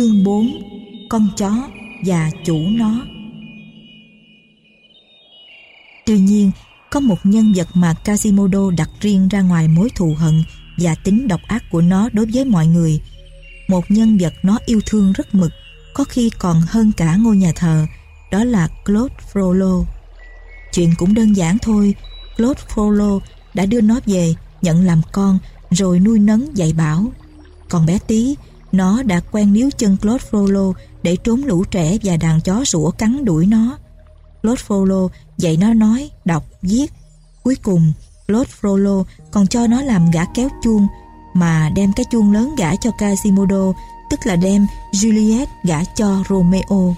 Chương 4 Con chó và chủ nó Tuy nhiên, có một nhân vật mà Quasimodo đặt riêng ra ngoài mối thù hận và tính độc ác của nó đối với mọi người. Một nhân vật nó yêu thương rất mực, có khi còn hơn cả ngôi nhà thờ, đó là Claude Frollo. Chuyện cũng đơn giản thôi, Claude Frollo đã đưa nó về, nhận làm con, rồi nuôi nấng dạy bảo. Còn bé tí, nó đã quen níu chân Claude Frollo để trốn lũ trẻ và đàn chó sủa cắn đuổi nó. Claude Frollo dạy nó nói, đọc, viết. Cuối cùng, Claude Frollo còn cho nó làm gã kéo chuông mà đem cái chuông lớn gã cho Quasimodo tức là đem Juliet gả cho Romeo.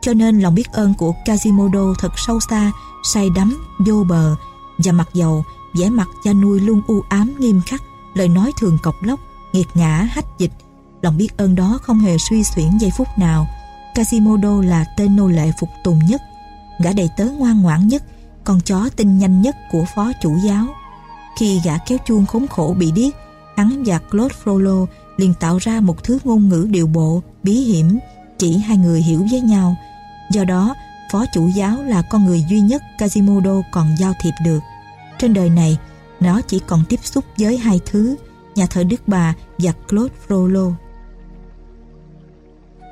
Cho nên lòng biết ơn của Quasimodo thật sâu xa, say đắm, vô bờ và mặc dầu vẻ mặt cha nuôi luôn u ám nghiêm khắc, lời nói thường cọc lóc, nghiệt ngã, hách dịch. Lòng biết ơn đó không hề suy xuyển giây phút nào. Quasimodo là tên nô lệ phục tùng nhất, gã đầy tớ ngoan ngoãn nhất, con chó tinh nhanh nhất của phó chủ giáo. Khi gã kéo chuông khốn khổ bị điếc, hắn và Claude Frollo liền tạo ra một thứ ngôn ngữ điều bộ, bí hiểm, chỉ hai người hiểu với nhau. Do đó, phó chủ giáo là con người duy nhất Quasimodo còn giao thiệp được. Trên đời này, nó chỉ còn tiếp xúc với hai thứ, nhà thờ Đức Bà và Claude Frollo.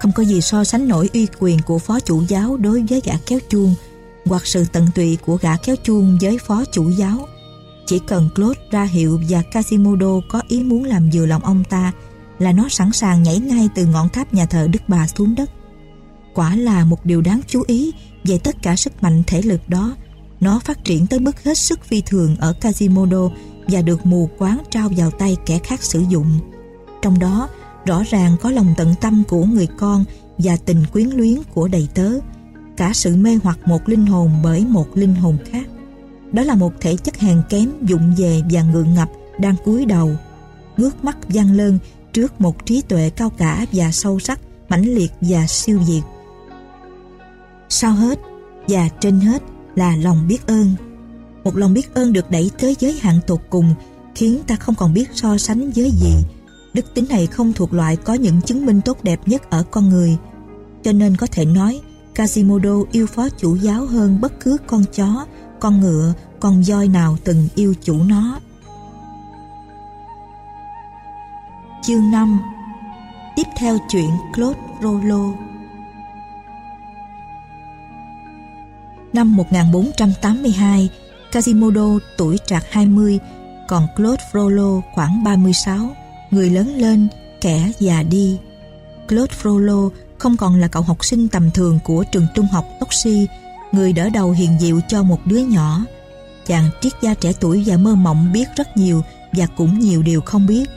Không có gì so sánh nổi uy quyền của phó chủ giáo đối với gã kéo chuông hoặc sự tận tụy của gã kéo chuông với phó chủ giáo. Chỉ cần Claude ra hiệu và Quasimodo có ý muốn làm vừa lòng ông ta là nó sẵn sàng nhảy ngay từ ngọn tháp nhà thờ Đức Bà xuống đất. Quả là một điều đáng chú ý về tất cả sức mạnh thể lực đó. Nó phát triển tới mức hết sức phi thường ở Quasimodo và được mù quáng trao vào tay kẻ khác sử dụng. Trong đó, rõ ràng có lòng tận tâm của người con và tình quyến luyến của đầy tớ, cả sự mê hoặc một linh hồn bởi một linh hồn khác. Đó là một thể chất hèn kém, dụng về và ngượng ngập đang cúi đầu, ngước mắt văn lơn trước một trí tuệ cao cả và sâu sắc, mãnh liệt và siêu diệt. Sau hết và trên hết là lòng biết ơn. Một lòng biết ơn được đẩy tới giới hạn tột cùng khiến ta không còn biết so sánh với gì. Đức tính này không thuộc loại có những chứng minh tốt đẹp nhất ở con người. Cho nên có thể nói Quasimodo yêu phó chủ giáo hơn bất cứ con chó, con ngựa, con voi nào từng yêu chủ nó. Chương 5 Tiếp theo chuyện Claude Rollo Năm 1482, Quasimodo tuổi trạc 20, còn Claude Frollo khoảng 36, người lớn lên, kẻ già đi. Claude Frollo không còn là cậu học sinh tầm thường của trường trung học Toxi, người đỡ đầu hiền diệu cho một đứa nhỏ. Chàng triết gia trẻ tuổi và mơ mộng biết rất nhiều và cũng nhiều điều không biết.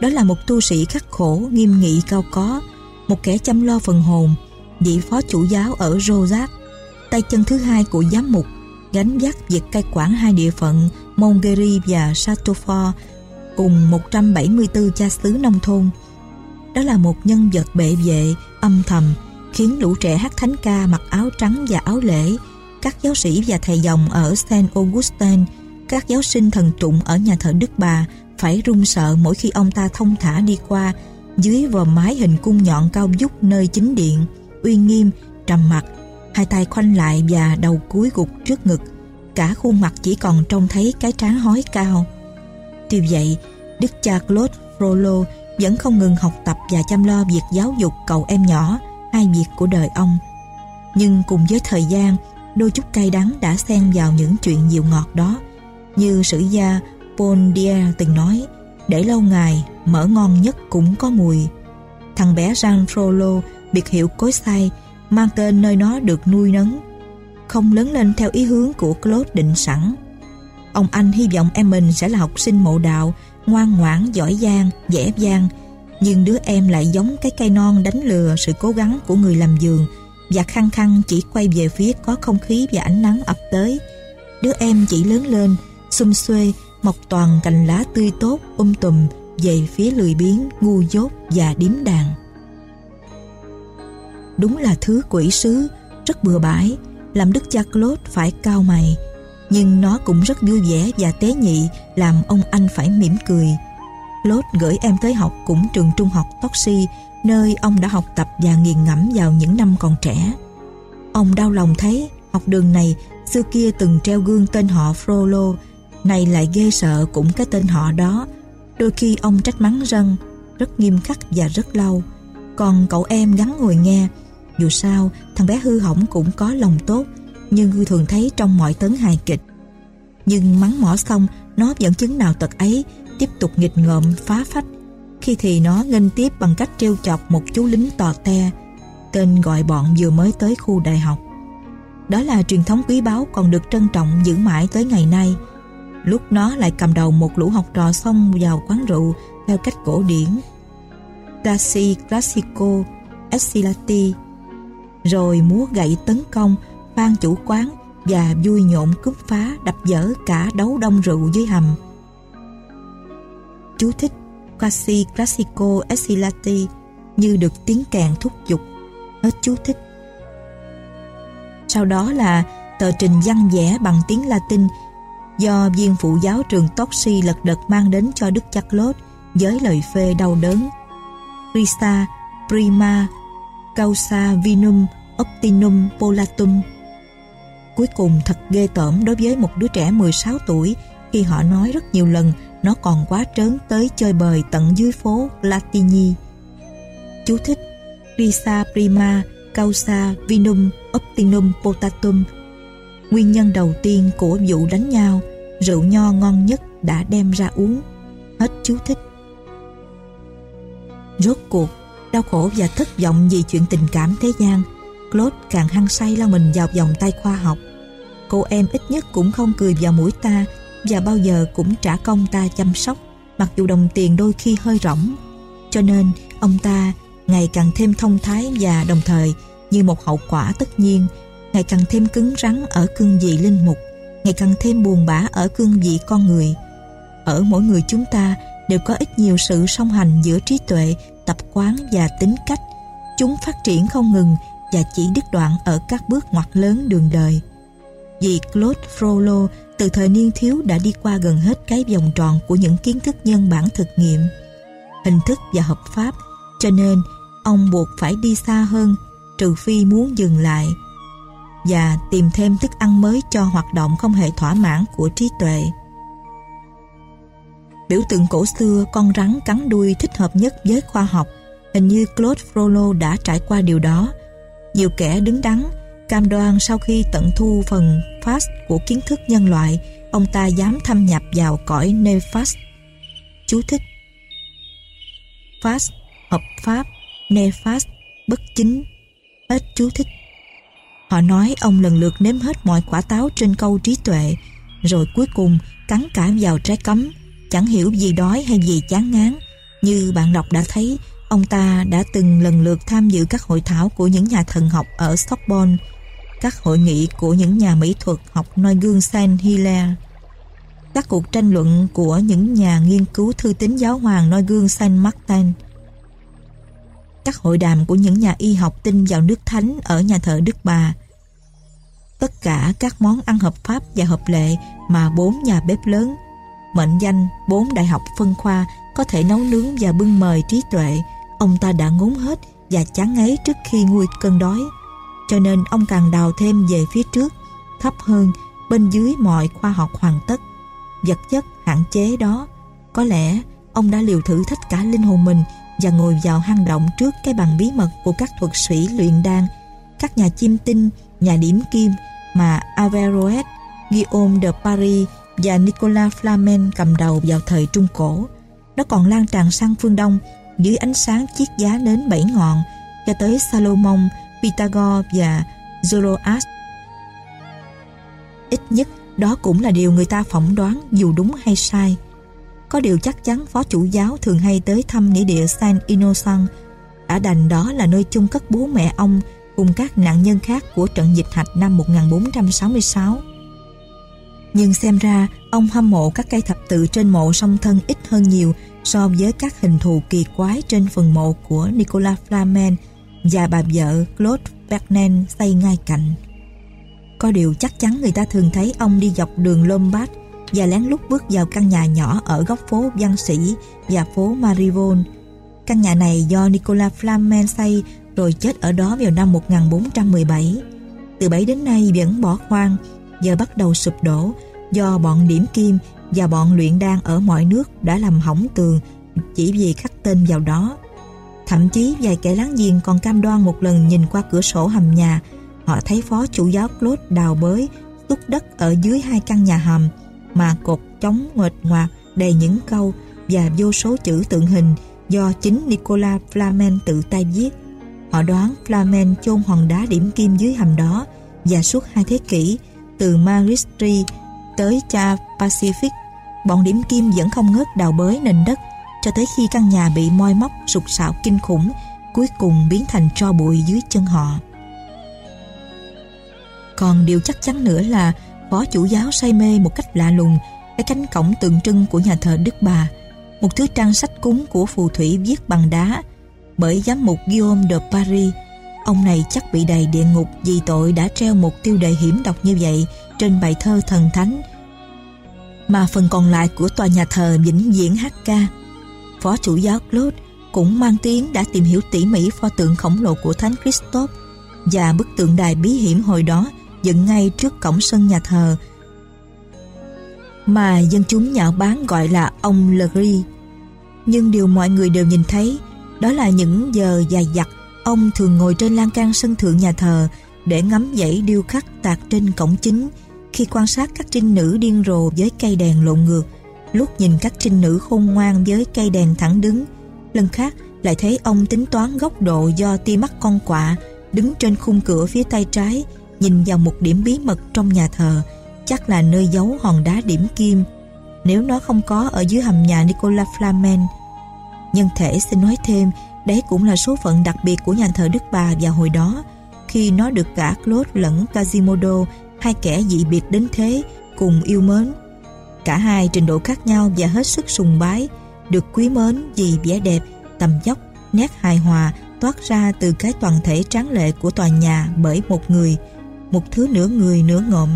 Đó là một tu sĩ khắc khổ, nghiêm nghị cao có, một kẻ chăm lo phần hồn, vị phó chủ giáo ở Rosat, tay chân thứ hai của giám mục, gánh vác việc cai quản hai địa phận Montgeri và Châteaufort cùng 174 cha xứ nông thôn. Đó là một nhân vật bệ vệ, âm thầm, khiến lũ trẻ hát thánh ca mặc áo trắng và áo lễ, các giáo sĩ và thầy dòng ở Saint Augustine, các giáo sinh thần tụng ở nhà thờ Đức Bà phải run sợ mỗi khi ông ta thông thả đi qua dưới vòm mái hình cung nhọn cao vút nơi chính điện, uy nghiêm, trầm mặt, hai tay khoanh lại và đầu cúi gục trước ngực, cả khuôn mặt chỉ còn trông thấy cái trán hói cao. Tuy vậy, Đức cha Claude Frollo vẫn không ngừng học tập và chăm lo việc giáo dục cậu em nhỏ, hai việc của đời ông. Nhưng cùng với thời gian, đôi chút cay đắng đã xen vào những chuyện dịu ngọt đó, như sử gia Paul Dier từng nói, để lâu ngày, mỡ ngon nhất cũng có mùi. Thằng bé Jean Frollo, biệt hiệu cối xay, mang tên nơi nó được nuôi nấng, không lớn lên theo ý hướng của Claude định sẵn. Ông anh hy vọng em mình sẽ là học sinh mộ đạo, ngoan ngoãn, giỏi giang, dễ dàng, nhưng đứa em lại giống cái cây non đánh lừa sự cố gắng của người làm giường và khăng khăng chỉ quay về phía có không khí và ánh nắng ập tới. Đứa em chỉ lớn lên, xum xuê, mọc toàn cành lá tươi tốt um tùm về phía lười biếng, ngu dốt và điếm đàn. Đúng là thứ quỷ sứ, rất bừa bãi, làm đức cha Claude phải cao mày, nhưng nó cũng rất vui vẻ và tế nhị làm ông anh phải mỉm cười. Lốt gửi em tới học cũng trường trung học Toxi nơi ông đã học tập và nghiền ngẫm vào những năm còn trẻ. Ông đau lòng thấy học đường này xưa kia từng treo gương tên họ Frollo, này lại ghê sợ cũng cái tên họ đó. Đôi khi ông trách mắng răng rất nghiêm khắc và rất lâu. Còn cậu em gắn ngồi nghe, dù sao thằng bé hư hỏng cũng có lòng tốt, nhưng thường thấy trong mọi tấn hài kịch. Nhưng mắng mỏ xong, nó vẫn chứng nào tật ấy, tiếp tục nghịch ngợm phá phách. Khi thì nó nghênh tiếp bằng cách trêu chọc một chú lính tò te, tên gọi bọn vừa mới tới khu đại học. Đó là truyền thống quý báu còn được trân trọng giữ mãi tới ngày nay. Lúc nó lại cầm đầu một lũ học trò xông vào quán rượu theo cách cổ điển. Classi Classico Essilati rồi múa gậy tấn công ban chủ quán và vui nhộn cướp phá đập dở cả đấu đông rượu dưới hầm. Chú thích Quasi Classico Essilati như được tiếng kèn thúc giục. Hết chú thích. Sau đó là tờ trình văn vẽ bằng tiếng Latin do viên phụ giáo trường Toxi lật đật mang đến cho Đức Charles với lời phê đau đớn. Prisa prima causa vinum optinum polatum Cuối cùng thật ghê tởm đối với một đứa trẻ 16 tuổi khi họ nói rất nhiều lần nó còn quá trớn tới chơi bời tận dưới phố Latini. Chú thích Risa prima causa vinum optinum potatum Nguyên nhân đầu tiên của vụ đánh nhau rượu nho ngon nhất đã đem ra uống. Hết chú thích. Rốt cuộc, đau khổ và thất vọng vì chuyện tình cảm thế gian Claude càng hăng say lao mình vào vòng tay khoa học. Cô em ít nhất cũng không cười vào mũi ta và bao giờ cũng trả công ta chăm sóc mặc dù đồng tiền đôi khi hơi rỗng. Cho nên ông ta ngày càng thêm thông thái và đồng thời như một hậu quả tất nhiên ngày càng thêm cứng rắn ở cương vị linh mục ngày càng thêm buồn bã ở cương vị con người. Ở mỗi người chúng ta đều có ít nhiều sự song hành giữa trí tuệ, tập quán và tính cách. Chúng phát triển không ngừng và chỉ đứt đoạn ở các bước ngoặt lớn đường đời. Vì Claude Frollo từ thời niên thiếu đã đi qua gần hết cái vòng tròn của những kiến thức nhân bản thực nghiệm, hình thức và hợp pháp, cho nên ông buộc phải đi xa hơn trừ phi muốn dừng lại và tìm thêm thức ăn mới cho hoạt động không hề thỏa mãn của trí tuệ. Biểu tượng cổ xưa con rắn cắn đuôi thích hợp nhất với khoa học hình như Claude Frollo đã trải qua điều đó nhiều kẻ đứng đắn, cam đoan sau khi tận thu phần fast của kiến thức nhân loại, ông ta dám thâm nhập vào cõi nefast. Chú thích Fast, hợp pháp, nefast, bất chính. Hết chú thích. Họ nói ông lần lượt nếm hết mọi quả táo trên câu trí tuệ, rồi cuối cùng cắn cả vào trái cấm, chẳng hiểu gì đói hay gì chán ngán. Như bạn đọc đã thấy, Ông ta đã từng lần lượt tham dự các hội thảo của những nhà thần học ở Stockholm, các hội nghị của những nhà mỹ thuật học noi gương Saint Hilaire, các cuộc tranh luận của những nhà nghiên cứu thư tín giáo hoàng noi gương Saint Martin, các hội đàm của những nhà y học tin vào nước thánh ở nhà thờ Đức Bà. Tất cả các món ăn hợp pháp và hợp lệ mà bốn nhà bếp lớn, mệnh danh bốn đại học phân khoa có thể nấu nướng và bưng mời trí tuệ Ông ta đã ngốn hết và chán ngấy trước khi nguôi cơn đói. Cho nên ông càng đào thêm về phía trước, thấp hơn, bên dưới mọi khoa học hoàn tất. Vật chất hạn chế đó, có lẽ ông đã liều thử thách cả linh hồn mình và ngồi vào hang động trước cái bàn bí mật của các thuật sĩ luyện đan, các nhà chiêm tinh, nhà điểm kim mà Averroes, Guillaume de Paris và Nicolas Flamen cầm đầu vào thời Trung Cổ. Nó còn lan tràn sang phương Đông dưới ánh sáng chiếc giá nến bảy ngọn cho tới Salomon, Pythagore và Zoroast Ít nhất đó cũng là điều người ta phỏng đoán dù đúng hay sai. Có điều chắc chắn phó chủ giáo thường hay tới thăm nghĩa địa San Innocent. Đã đành đó là nơi chung cất bố mẹ ông cùng các nạn nhân khác của trận dịch hạch năm 1466. Nhưng xem ra ông hâm mộ các cây thập tự trên mộ song thân ít hơn nhiều so với các hình thù kỳ quái trên phần mộ của Nicolas Flamel và bà vợ Claude Bernard xây ngay cạnh. Có điều chắc chắn người ta thường thấy ông đi dọc đường Lombard và lén lút bước vào căn nhà nhỏ ở góc phố Văn Sĩ và phố Marivon. Căn nhà này do Nicola Flamel xây rồi chết ở đó vào năm 1417. Từ bấy đến nay vẫn bỏ hoang, giờ bắt đầu sụp đổ do bọn điểm kim và bọn luyện đan ở mọi nước đã làm hỏng tường chỉ vì khắc tên vào đó. Thậm chí vài kẻ láng giềng còn cam đoan một lần nhìn qua cửa sổ hầm nhà, họ thấy phó chủ giáo Claude đào bới, túc đất ở dưới hai căn nhà hầm mà cột chống nguệt ngoạc đầy những câu và vô số chữ tượng hình do chính Nicola Flamen tự tay viết. Họ đoán Flamen chôn hòn đá điểm kim dưới hầm đó và suốt hai thế kỷ từ Maristri tới Cha Pacific bọn điểm kim vẫn không ngớt đào bới nền đất cho tới khi căn nhà bị moi móc sụt sạo kinh khủng cuối cùng biến thành tro bụi dưới chân họ. Còn điều chắc chắn nữa là phó chủ giáo say mê một cách lạ lùng cái cánh cổng tượng trưng của nhà thờ Đức Bà, một thứ trang sách cúng của phù thủy viết bằng đá bởi giám mục Guillaume de Paris. Ông này chắc bị đầy địa ngục vì tội đã treo một tiêu đề hiểm độc như vậy trên bài thơ thần thánh mà phần còn lại của tòa nhà thờ vĩnh viễn hát ca. Phó chủ giáo Claude cũng mang tiếng đã tìm hiểu tỉ mỉ pho tượng khổng lồ của Thánh Christophe và bức tượng đài bí hiểm hồi đó dựng ngay trước cổng sân nhà thờ mà dân chúng nhạo báng gọi là ông Legri. Nhưng điều mọi người đều nhìn thấy, đó là những giờ dài dặt, ông thường ngồi trên lan can sân thượng nhà thờ để ngắm dãy điêu khắc tạc trên cổng chính khi quan sát các trinh nữ điên rồ với cây đèn lộn ngược lúc nhìn các trinh nữ khôn ngoan với cây đèn thẳng đứng lần khác lại thấy ông tính toán góc độ do tia mắt con quạ đứng trên khung cửa phía tay trái nhìn vào một điểm bí mật trong nhà thờ chắc là nơi giấu hòn đá điểm kim nếu nó không có ở dưới hầm nhà Nicola Flamen. Nhân thể xin nói thêm, đấy cũng là số phận đặc biệt của nhà thờ Đức Bà vào hồi đó, khi nó được cả Claude lẫn Quasimodo, hai kẻ dị biệt đến thế, cùng yêu mến. Cả hai trình độ khác nhau và hết sức sùng bái, được quý mến vì vẻ đẹp, tầm dốc, nét hài hòa toát ra từ cái toàn thể tráng lệ của tòa nhà bởi một người, một thứ nửa người nửa ngộm,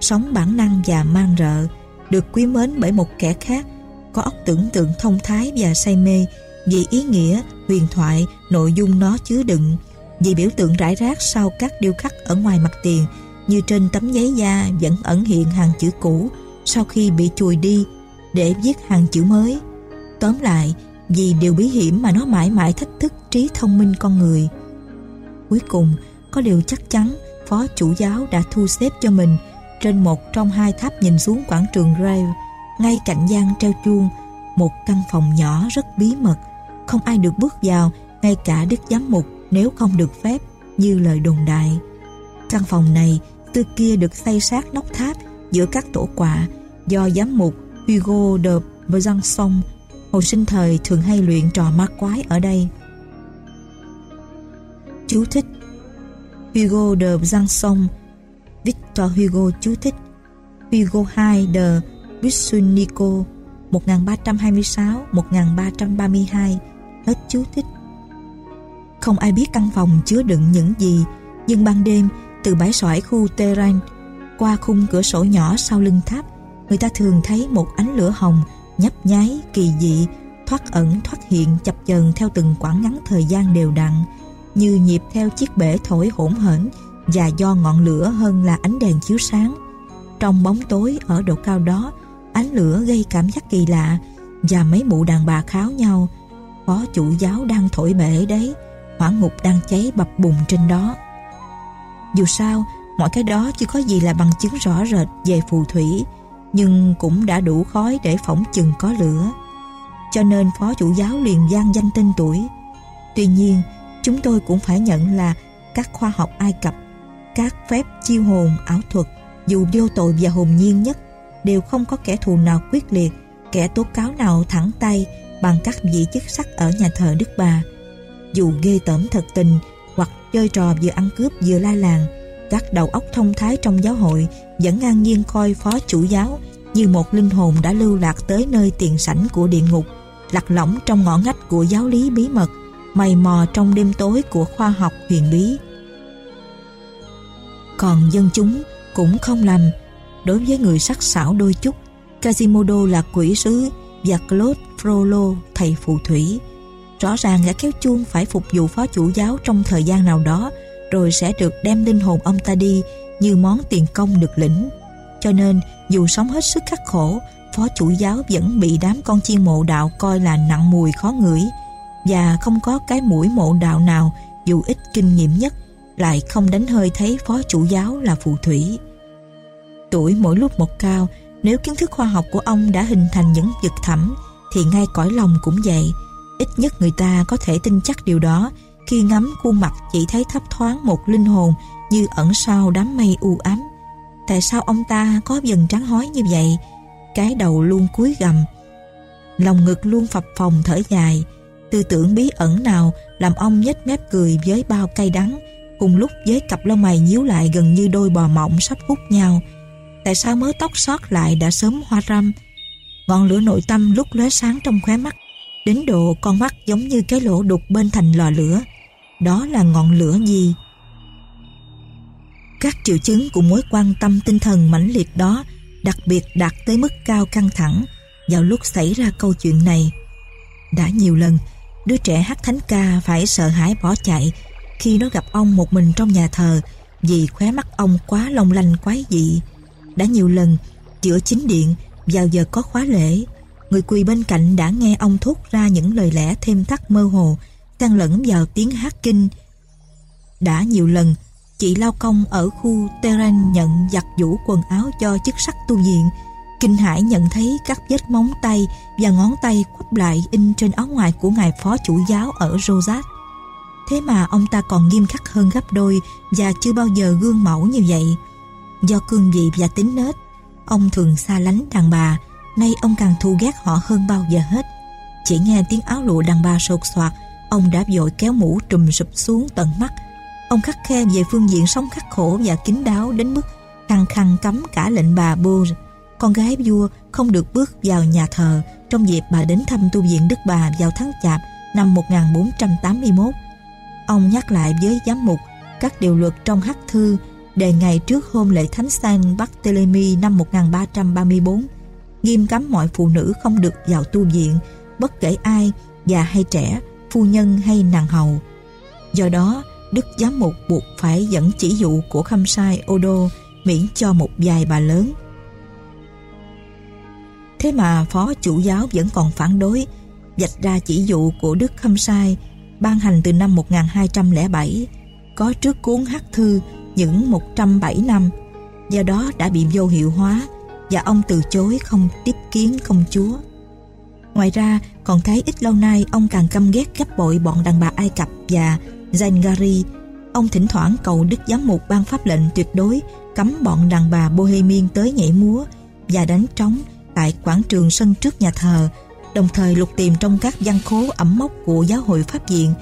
sống bản năng và mang rợ, được quý mến bởi một kẻ khác, có óc tưởng tượng thông thái và say mê vì ý nghĩa, huyền thoại, nội dung nó chứa đựng, vì biểu tượng rải rác sau các điêu khắc ở ngoài mặt tiền như trên tấm giấy da vẫn ẩn hiện hàng chữ cũ sau khi bị chùi đi để viết hàng chữ mới. Tóm lại, vì điều bí hiểm mà nó mãi mãi thách thức trí thông minh con người. Cuối cùng, có điều chắc chắn phó chủ giáo đã thu xếp cho mình trên một trong hai tháp nhìn xuống quảng trường Rave, ngay cạnh gian treo chuông, một căn phòng nhỏ rất bí mật, không ai được bước vào, ngay cả đức giám mục nếu không được phép, như lời đồn đại. Căn phòng này tư kia được xây sát nóc tháp giữa các tổ quạ do giám mục Hugo de Besançon hồi sinh thời thường hay luyện trò ma quái ở đây. Chú thích. Hugo de Besançon Victor Hugo chú thích. Hugo II de Bissunico 1326-1332 Hết chú thích. Không ai biết căn phòng chứa đựng những gì, Nhưng ban đêm từ bãi sỏi khu Tehran qua khung cửa sổ nhỏ sau lưng tháp người ta thường thấy một ánh lửa hồng nhấp nháy kỳ dị thoát ẩn thoát hiện chập chờn theo từng quãng ngắn thời gian đều đặn như nhịp theo chiếc bể thổi hỗn hển và do ngọn lửa hơn là ánh đèn chiếu sáng. Trong bóng tối ở độ cao đó, ánh lửa gây cảm giác kỳ lạ và mấy mụ đàn bà kháo nhau. Phó chủ giáo đang thổi bể đấy, hỏa ngục đang cháy bập bùng trên đó. Dù sao, mọi cái đó chưa có gì là bằng chứng rõ rệt về phù thủy, nhưng cũng đã đủ khói để phỏng chừng có lửa. Cho nên phó chủ giáo liền gian danh tên tuổi. Tuy nhiên, chúng tôi cũng phải nhận là các khoa học Ai Cập các phép chiêu hồn, ảo thuật, dù vô tội và hồn nhiên nhất, đều không có kẻ thù nào quyết liệt, kẻ tố cáo nào thẳng tay bằng các vị chức sắc ở nhà thờ Đức Bà. Dù ghê tởm thật tình, chơi trò vừa ăn cướp vừa la làng, các đầu óc thông thái trong giáo hội vẫn ngang nhiên coi phó chủ giáo như một linh hồn đã lưu lạc tới nơi tiền sảnh của địa ngục, lạc lõng trong ngõ ngách của giáo lý bí mật, mày mò trong đêm tối của khoa học huyền bí. Còn dân chúng cũng không lầm. Đối với người sắc sảo đôi chút, Quasimodo là quỷ sứ và Claude Frollo thầy phù thủy. Rõ ràng gã kéo chuông phải phục vụ phó chủ giáo trong thời gian nào đó rồi sẽ được đem linh hồn ông ta đi như món tiền công được lĩnh. Cho nên dù sống hết sức khắc khổ phó chủ giáo vẫn bị đám con chiên mộ đạo coi là nặng mùi khó ngửi và không có cái mũi mộ đạo nào dù ít kinh nghiệm nhất lại không đánh hơi thấy phó chủ giáo là phù thủy. Tuổi mỗi lúc một cao, nếu kiến thức khoa học của ông đã hình thành những vực thẳm thì ngay cõi lòng cũng vậy. Ít nhất người ta có thể tin chắc điều đó khi ngắm khuôn mặt chỉ thấy thấp thoáng một linh hồn như ẩn sau đám mây u ám. Tại sao ông ta có dần trắng hói như vậy? Cái đầu luôn cúi gầm. Lòng ngực luôn phập phồng thở dài. Tư tưởng bí ẩn nào làm ông nhếch mép cười với bao cay đắng cùng lúc với cặp lông mày nhíu lại gần như đôi bò mộng sắp hút nhau. Tại sao mớ tóc sót lại đã sớm hoa râm? Ngọn lửa nội tâm lúc lóe sáng trong khóe mắt, đến độ con mắt giống như cái lỗ đục bên thành lò lửa. Đó là ngọn lửa gì? Các triệu chứng của mối quan tâm tinh thần mãnh liệt đó đặc biệt đạt tới mức cao căng thẳng vào lúc xảy ra câu chuyện này. Đã nhiều lần, đứa trẻ hát thánh ca phải sợ hãi bỏ chạy khi nó gặp ông một mình trong nhà thờ vì khóe mắt ông quá long lanh quái dị. Đã nhiều lần, giữa chính điện, vào giờ có khóa lễ, người quỳ bên cạnh đã nghe ông thốt ra những lời lẽ thêm thắt mơ hồ, xen lẫn vào tiếng hát kinh. Đã nhiều lần, chị lao công ở khu Terran nhận giặt vũ quần áo cho chức sắc tu viện, kinh hải nhận thấy các vết móng tay và ngón tay quắp lại in trên áo ngoài của ngài phó chủ giáo ở Rosat. Thế mà ông ta còn nghiêm khắc hơn gấp đôi và chưa bao giờ gương mẫu như vậy. Do cương vị và tính nết, ông thường xa lánh đàn bà, nay ông càng thù ghét họ hơn bao giờ hết. Chỉ nghe tiếng áo lụa đàn bà sột soạt, ông đã vội kéo mũ trùm sụp xuống tận mắt. Ông khắc khe về phương diện sống khắc khổ và kín đáo đến mức khăng khăng cấm cả lệnh bà Bô con gái vua không được bước vào nhà thờ trong dịp bà đến thăm tu viện Đức Bà vào tháng Chạp năm 1481 Ông nhắc lại với giám mục các điều luật trong hắc thư đề ngày trước hôm lễ Thánh San Barthélemy năm 1334 nghiêm cấm mọi phụ nữ không được vào tu viện bất kể ai già hay trẻ phu nhân hay nàng hầu. Do đó đức giám mục buộc phải dẫn chỉ dụ của khâm sai Odo miễn cho một vài bà lớn. Thế mà phó chủ giáo vẫn còn phản đối dạch ra chỉ dụ của đức khâm sai ban hành từ năm 1207, có trước cuốn hắc thư những 107 năm, do đó đã bị vô hiệu hóa và ông từ chối không tiếp kiến công chúa. Ngoài ra, còn thấy ít lâu nay ông càng căm ghét gấp bội bọn đàn bà Ai Cập và Zangari. Ông thỉnh thoảng cầu Đức Giám mục ban pháp lệnh tuyệt đối cấm bọn đàn bà Bohemian tới nhảy múa và đánh trống tại quảng trường sân trước nhà thờ đồng thời lục tìm trong các văn khố ẩm mốc của giáo hội Pháp viện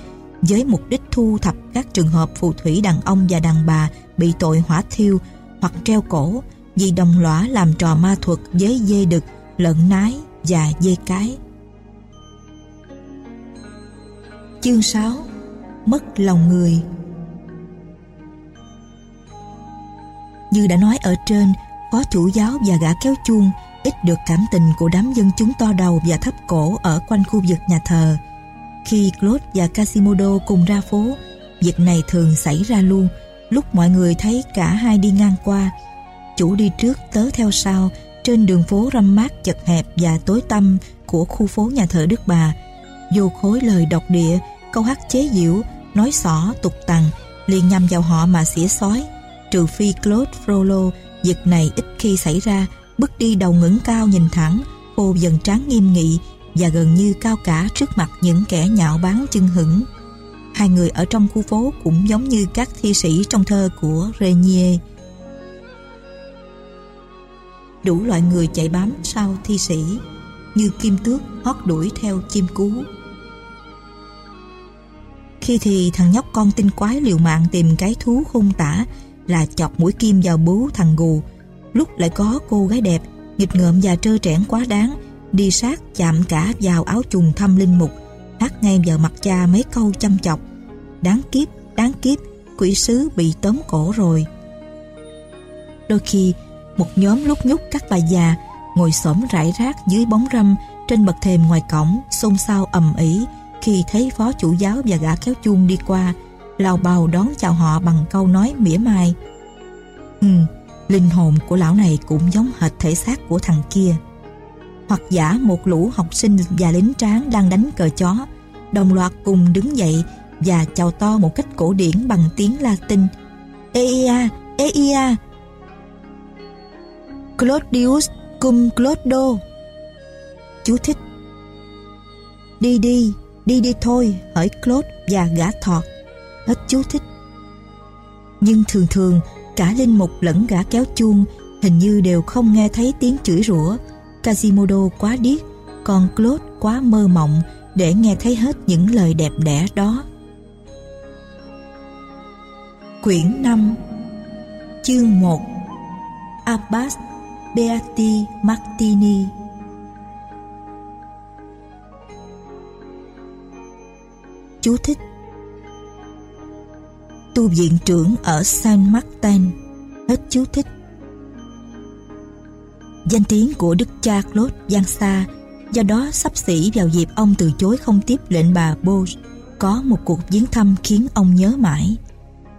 với mục đích thu thập các trường hợp phù thủy đàn ông và đàn bà bị tội hỏa thiêu hoặc treo cổ vì đồng lõa làm trò ma thuật với dê đực, lợn nái và dê cái. Chương 6 Mất lòng người Như đã nói ở trên, có chủ giáo và gã kéo chuông ít được cảm tình của đám dân chúng to đầu và thấp cổ ở quanh khu vực nhà thờ. Khi Claude và Casimodo cùng ra phố, việc này thường xảy ra luôn lúc mọi người thấy cả hai đi ngang qua. Chủ đi trước tớ theo sau trên đường phố râm mát chật hẹp và tối tăm của khu phố nhà thờ Đức Bà. Vô khối lời độc địa, câu hát chế giễu, nói xỏ, tục tằng, liền nhằm vào họ mà xỉa sói. Trừ phi Claude Frollo, việc này ít khi xảy ra bước đi đầu ngẩng cao nhìn thẳng cô dần tráng nghiêm nghị và gần như cao cả trước mặt những kẻ nhạo báng chân hững hai người ở trong khu phố cũng giống như các thi sĩ trong thơ của Renier đủ loại người chạy bám sau thi sĩ, như kim tước hót đuổi theo chim cú. Khi thì thằng nhóc con tinh quái liều mạng tìm cái thú hung tả là chọc mũi kim vào bú thằng gù. Lúc lại có cô gái đẹp, nghịch ngợm và trơ trẽn quá đáng, đi sát chạm cả vào áo trùng thăm linh mục hát ngay vào mặt cha mấy câu chăm chọc. Đáng kiếp đáng kiếp, quỷ sứ bị tóm cổ rồi. Đôi khi một nhóm lúc nhúc các bà già ngồi xổm rải rác dưới bóng râm trên bậc thềm ngoài cổng xôn xao ầm ĩ Khi thấy phó chủ giáo và gã kéo chuông đi qua, lào bào đón chào họ bằng câu nói mỉa mai. Ừ, linh hồn của lão này cũng giống hệt thể xác của thằng kia. Hoặc giả một lũ học sinh và lính tráng đang đánh cờ chó, đồng loạt cùng đứng dậy và chào to một cách cổ điển bằng tiếng Latin. Eia, Eia. Claudius cum Clodo. Chú thích. Đi đi, đi đi thôi, hỡi Claude và gã thọt. Hết chú thích. Nhưng thường thường, cả linh mục lẫn gã kéo chuông hình như đều không nghe thấy tiếng chửi rủa. Quasimodo quá điếc, còn Claude quá mơ mộng để nghe thấy hết những lời đẹp đẽ đó. Quyển 5 Chương 1 Abbas Beati Martini. Chú thích. Tu viện trưởng ở Saint Martin. Hết chú thích. Danh tiếng của đức cha Claude Giang Sa do đó sắp xỉ vào dịp ông từ chối không tiếp lệnh bà Bose có một cuộc viếng thăm khiến ông nhớ mãi.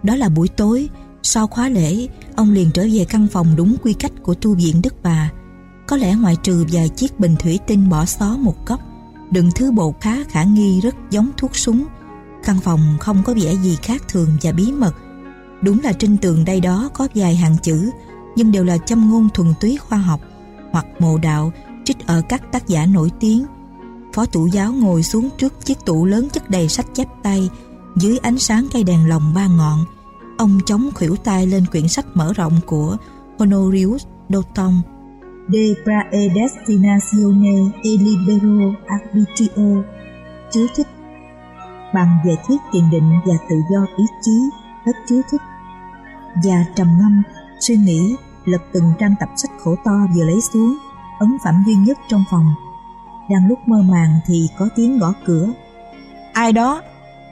Đó là buổi tối, sau khóa lễ, ông liền trở về căn phòng đúng quy cách của tu viện Đức Bà. Có lẽ ngoại trừ vài chiếc bình thủy tinh bỏ xó một góc, đựng thứ bột khá khả nghi rất giống thuốc súng. Căn phòng không có vẻ gì khác thường và bí mật. Đúng là trên tường đây đó có vài hàng chữ, nhưng đều là châm ngôn thuần túy khoa học hoặc mộ đạo trích ở các tác giả nổi tiếng. Phó tủ giáo ngồi xuống trước chiếc tủ lớn chất đầy sách chép tay, dưới ánh sáng cây đèn lồng ba ngọn. Ông chống khuỷu tay lên quyển sách mở rộng của Honorius Doton De Praedestinatione e Libero Arbitrio chú thích bằng về thuyết tiền định và tự do ý chí hết chú thích và trầm ngâm suy nghĩ lật từng trang tập sách khổ to vừa lấy xuống ấn phẩm duy nhất trong phòng. Đang lúc mơ màng thì có tiếng gõ cửa. Ai đó?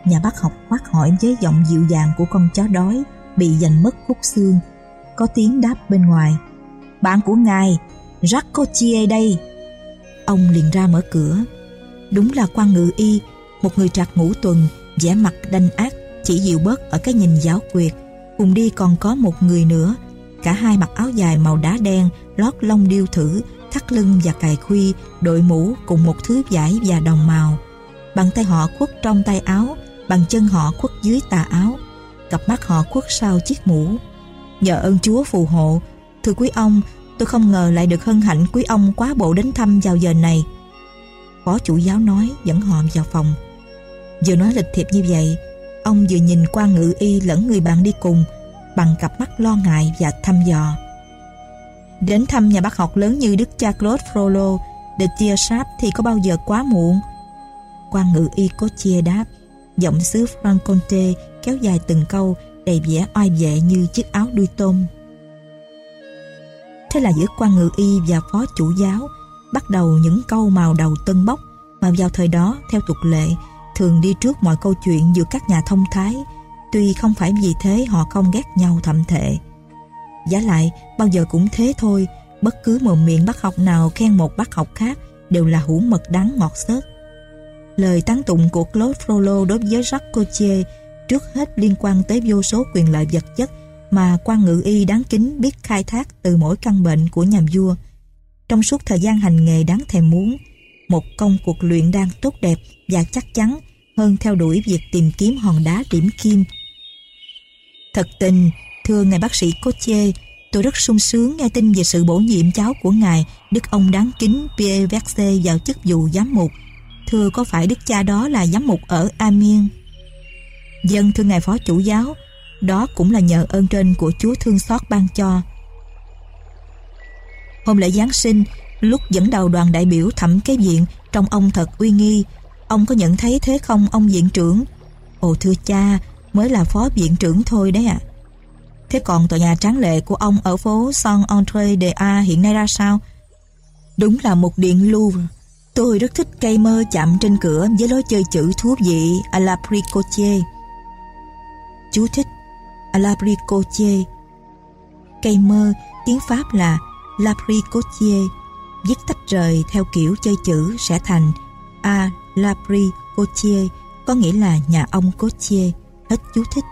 Nhà bác học quát hỏi với giọng dịu dàng của con chó đói bị giành mất khúc xương. Có tiếng đáp bên ngoài. Bạn của ngài, Jacques đây. Ông liền ra mở cửa. Đúng là quan ngự y, một người trạc ngũ tuần, vẻ mặt đanh ác, chỉ dịu bớt ở cái nhìn giáo quyệt. Cùng đi còn có một người nữa, cả hai mặc áo dài màu đá đen, lót lông điêu thử, thắt lưng và cài khuy, đội mũ cùng một thứ vải và đồng màu. Bàn tay họ khuất trong tay áo, bàn chân họ khuất dưới tà áo, cặp mắt họ khuất sau chiếc mũ. Nhờ ơn Chúa phù hộ, thưa quý ông, tôi không ngờ lại được hân hạnh quý ông quá bộ đến thăm vào giờ này. Phó chủ giáo nói dẫn họ vào phòng. Vừa nói lịch thiệp như vậy, ông vừa nhìn qua ngự y lẫn người bạn đi cùng bằng cặp mắt lo ngại và thăm dò. Đến thăm nhà bác học lớn như Đức cha Claude Frollo de sáp thì có bao giờ quá muộn? quan ngự y có chia đáp, giọng xứ Franconte kéo dài từng câu đầy vẻ oai vệ như chiếc áo đuôi tôm. Thế là giữa quan ngự y và phó chủ giáo bắt đầu những câu màu đầu tân bốc mà vào thời đó theo tục lệ thường đi trước mọi câu chuyện giữa các nhà thông thái tuy không phải vì thế họ không ghét nhau thậm thệ. Giả lại, bao giờ cũng thế thôi, bất cứ mồm miệng bác học nào khen một bác học khác đều là hũ mật đắng ngọt xớt. Lời tán tụng của Claude Frollo đối với Jacques trước hết liên quan tới vô số quyền lợi vật chất mà quan ngự y đáng kính biết khai thác từ mỗi căn bệnh của nhà vua. Trong suốt thời gian hành nghề đáng thèm muốn, một công cuộc luyện đang tốt đẹp và chắc chắn hơn theo đuổi việc tìm kiếm hòn đá điểm kim. Thật tình, Thưa ngài bác sĩ Coche, tôi rất sung sướng nghe tin về sự bổ nhiệm cháu của ngài, đức ông đáng kính Pierre Verse vào chức vụ giám mục. Thưa có phải đức cha đó là giám mục ở Amiens? Dân thưa ngài phó chủ giáo, đó cũng là nhờ ơn trên của Chúa thương xót ban cho. Hôm lễ Giáng sinh, lúc dẫn đầu đoàn đại biểu thẩm cái viện, trong ông thật uy nghi. Ông có nhận thấy thế không ông viện trưởng? Ồ thưa cha, mới là phó viện trưởng thôi đấy ạ. À. Thế còn tòa nhà tráng lệ của ông ở phố Saint-André de A hiện nay ra sao? Đúng là một điện Louvre. Tôi rất thích cây mơ chạm trên cửa với lối chơi chữ thú vị à la Pricotier. Chú thích à la Pricotier. Cây mơ, tiếng Pháp là la viết tách rời theo kiểu chơi chữ sẽ thành a la có nghĩa là nhà ông Gautier. Hết chú thích.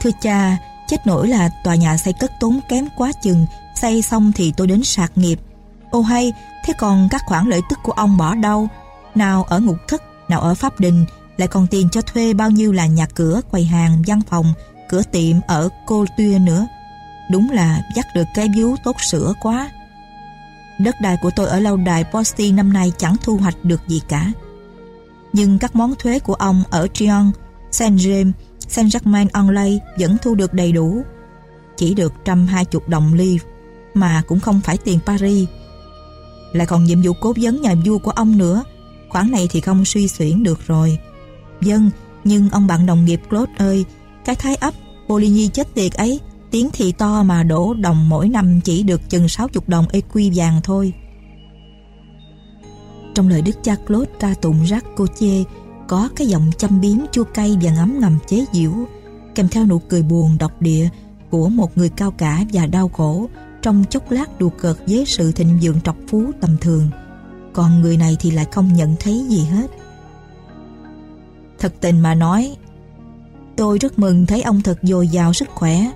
Thưa cha, chết nổi là tòa nhà xây cất tốn kém quá chừng, xây xong thì tôi đến sạc nghiệp. Ô hay, thế còn các khoản lợi tức của ông bỏ đâu? Nào ở ngục thất, nào ở pháp đình, lại còn tiền cho thuê bao nhiêu là nhà cửa, quầy hàng, văn phòng, cửa tiệm ở Cô Tuyên nữa. Đúng là dắt được cái biếu tốt sữa quá. Đất đai của tôi ở lâu đài Posty năm nay chẳng thu hoạch được gì cả. Nhưng các món thuế của ông ở Trion, Saint James, Saint Germain en Laye vẫn thu được đầy đủ. Chỉ được trăm hai chục đồng ly mà cũng không phải tiền Paris. Lại còn nhiệm vụ cố vấn nhà vua của ông nữa. Khoản này thì không suy xuyển được rồi. Dân, nhưng ông bạn đồng nghiệp Claude ơi, cái thái ấp Poligny chết tiệt ấy tiếng thì to mà đổ đồng mỗi năm chỉ được chừng 60 đồng EQ vàng thôi. Trong lời đức cha Claude ca tụng rác cô chê có cái giọng châm biếm chua cay và ngấm ngầm chế giễu kèm theo nụ cười buồn độc địa của một người cao cả và đau khổ trong chốc lát đùa cợt với sự thịnh vượng trọc phú tầm thường. Còn người này thì lại không nhận thấy gì hết. Thật tình mà nói, tôi rất mừng thấy ông thật dồi dào sức khỏe.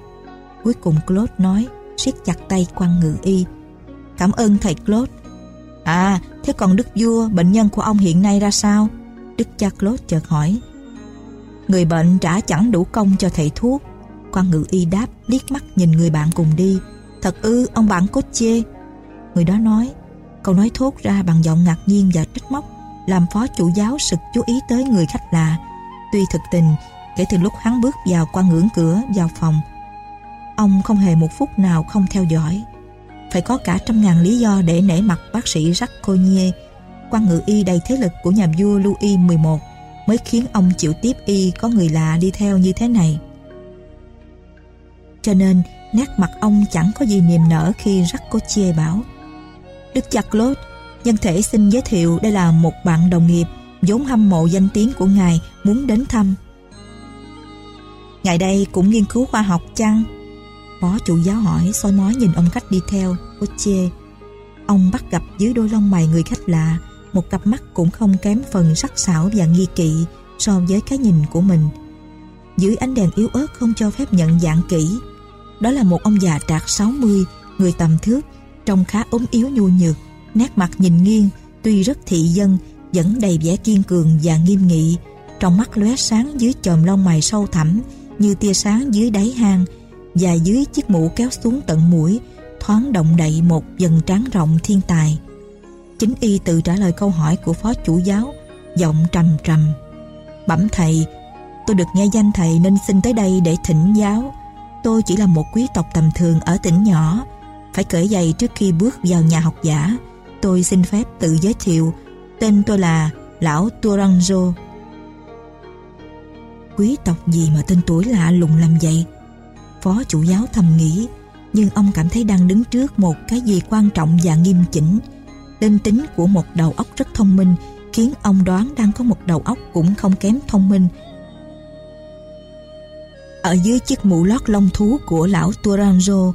Cuối cùng Claude nói, siết chặt tay quan ngự y. Cảm ơn thầy Claude. À thế còn đức vua, bệnh nhân của ông hiện nay ra sao? Đức cha Claude chợt hỏi. Người bệnh trả chẳng đủ công cho thầy thuốc. Quan ngự y đáp, liếc mắt nhìn người bạn cùng đi. Thật ư, ông bạn cốt chê? Người đó nói, Câu nói thốt ra bằng giọng ngạc nhiên và trách móc, Làm phó chủ giáo sực chú ý tới người khách lạ. Tuy thực tình, Kể từ lúc hắn bước vào qua ngưỡng cửa, vào phòng, Ông không hề một phút nào không theo dõi. Phải có cả trăm ngàn lý do để nể mặt bác sĩ Jacques Cognier quan ngự y đầy thế lực của nhà vua Louis XI mới khiến ông chịu tiếp y có người lạ đi theo như thế này. Cho nên nét mặt ông chẳng có gì niềm nở khi Raccochier bảo Đức cha Claude, nhân thể xin giới thiệu đây là một bạn đồng nghiệp vốn hâm mộ danh tiếng của ngài muốn đến thăm. Ngài đây cũng nghiên cứu khoa học chăng? Phó chủ giáo hỏi soi mói nhìn ông khách đi theo, Oche. Ông bắt gặp dưới đôi lông mày người khách lạ một cặp mắt cũng không kém phần sắc sảo và nghi kỵ so với cái nhìn của mình. Dưới ánh đèn yếu ớt không cho phép nhận dạng kỹ đó là một ông già trạc 60, người tầm thước, trông khá ốm yếu nhu nhược, nét mặt nhìn nghiêng, tuy rất thị dân, vẫn đầy vẻ kiên cường và nghiêm nghị, trong mắt lóe sáng dưới chòm lông mày sâu thẳm như tia sáng dưới đáy hang và dưới chiếc mũ kéo xuống tận mũi thoáng động đậy một dần tráng rộng thiên tài. Chính y tự trả lời câu hỏi của phó chủ giáo, giọng trầm trầm. Bẩm thầy, tôi được nghe danh thầy nên xin tới đây để thỉnh giáo. Tôi chỉ là một quý tộc tầm thường ở tỉnh nhỏ. Phải cởi giày trước khi bước vào nhà học giả. Tôi xin phép tự giới thiệu. Tên tôi là Lão Turanjo. Quý tộc gì mà tên tuổi lạ lùng làm vậy? Phó chủ giáo thầm nghĩ, Nhưng ông cảm thấy đang đứng trước một cái gì quan trọng và nghiêm chỉnh. Linh tính của một đầu óc rất thông minh, Khiến ông đoán đang có một đầu óc cũng không kém thông minh ở dưới chiếc mũ lót lông thú của lão Turanzo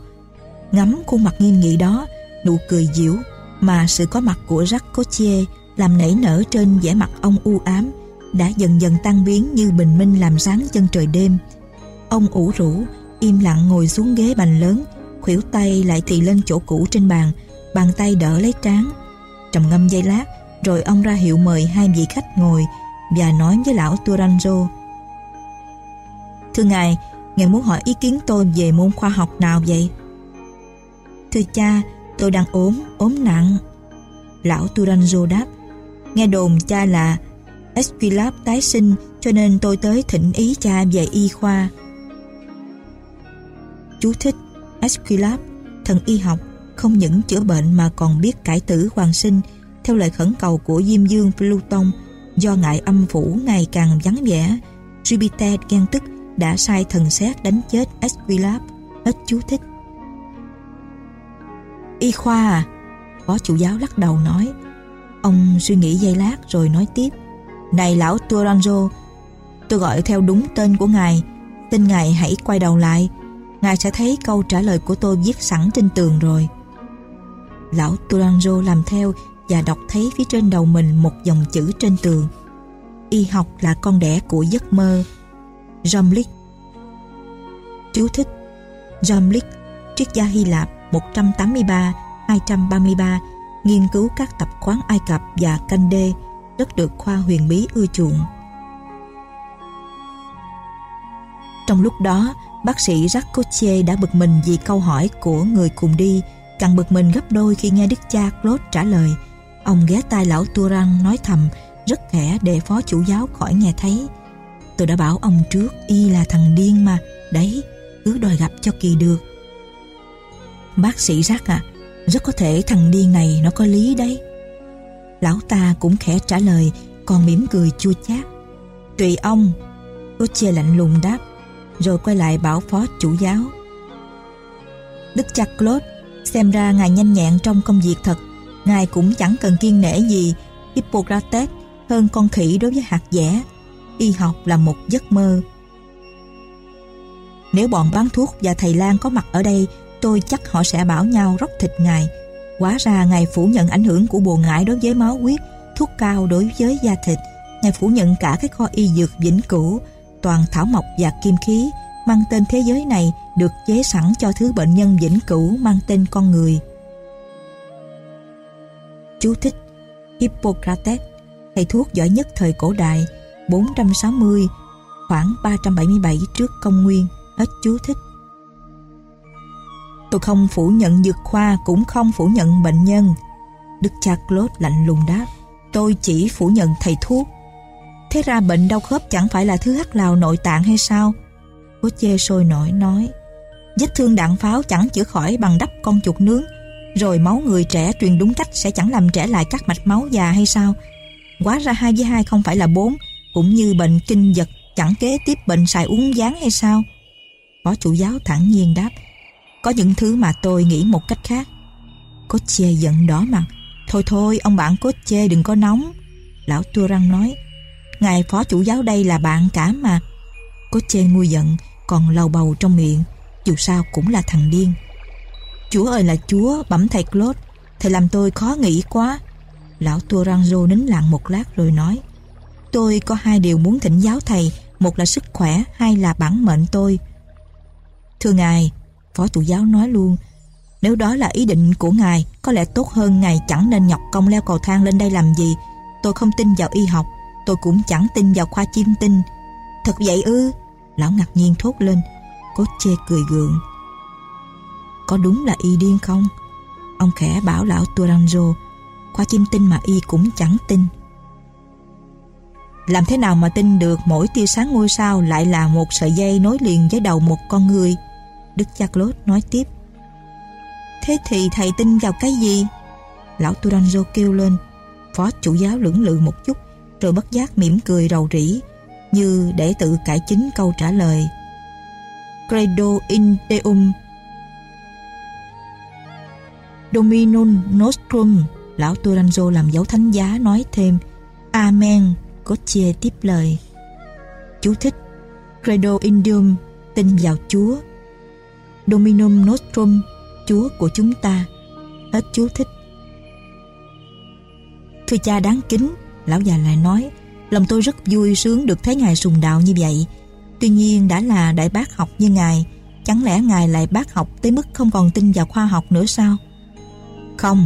ngắm khuôn mặt nghiêm nghị đó, nụ cười diễu mà sự có mặt của Jacques Cotier làm nảy nở trên vẻ mặt ông u ám, đã dần dần tan biến như bình minh làm sáng chân trời đêm. Ông ủ rũ, im lặng ngồi xuống ghế bành lớn, khuỷu tay lại thì lên chỗ cũ trên bàn bàn tay đỡ lấy trán. Trầm ngâm giây lát, rồi ông ra hiệu mời hai vị khách ngồi và nói với lão Turanzo Thưa ngài, ngài muốn hỏi ý kiến tôi về môn khoa học nào vậy? Thưa cha, tôi đang ốm, ốm nặng. Lão Turanzo đáp, nghe đồn cha là Esquilab tái sinh cho nên tôi tới thỉnh ý cha về y khoa. Chú thích Esquilab, thần y học, không những chữa bệnh mà còn biết cải tử hoàng sinh theo lời khẩn cầu của Diêm Dương Pluton do ngại âm phủ ngày càng vắng vẻ. Jupiter ghen tức đã sai thần xét đánh chết Esquilab hết chú thích. Y khoa à phó chủ giáo lắc đầu nói. Ông suy nghĩ giây lát rồi nói tiếp. Này lão Turanjo tôi gọi theo đúng tên của ngài. Xin ngài hãy quay đầu lại. Ngài sẽ thấy câu trả lời của tôi viết sẵn trên tường rồi. Lão Turanjo làm theo và đọc thấy phía trên đầu mình một dòng chữ trên tường. Y học là con đẻ của giấc mơ. Jamlik Chú thích Jamlik, triết gia Hy Lạp 183-233, nghiên cứu các tập quán Ai Cập và Canh Đê, rất được khoa huyền bí ưa chuộng. Trong lúc đó, bác sĩ Jacques đã bực mình vì câu hỏi của người cùng đi, càng bực mình gấp đôi khi nghe đức cha Claude trả lời. Ông ghé tai lão Turan nói thầm, rất khẽ để phó chủ giáo khỏi nghe thấy. Tôi đã bảo ông trước, y là thằng điên mà, đấy, cứ đòi gặp cho kỳ được. Bác sĩ rác à, rất có thể thằng điên này nó có lý đấy. Lão ta cũng khẽ trả lời, còn mỉm cười chua chát. Tùy ông, Coutier lạnh lùng đáp rồi quay lại bảo phó chủ giáo. Đức cha Claude, xem ra ngài nhanh nhẹn trong công việc thật. Ngài cũng chẳng cần kiên nể gì Hippocrates hơn con khỉ đối với hạt dẻ. Y học là một giấc mơ. Nếu bọn bán thuốc và thầy Lan có mặt ở đây, tôi chắc họ sẽ bảo nhau róc thịt ngài. Quá ra ngài phủ nhận ảnh hưởng của bồ ngải đối với máu huyết, thuốc cao đối với da thịt. Ngài phủ nhận cả cái kho y dược vĩnh cửu, toàn thảo mộc và kim khí mang tên thế giới này được chế sẵn cho thứ bệnh nhân vĩnh cửu mang tên con người. Chú thích Hippocrates, thầy thuốc giỏi nhất thời cổ đại 460 khoảng 377 trước công nguyên, hết chú thích tôi không phủ nhận dược khoa, cũng không phủ nhận bệnh nhân đức cha Claude lạnh lùng đáp, tôi chỉ phủ nhận thầy thuốc Thế ra bệnh đau khớp chẳng phải là thứ hắc lào nội tạng hay sao? Cô chê sôi nổi nói, Vết thương đạn pháo chẳng chữa khỏi bằng đắp con chuột nướng, Rồi máu người trẻ truyền đúng cách sẽ chẳng làm trẻ lại các mạch máu già hay sao? Quá ra hai với hai không phải là bốn cũng như bệnh kinh vật, chẳng kế tiếp bệnh xài uống dán hay sao? Phó chủ giáo thẳng nhiên đáp, Có những thứ mà tôi nghĩ một cách khác. Cốt chê giận đỏ mặt, Thôi thôi, ông bạn cốt chê đừng có nóng. Lão tua răng nói, Ngài phó chủ giáo đây là bạn cả mà. Cốt chê nguôi giận, Còn lầu bầu trong miệng, Dù sao cũng là thằng điên. Chúa ơi là chúa, bẩm thầy Claude, Thầy làm tôi khó nghĩ quá. Lão tu răng rô nín lặng một lát rồi nói Tôi có hai điều muốn thỉnh giáo thầy, Một là sức khỏe, Hai là bản mệnh tôi. Thưa ngài, Phó chủ giáo nói luôn, Nếu đó là ý định của ngài, Có lẽ tốt hơn ngài chẳng nên nhọc công leo cầu thang lên đây làm gì. Tôi không tin vào y học, Tôi cũng chẳng tin vào khoa chim tinh. Thật vậy ư? Lão ngạc nhiên thốt lên Cốt chê cười gượng. Có đúng là y điên không? Ông khẽ bảo lão Turanjo Khoa chim tinh mà y cũng chẳng tin. Làm thế nào mà tin được Mỗi tia sáng ngôi sao Lại là một sợi dây nối liền với đầu một con người? Đức cha Claude nói tiếp. Thế thì thầy tin vào cái gì? Lão turanzo kêu lên. Phó chủ giáo lưỡng lự một chút, rồi bất giác mỉm cười rầu rĩ, như để tự cải chính câu trả lời. Credo in Deum. Dominum Nostrum, Lão Turanzo làm dấu thánh giá nói thêm. Amen. Gautier tiếp lời. Chú thích Credo Indium, tin vào Chúa. Dominum Nostrum Chúa của chúng ta. Hết chú thích. Thưa cha đáng kính Lão già lại nói Lòng tôi rất vui sướng được thấy Ngài sùng đạo như vậy. Tuy nhiên đã là đại bác học như Ngài Chẳng lẽ Ngài lại bác học tới mức không còn tin vào khoa học nữa sao? Không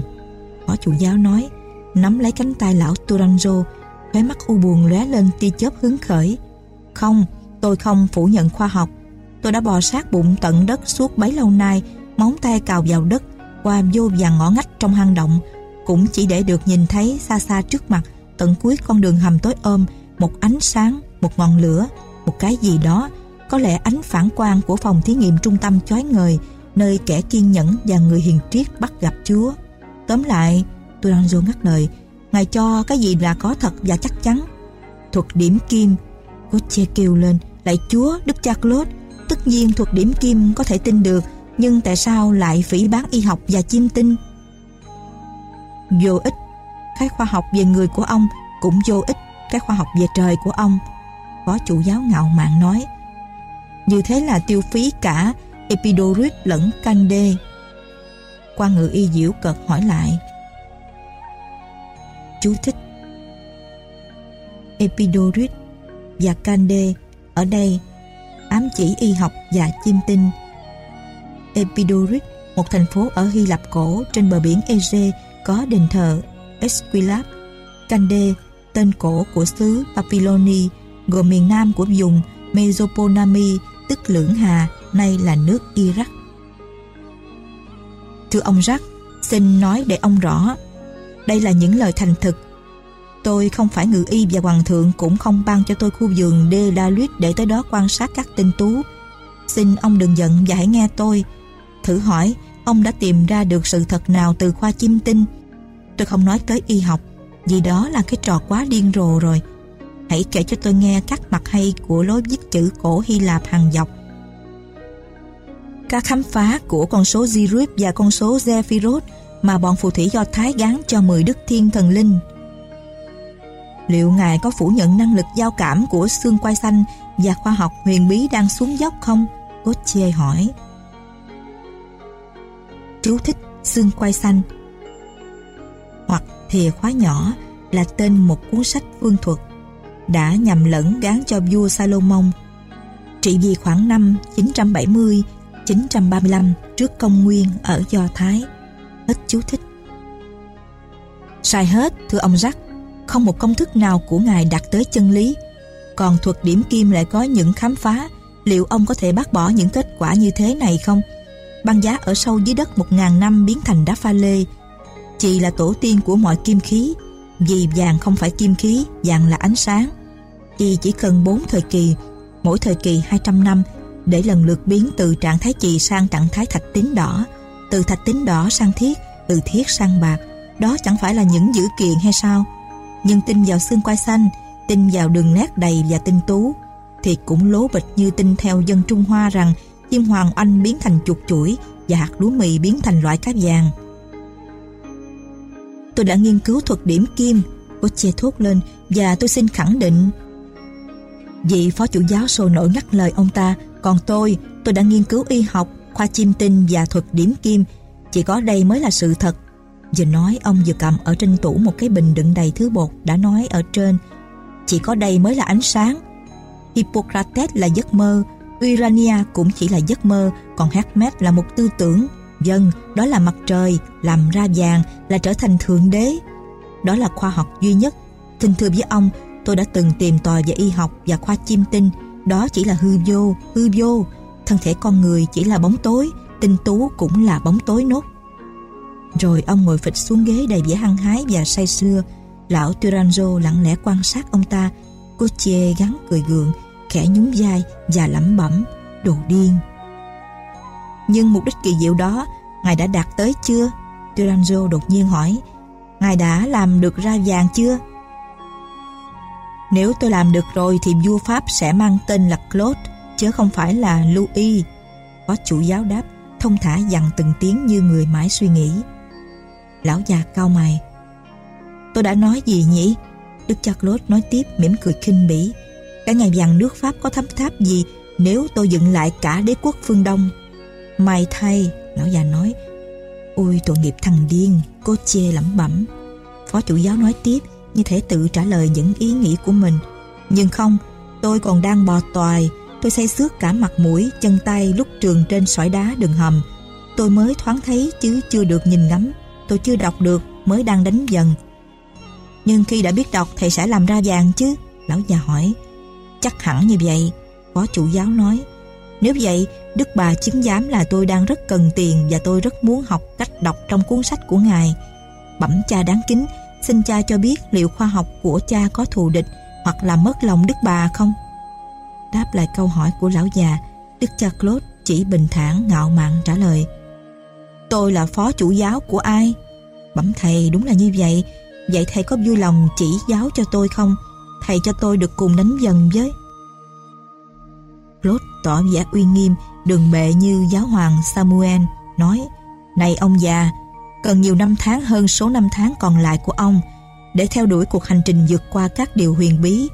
Phó chủ giáo nói Nắm lấy cánh tay lão turanzo Khóe mắt u buồn lóe lên tia chớp hứng khởi. Không, tôi không phủ nhận khoa học. Tôi đã bò sát bụng tận đất suốt bấy lâu nay Móng tay cào vào đất Qua vô vàng ngõ ngách trong hang động. Cũng chỉ để được nhìn thấy xa xa trước mặt tận cuối con đường hầm tối ôm một ánh sáng, một ngọn lửa, một cái gì đó, có lẽ ánh phản quang của phòng thí nghiệm trung tâm chói ngời, nơi kẻ kiên nhẫn và người hiền triết bắt gặp Chúa. Tóm lại, tôi đang vô ngắt lời, Ngài cho cái gì là có thật và chắc chắn. Thuật điểm kim, Gautier kêu lên, lại Chúa, Đức cha Claude, tất nhiên thuật điểm kim có thể tin được, nhưng tại sao lại phỉ bán y học và chiêm tinh? Vô ích cái khoa học về người của ông cũng vô ích cái khoa học về trời của ông phó chủ giáo ngạo mạn nói như thế là tiêu phí cả Epidorus lẫn Cande quan ngự y diễu cợt hỏi lại chú thích Epidorit và Cande ở đây ám chỉ y học và chiêm tinh. Epidorit, một thành phố ở Hy Lạp cổ trên bờ biển Ege có đền thờ Esquilap. Cande, tên cổ của xứ Papiloni gồm miền nam của vùng Mesopotamia, tức Lưỡng Hà, nay là nước Iraq. Thưa ông Jack, xin nói để ông rõ. Đây là những lời thành thực. Tôi không phải ngự y và hoàng thượng cũng không ban cho tôi khu vườn De La Luyết để tới đó quan sát các tinh tú. Xin ông đừng giận và hãy nghe tôi. Thử hỏi, ông đã tìm ra được sự thật nào từ khoa chim tinh? Tôi không nói tới y học, vì đó là cái trò quá điên rồ rồi. Hãy kể cho tôi nghe các mặt hay của lối viết chữ cổ Hy Lạp hàng dọc các khám phá của con số Zirut và con số Zephyros mà bọn phù thủy Do Thái gán cho 10 đức thiên thần linh. Liệu Ngài có phủ nhận năng lực giao cảm của xương quai xanh và khoa học huyền bí đang xuống dốc không? Gautier hỏi. Chú thích xương quai xanh hoặc thìa khóa nhỏ là tên một cuốn sách phương thuật đã nhầm lẫn gán cho vua Salomon trị vì khoảng năm 970 935 trước công nguyên ở Do Thái. Hết chú thích. Sai hết, thưa ông rắc không một công thức nào của Ngài đạt tới chân lý. Còn thuật điểm kim lại có những khám phá, liệu ông có thể bác bỏ những kết quả như thế này không? Băng giá ở sâu dưới đất một ngàn năm biến thành đá pha lê. Chị là tổ tiên của mọi kim khí, vì vàng không phải kim khí, vàng là ánh sáng. Chị chỉ cần bốn thời kỳ, mỗi thời kỳ 200 năm để lần lượt biến từ trạng thái chì sang trạng thái thạch tín đỏ, từ thạch tín đỏ sang thiết, từ thiết sang bạc. Đó chẳng phải là những dữ kiện hay sao? Nhưng tin vào xương quai xanh, tin vào đường nét đầy và tinh tú, thì cũng lố bịch như tin theo dân Trung Hoa rằng chim hoàng anh biến thành chuột chuỗi và hạt lúa mì biến thành loại cá vàng. Tôi đã nghiên cứu thuật điểm kim, cô che thốt lên và tôi xin khẳng định Vị phó chủ giáo sôi nổi ngắt lời ông ta còn tôi, tôi đã nghiên cứu y học, khoa chim tinh và thuật điểm kim. Chỉ có đây mới là sự thật. Vừa nói ông vừa cầm ở trên tủ một cái bình đựng đầy thứ bột đã nói ở trên. Chỉ có đây mới là ánh sáng. Hippocrates là giấc mơ, Urania cũng chỉ là giấc mơ, còn Hermes là một tư tưởng. Dân, đó là mặt trời, làm ra vàng, là trở thành thượng đế. Đó là khoa học duy nhất. thình thưa với ông, tôi đã từng tìm tòi về y học và khoa chim tinh, đó chỉ là hư vô, hư vô. Thân thể con người chỉ là bóng tối, tinh tú cũng là bóng tối nốt. Rồi ông ngồi phịch xuống ghế đầy vẻ hăng hái và say sưa. Lão Turanzo lặng lẽ quan sát ông ta. Cô chê gắn cười gượng, khẽ nhún vai và lẩm bẩm, đồ điên. Nhưng mục đích kỳ diệu đó, ngài đã đạt tới chưa? Turanzo đột nhiên hỏi, ngài đã làm được ra vàng chưa? Nếu tôi làm được rồi thì vua Pháp sẽ mang tên là Claude, chứ không phải là Louis. Phó chủ giáo đáp, thông thả dặn từng tiếng như người mãi suy nghĩ. Lão già cao mày. Tôi đã nói gì nhỉ? Đức Charles nói tiếp mỉm cười khinh bỉ. Cả ngày rằng nước Pháp có thấm tháp gì nếu tôi dựng lại cả đế quốc phương Đông? May thay, lão già nói. Ôi tội nghiệp thằng điên, cô chê lẩm bẩm. Phó chủ giáo nói tiếp, như thể tự trả lời những ý nghĩ của mình. Nhưng không, tôi còn đang bò toài, tôi say xước cả mặt mũi, chân tay lúc trường trên sỏi đá đường hầm. Tôi mới thoáng thấy chứ chưa được nhìn ngắm, tôi chưa đọc được, mới đang đánh dần. Nhưng khi đã biết đọc thầy sẽ làm ra vàng chứ? Lão già hỏi. Chắc hẳn như vậy, phó chủ giáo nói. Nếu vậy, Đức bà chứng giám là tôi đang rất cần tiền và tôi rất muốn học cách đọc trong cuốn sách của Ngài. Bẩm cha đáng kính, Xin cha cho biết liệu khoa học của cha có thù địch hoặc là mất lòng Đức bà không? Đáp lại câu hỏi của lão già, Đức cha Claude chỉ bình thản ngạo mạn trả lời. Tôi là phó chủ giáo của ai? Bẩm thầy đúng là như vậy. Vậy thầy có vui lòng chỉ giáo cho tôi không? Thầy cho tôi được cùng đánh dần với. Claude tỏ vẻ uy nghiêm, đường bệ như giáo hoàng Samuel, nói Này ông già, cần nhiều năm tháng hơn số năm tháng còn lại của ông để theo đuổi cuộc hành trình vượt qua các điều huyền bí.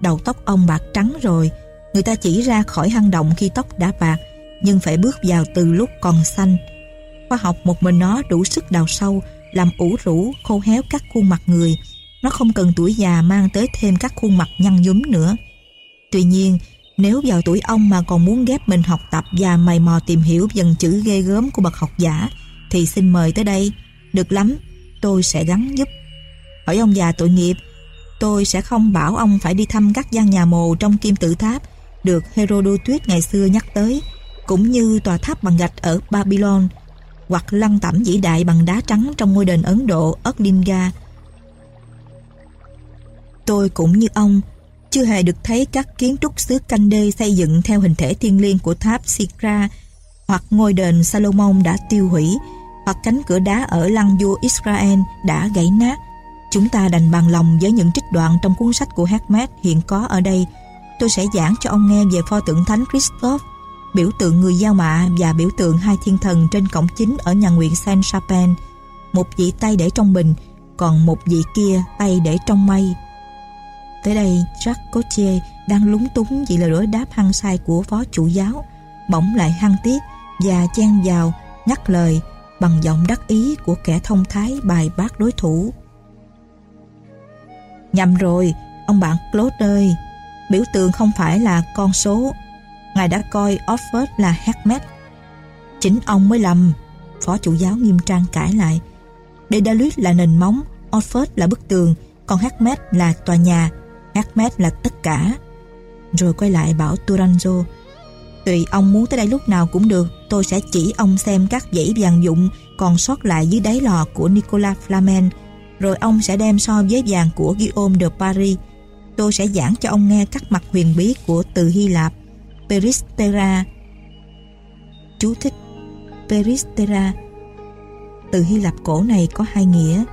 Đầu tóc ông bạc trắng rồi, người ta chỉ ra khỏi hang động khi tóc đã bạc, nhưng phải bước vào từ lúc còn xanh. Khoa học một mình nó đủ sức đào sâu, làm ủ rũ, khô héo các khuôn mặt người, Nó không cần tuổi già mang tới thêm các khuôn mặt nhăn nhúm nữa. Tuy nhiên, nếu vào tuổi ông mà còn muốn ghép mình học tập và mày mò tìm hiểu dần chữ ghê gớm của bậc học giả, thì xin mời tới đây. Được lắm, tôi sẽ gắn giúp. Hỏi ông già tội nghiệp, tôi sẽ không bảo ông phải đi thăm các gian nhà mồ trong kim tự tháp được Herodotus ngày xưa nhắc tới, cũng như tòa tháp bằng gạch ở Babylon, hoặc lăng tẩm vĩ đại bằng đá trắng trong ngôi đền Ấn Độ Erdlinga. Tôi cũng như ông, chưa hề được thấy các kiến trúc xứ canh đê xây dựng theo hình thể thiên liêng của tháp Sikra hoặc ngôi đền Salomon đã tiêu hủy hoặc cánh cửa đá ở lăng vua Israel đã gãy nát. Chúng ta đành bằng lòng với những trích đoạn trong cuốn sách của Hermes hiện có ở đây. Tôi sẽ giảng cho ông nghe về pho tượng thánh Christophe, biểu tượng người giao mạ và biểu tượng hai thiên thần trên cổng chính ở nhà nguyện Saint-Chapin. Một vị tay để trong bình, còn một vị kia tay để trong mây. Tới đây, Jacques Gauthier đang lúng túng vì lời đối đáp hăng sai của phó chủ giáo, bỗng lại hăng tiếc và chen vào, nhắc lời bằng giọng đắc ý của kẻ thông thái bài bác đối thủ. Nhầm rồi, ông bạn Claude ơi, biểu tượng không phải là con số. Ngài đã coi Oxford là Hermes. Chính ông mới lầm, phó chủ giáo nghiêm trang cãi lại. Daedalus là nền móng, Oxford là bức tường, còn Hermes là tòa nhà, Hermes là tất cả. Rồi quay lại bảo Turanzo, Tùy ông muốn tới đây lúc nào cũng được Tôi sẽ chỉ ông xem các dãy vàng dụng Còn sót lại dưới đáy lò của Nicolas Flamen Rồi ông sẽ đem so với vàng của Guillaume de Paris Tôi sẽ giảng cho ông nghe các mặt huyền bí của từ Hy Lạp Peristera. Chú thích Peristera. Từ Hy Lạp cổ này có hai nghĩa.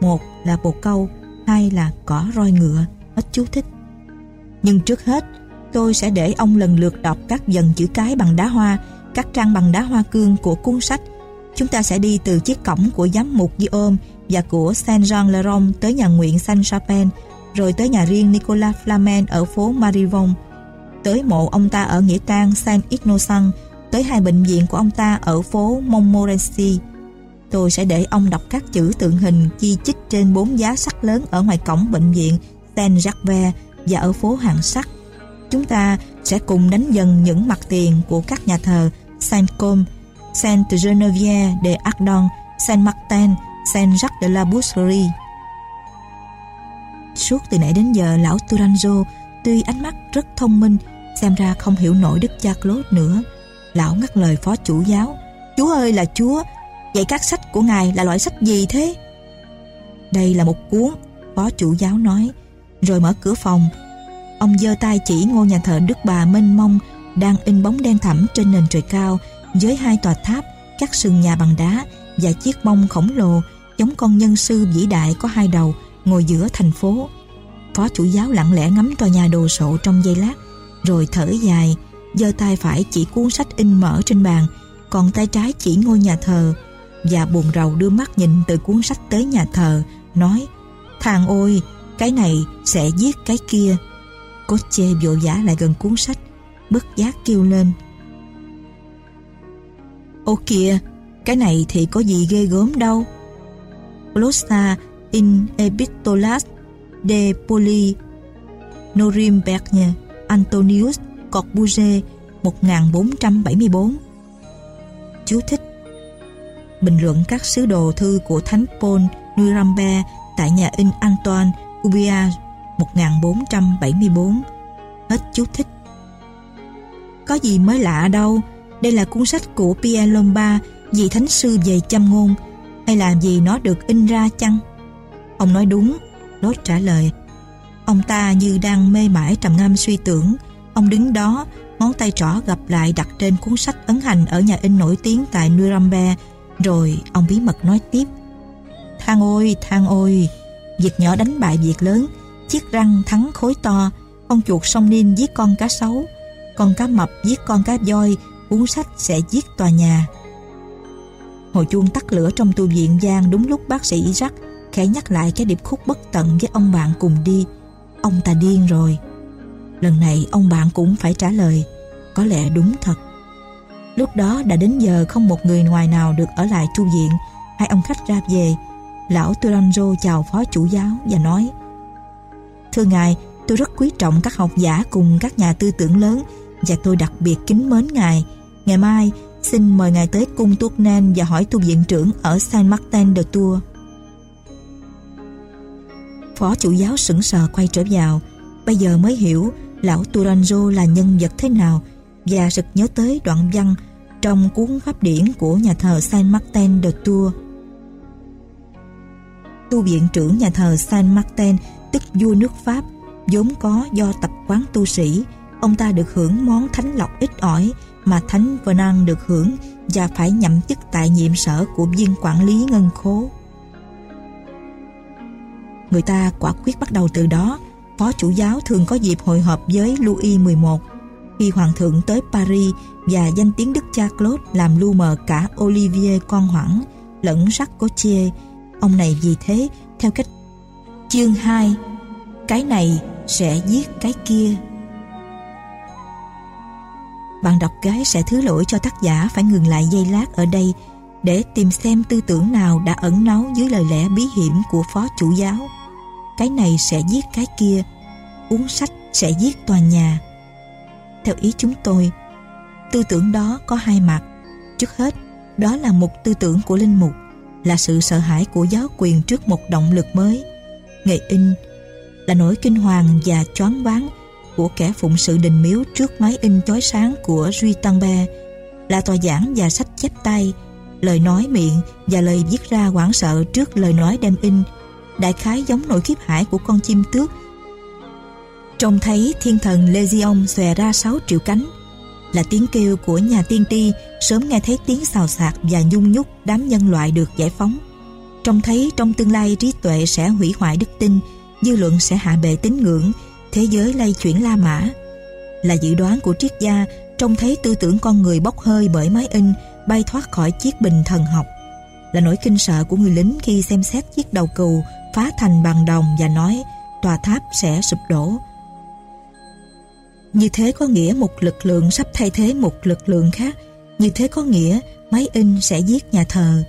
Một là bồ câu Hai là cỏ roi ngựa. Hết chú thích. Nhưng trước hết tôi sẽ để ông lần lượt đọc các dần chữ cái bằng đá hoa, các trang bằng đá hoa cương của cuốn sách. Chúng ta sẽ đi từ chiếc cổng của giám mục Guillaume và của Saint Jean le Rome tới nhà nguyện Saint Chapin, rồi tới nhà riêng Nicolas Flamen ở phố Marivon, tới mộ ông ta ở nghĩa trang Saint Innocent, tới hai bệnh viện của ông ta ở phố Montmorency. Tôi sẽ để ông đọc các chữ tượng hình chi chích trên bốn giá sắt lớn ở ngoài cổng bệnh viện Saint Jacques và ở phố Hàng Sắt chúng ta sẽ cùng đánh dần những mặt tiền của các nhà thờ Saint Côme, Saint Geneviève de Ardon, Saint Martin, Saint Jacques de la Boucherie. Suốt từ nãy đến giờ lão Turanzo tuy ánh mắt rất thông minh xem ra không hiểu nổi đức cha Claude nữa. Lão ngắt lời phó chủ giáo Chúa ơi là Chúa Vậy các sách của Ngài là loại sách gì thế? Đây là một cuốn Phó chủ giáo nói Rồi mở cửa phòng Ông giơ tay chỉ ngôi nhà thờ Đức Bà mênh mông đang in bóng đen thẳm trên nền trời cao với hai tòa tháp, các sườn nhà bằng đá và chiếc mông khổng lồ giống con nhân sư vĩ đại có hai đầu ngồi giữa thành phố. Phó chủ giáo lặng lẽ ngắm tòa nhà đồ sộ trong giây lát, rồi thở dài, giơ tay phải chỉ cuốn sách in mở trên bàn, còn tay trái chỉ ngôi nhà thờ, và buồn rầu đưa mắt nhìn từ cuốn sách tới nhà thờ, nói, thằng ôi, cái này sẽ giết cái kia Cô chê vội vã lại gần cuốn sách, Bất giác kêu lên, Ô kìa, Cái này thì có gì ghê gớm đâu Glossa in Epistolas de Poli Norimberg Antonius Corbusier 1474 Chú thích. Bình luận các sứ đồ thư của Thánh Paul Nuremberg tại nhà in Antoine Cubier 1474 Hết chú thích. Có gì mới lạ đâu? Đây là cuốn sách của Pierre Lombard, Vị thánh sư về châm ngôn. Hay là vì nó được in ra chăng? Ông nói đúng Lốt trả lời. Ông ta như đang mê mải trầm ngâm suy tưởng. Ông đứng đó Ngón tay trỏ gặp lại đặt trên cuốn sách ấn hành Ở nhà in nổi tiếng tại Nuremberg Rồi ông bí mật nói tiếp. Thang ôi, thang ôi Việc nhỏ đánh bại việc lớn Chiếc răng thắng khối to Con chuột sông ninh giết con cá sấu Con cá mập giết con cá voi Cuốn sách sẽ giết tòa nhà. Hồi chuông tắt lửa trong tu viện gian Đúng lúc bác sĩ Jack Khẽ nhắc lại cái điệp khúc bất tận với ông bạn cùng đi Ông ta điên rồi Lần này ông bạn cũng phải trả lời Có lẽ đúng thật Lúc đó đã đến giờ không một người ngoài nào được ở lại tu viện Hai ông khách ra về Lão Turanzo chào phó chủ giáo và nói Thưa ngài, tôi rất quý trọng các học giả cùng các nhà tư tưởng lớn và tôi đặc biệt kính mến ngài. Ngày mai, xin mời ngài tới cung Tournai và hỏi tu viện trưởng ở Saint Martin de Tours. Phó chủ giáo sững sờ quay trở vào, bây giờ mới hiểu lão Turanjo là nhân vật thế nào và sực nhớ tới đoạn văn trong cuốn pháp điển của nhà thờ Saint Martin de Tours. Tu viện trưởng nhà thờ Saint Martin tức vua nước Pháp vốn có do tập quán tu sĩ ông ta được hưởng món thánh lọc ít ỏi mà thánh Vernon được hưởng và phải nhậm chức tại nhiệm sở của viên quản lý ngân khố. Người ta quả quyết bắt đầu từ đó. Phó chủ giáo thường có dịp hội họp với Louis XI khi hoàng thượng tới Paris và danh tiếng đức cha Claude làm lu mờ cả Olivier con hoảng lẫn rắc cố chê, Ông này vì thế theo cách chương 2 cái này sẽ giết cái kia. Bạn đọc gái sẽ thứ lỗi cho tác giả phải ngừng lại giây lát ở đây để tìm xem tư tưởng nào đã ẩn náu dưới lời lẽ bí hiểm của phó chủ giáo. Cái này sẽ giết cái kia, cuốn sách sẽ giết tòa nhà. Theo ý chúng tôi, tư tưởng đó có hai mặt. Trước hết, đó là một tư tưởng của linh mục, là sự sợ hãi của giáo quyền trước một động lực mới. Nghề in là nỗi kinh hoàng và choáng váng của kẻ phụng sự đình miếu trước máy in chói sáng của Duy Tăng Be là tòa giảng và sách chép tay lời nói miệng và lời viết ra hoảng sợ trước lời nói đem in đại khái giống nỗi khiếp hải của con chim tước. Trông thấy thiên thần Legion xòe ra sáu triệu cánh, là tiếng kêu của nhà tiên tri, sớm nghe thấy tiếng xào xạc và nhung nhúc đám nhân loại được giải phóng. Trông thấy trong tương lai trí tuệ sẽ hủy hoại đức tin, dư luận sẽ hạ bệ tín ngưỡng, thế giới lay chuyển La Mã. Là dự đoán của triết gia, trông thấy tư tưởng con người bốc hơi bởi máy in, bay thoát khỏi chiếc bình thần học là nỗi kinh sợ của người lính khi xem xét chiếc đầu cừu phá thành bằng đồng và nói tòa tháp sẽ sụp đổ như thế có nghĩa một lực lượng sắp thay thế một lực lượng khác như thế có nghĩa máy in sẽ giết nhà thờ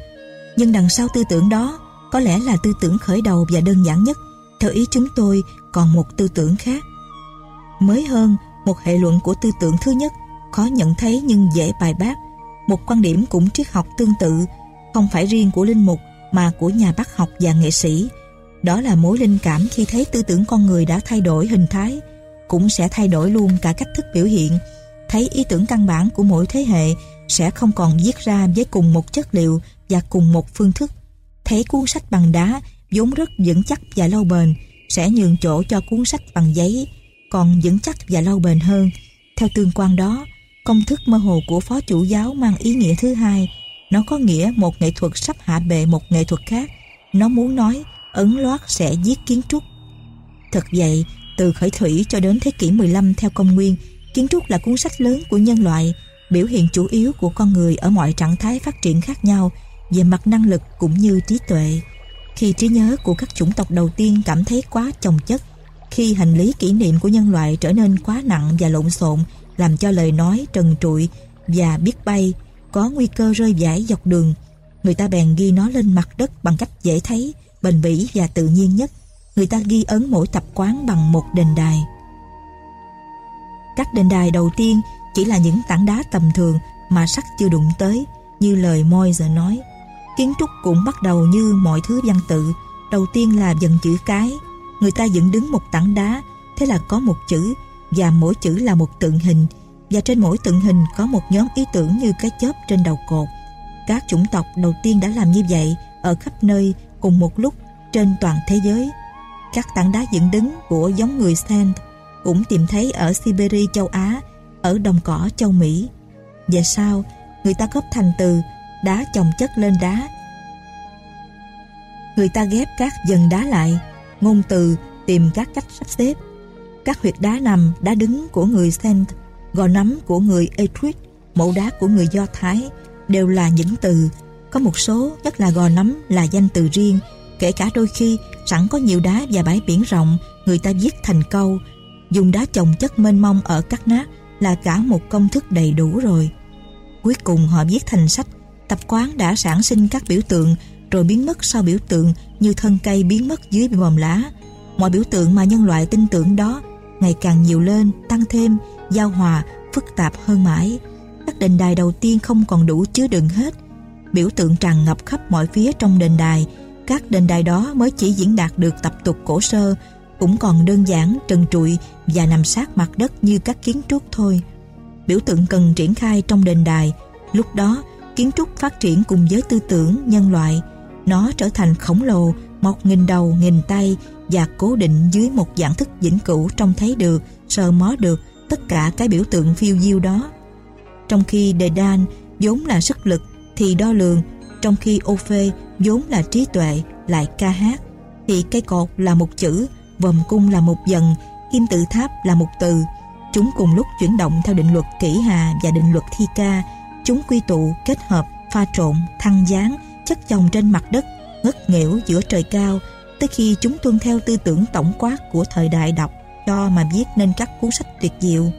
nhưng đằng sau tư tưởng đó có lẽ là tư tưởng khởi đầu và đơn giản nhất theo ý chúng tôi còn một tư tưởng khác. Mới hơn, một hệ luận của tư tưởng thứ nhất khó nhận thấy nhưng dễ bài bác. Một quan điểm cũng triết học tương tự, không phải riêng của linh mục mà của nhà bác học và nghệ sĩ. Đó là mối linh cảm khi thấy tư tưởng con người đã thay đổi hình thái, cũng sẽ thay đổi luôn cả cách thức biểu hiện. Thấy ý tưởng căn bản của mỗi thế hệ sẽ không còn viết ra với cùng một chất liệu và cùng một phương thức. Thấy cuốn sách bằng đá vốn rất vững chắc và lâu bền sẽ nhường chỗ cho cuốn sách bằng giấy còn vững chắc và lâu bền hơn. Theo tương quan đó, công thức mơ hồ của phó chủ giáo mang ý nghĩa thứ hai. Nó có nghĩa một nghệ thuật sắp hạ bệ một nghệ thuật khác. Nó muốn nói ấn loát sẽ giết kiến trúc. Thật vậy, từ khởi thủy cho đến thế kỷ 15 theo công nguyên, kiến trúc là cuốn sách lớn của nhân loại, biểu hiện chủ yếu của con người ở mọi trạng thái phát triển khác nhau về mặt năng lực cũng như trí tuệ. Khi trí nhớ của các chủng tộc đầu tiên cảm thấy quá chồng chất, khi hành lý kỷ niệm của nhân loại trở nên quá nặng và lộn xộn, làm cho lời nói trần trụi và biết bay, có nguy cơ rơi vãi dọc đường, người ta bèn ghi nó lên mặt đất bằng cách dễ thấy, bền bỉ và tự nhiên nhất. Người ta ghi ấn mỗi tập quán bằng một đền đài. Các đền đài đầu tiên chỉ là những tảng đá tầm thường mà sắt chưa đụng tới, như lời Moise nói. Kiến trúc cũng bắt đầu như mọi thứ văn tự Đầu tiên là dần chữ cái Người ta dựng đứng một tảng đá Thế là có một chữ Và mỗi chữ là một tượng hình và trên mỗi tượng hình có một nhóm ý tưởng như cái chớp trên đầu cột Các chủng tộc đầu tiên đã làm như vậy Ở khắp nơi cùng một lúc trên toàn thế giới Các tảng đá dựng đứng của giống người Sand Cũng tìm thấy ở Siberia châu Á Ở đồng cỏ châu Mỹ Và sau người ta góp thành từ đá chồng chất lên đá. Người ta ghép các dần đá lại, ngôn từ tìm các cách sắp xếp. Các huyệt đá nằm, đá đứng của người Saint, gò nắm của người Etruit, mẫu đá của người Do Thái đều là những từ. Có một số, nhất là gò nắm là danh từ riêng, kể cả đôi khi sẵn có nhiều đá và bãi biển rộng, người ta viết thành câu, dùng đá chồng chất mênh mông ở các nát là cả một công thức đầy đủ rồi. Cuối cùng họ viết thành sách tập quán đã sản sinh các biểu tượng rồi biến mất sau biểu tượng như thân cây biến mất dưới mầm lá. Mọi biểu tượng mà nhân loại tin tưởng đó ngày càng nhiều lên, tăng thêm, giao hòa, phức tạp hơn mãi. Các đền đài đầu tiên không còn đủ chứa đựng hết. Biểu tượng tràn ngập khắp mọi phía trong đền đài. Các đền đài đó mới chỉ diễn đạt được tập tục cổ sơ, cũng còn đơn giản, trần trụi và nằm sát mặt đất như các kiến trúc thôi. Biểu tượng cần triển khai trong đền đài. Lúc đó, kiến trúc phát triển cùng với tư tưởng nhân loại. Nó trở thành khổng lồ, một nghìn đầu, nghìn tay và cố định dưới một dạng thức vĩnh cửu trông thấy được, sờ mó được tất cả cái biểu tượng phiêu diêu đó. Trong khi Đề Đan vốn là sức lực thì đo lường, trong khi Ô Phê vốn là trí tuệ lại ca hát, thì cây cột là một chữ, vòng cung là một dần, kim tự tháp là một từ. Chúng cùng lúc chuyển động theo định luật kỷ hà và định luật thi ca. Chúng quy tụ, kết hợp, pha trộn, thăng dáng, chất chồng trên mặt đất, ngất nghẽo giữa trời cao, tới khi chúng tuân theo tư tưởng tổng quát của thời đại đọc cho mà viết nên các cuốn sách tuyệt diệu.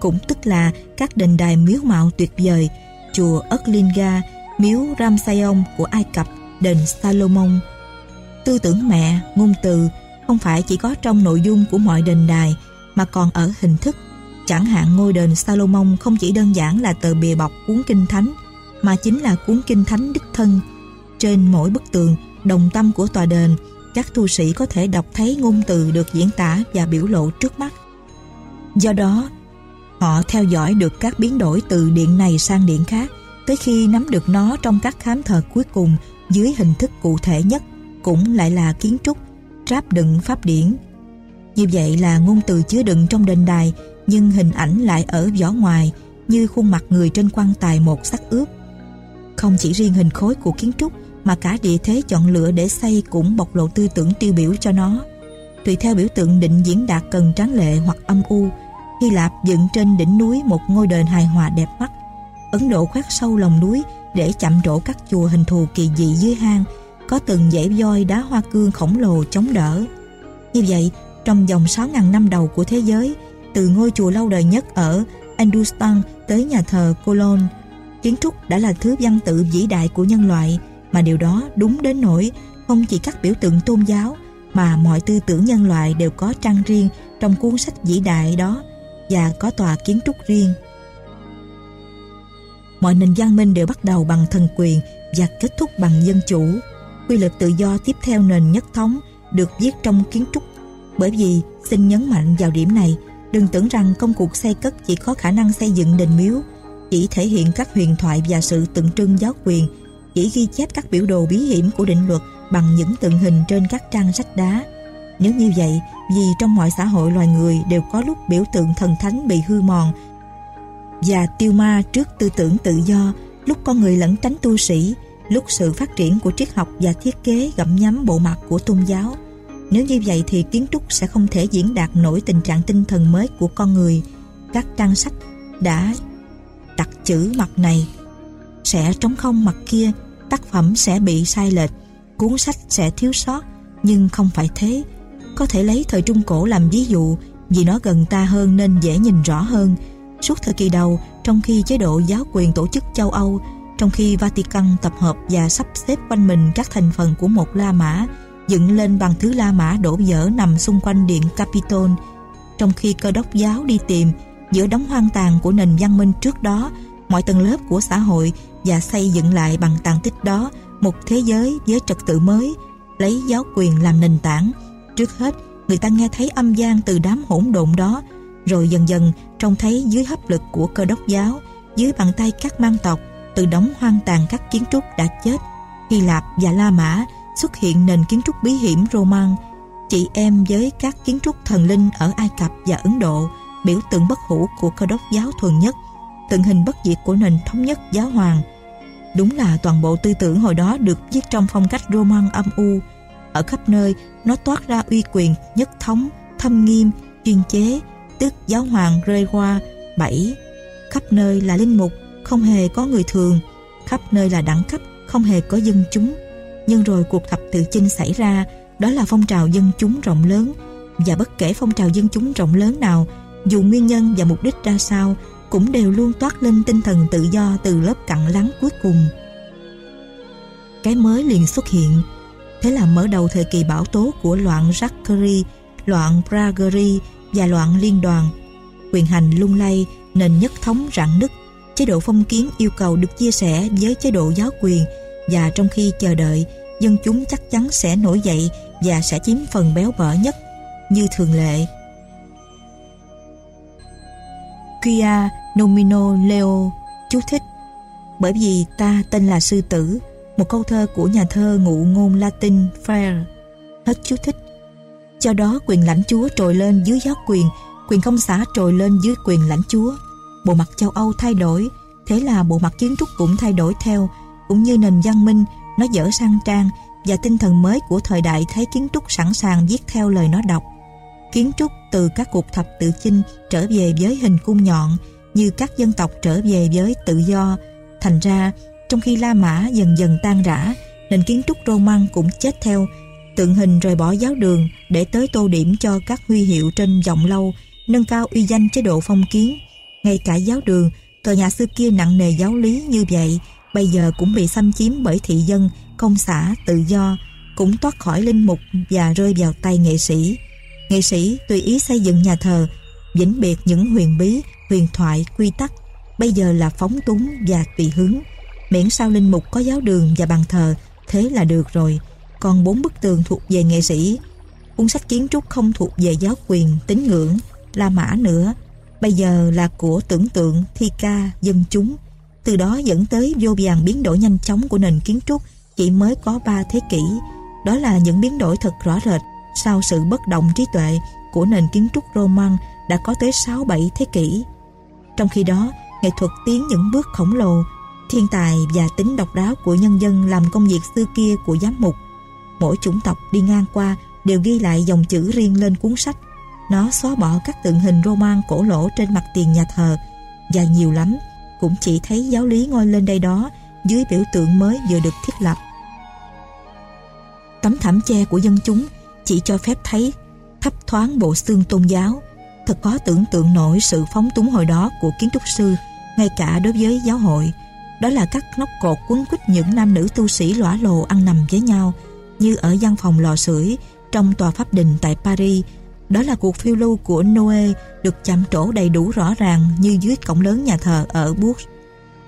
Cũng tức là các đền đài miếu mạo tuyệt vời, chùa Ất-Linga, miếu Ramsayon của Ai Cập, đền Salomon. Tư tưởng mẹ, ngôn từ không phải chỉ có trong nội dung của mọi đền đài mà còn ở hình thức. Chẳng hạn ngôi đền Salomon không chỉ đơn giản là tờ bìa bọc cuốn kinh thánh mà chính là cuốn kinh thánh đích thân. Trên mỗi bức tường, đồng tâm của tòa đền các tu sĩ có thể đọc thấy ngôn từ được diễn tả và biểu lộ trước mắt. Do đó, họ theo dõi được các biến đổi từ điện này sang điện khác tới khi nắm được nó trong các khám thờ cuối cùng dưới hình thức cụ thể nhất cũng lại là kiến trúc, ráp đựng pháp điển. Như vậy là ngôn từ chứa đựng trong đền đài nhưng hình ảnh lại ở vỏ ngoài như khuôn mặt người trên quan tài một sắc ướp. Không chỉ riêng hình khối của kiến trúc mà cả địa thế chọn lựa để xây cũng bộc lộ tư tưởng tiêu biểu cho nó. Tùy theo biểu tượng định diễn đạt cần tráng lệ hoặc âm u, Hy Lạp dựng trên đỉnh núi một ngôi đền hài hòa đẹp mắt. Ấn Độ khoét sâu lòng núi để chạm trổ các chùa hình thù kỳ dị dưới hang, có từng dãy voi đá hoa cương khổng lồ chống đỡ. Như vậy, trong vòng 6.000 năm đầu của thế giới, từ ngôi chùa lâu đời nhất ở Hindustan tới nhà thờ Cologne, kiến trúc đã là thứ văn tự vĩ đại của nhân loại, mà điều đó đúng đến nỗi không chỉ các biểu tượng tôn giáo mà mọi tư tưởng nhân loại đều có trang riêng trong cuốn sách vĩ đại đó và có tòa kiến trúc riêng. Mọi nền văn minh đều bắt đầu bằng thần quyền và kết thúc bằng dân chủ. Quy luật tự do tiếp theo nền nhất thống được viết trong kiến trúc. Bởi vì, xin nhấn mạnh vào điểm này, đừng tưởng rằng công cuộc xây cất chỉ có khả năng xây dựng đền miếu, chỉ thể hiện các huyền thoại và sự tượng trưng giáo quyền chỉ ghi chép các biểu đồ bí hiểm của định luật bằng những tượng hình trên các trang sách đá. Nếu như vậy, vì trong mọi xã hội loài người đều có lúc biểu tượng thần thánh bị hư mòn và tiêu ma trước tư tưởng tự do, lúc con người lẫn tránh tu sĩ, lúc sự phát triển của triết học và thiết kế gặm nhắm bộ mặt của tôn giáo. Nếu như vậy thì kiến trúc sẽ không thể diễn đạt nổi tình trạng tinh thần mới của con người. Các trang sách đã đặt chữ mặt này sẽ trống không mặt kia tác phẩm sẽ bị sai lệch, cuốn sách sẽ thiếu sót, nhưng không phải thế. Có thể lấy thời Trung Cổ làm ví dụ vì nó gần ta hơn nên dễ nhìn rõ hơn. Suốt thời kỳ đầu, trong khi chế độ giáo quyền tổ chức châu Âu, trong khi Vatican tập hợp và sắp xếp quanh mình các thành phần của một La Mã, dựng lên bằng thứ La Mã đổ dở nằm xung quanh điện Capitol, trong khi cơ đốc giáo đi tìm giữa đống hoang tàn của nền văn minh trước đó mọi tầng lớp của xã hội và xây dựng lại bằng tàn tích đó một thế giới với trật tự mới, lấy giáo quyền làm nền tảng. Trước hết, người ta nghe thấy âm gian từ đám hỗn độn đó, rồi dần dần trông thấy dưới hấp lực của cơ đốc giáo, dưới bàn tay các mang tộc, từ đóng hoang tàn các kiến trúc đã chết, Hy Lạp và La Mã xuất hiện nền kiến trúc bí hiểm Roman, chị em với các kiến trúc thần linh ở Ai Cập và Ấn Độ, biểu tượng bất hủ của cơ đốc giáo thuần nhất, tượng hình bất diệt của nền thống nhất giáo hoàng. Đúng là toàn bộ tư tưởng hồi đó được viết trong phong cách Roman âm u. Ở khắp nơi, nó toát ra uy quyền, nhất thống, thâm nghiêm, chuyên chế, tức giáo hoàng rơi qua bảy. Khắp nơi là linh mục, không hề có người thường. Khắp nơi là đẳng cấp, không hề có dân chúng. Nhưng rồi cuộc thập tự chinh xảy ra, đó là phong trào dân chúng rộng lớn. Và bất kể phong trào dân chúng rộng lớn nào, dù nguyên nhân và mục đích ra sao, cũng đều luôn toát lên tinh thần tự do từ lớp cặn lắng cuối cùng. cái mới liền xuất hiện. Thế là mở đầu thời kỳ bão tố của loạn Jacquerie, loạn Bragerie và loạn liên đoàn. Quyền hành lung lay, nền nhất thống rạn nứt. Chế độ phong kiến yêu cầu được chia sẻ với chế độ giáo quyền và trong khi chờ đợi, dân chúng chắc chắn sẽ nổi dậy và sẽ chiếm phần béo bở nhất, như thường lệ. Quia nomino leo. Chú thích. Bởi vì ta tên là sư tử, một câu thơ của nhà thơ ngụ ngôn Latin Fair hết chú thích. Cho đó quyền lãnh chúa trồi lên dưới giáo quyền quyền công xã trồi lên dưới quyền lãnh chúa. Bộ mặt châu Âu thay đổi, thế là bộ mặt kiến trúc cũng thay đổi theo, cũng như nền văn minh, nó dở sang trang và tinh thần mới của thời đại thấy kiến trúc sẵn sàng viết theo lời nó đọc kiến trúc từ các cuộc thập tự chinh trở về với hình cung nhọn như các dân tộc trở về với tự do. Thành ra, trong khi La Mã dần dần tan rã, nền kiến trúc Roman cũng chết theo, tượng hình rời bỏ giáo đường để tới tô điểm cho các huy hiệu trên vọng lâu, nâng cao uy danh chế độ phong kiến. Ngay cả giáo đường, tòa nhà xưa kia nặng nề giáo lý như vậy, bây giờ cũng bị xâm chiếm bởi thị dân, công xã, tự do, cũng thoát khỏi linh mục và rơi vào tay nghệ sĩ. Nghệ sĩ tùy ý xây dựng nhà thờ, vĩnh biệt những huyền bí, huyền thoại, quy tắc, bây giờ là phóng túng và tùy hứng. Miễn sao linh mục có giáo đường và bàn thờ, thế là được rồi. Còn bốn bức tường thuộc về nghệ sĩ, cuốn sách kiến trúc không thuộc về giáo quyền, tín ngưỡng, La Mã nữa. Bây giờ là của tưởng tượng, thi ca, dân chúng. Từ đó dẫn tới vô vàng biến đổi nhanh chóng của nền kiến trúc chỉ mới có ba thế kỷ. Đó là những biến đổi thật rõ rệt sau sự bất động trí tuệ của nền kiến trúc Roman đã có tới 6-7 thế kỷ. Trong khi đó, nghệ thuật tiến những bước khổng lồ, thiên tài và tính độc đáo của nhân dân làm công việc xưa kia của giám mục. Mỗi chủng tộc đi ngang qua đều ghi lại dòng chữ riêng lên cuốn sách. Nó xóa bỏ các tượng hình Roman cổ lỗ trên mặt tiền nhà thờ và nhiều lắm cũng chỉ thấy giáo lý ngôi lên đây đó dưới biểu tượng mới vừa được thiết lập. Tấm thảm che của dân chúng chỉ cho phép thấy, thấp thoáng bộ xương tôn giáo. Thật khó tưởng tượng nổi sự phóng túng hồi đó của kiến trúc sư, ngay cả đối với giáo hội. Đó là các nóc cột quấn quýt những nam nữ tu sĩ lõa lồ ăn nằm với nhau, như ở văn phòng lò sưởi trong tòa pháp đình tại Paris. Đó là cuộc phiêu lưu của Noe, được chạm trổ đầy đủ rõ ràng như dưới cổng lớn nhà thờ ở Bourges.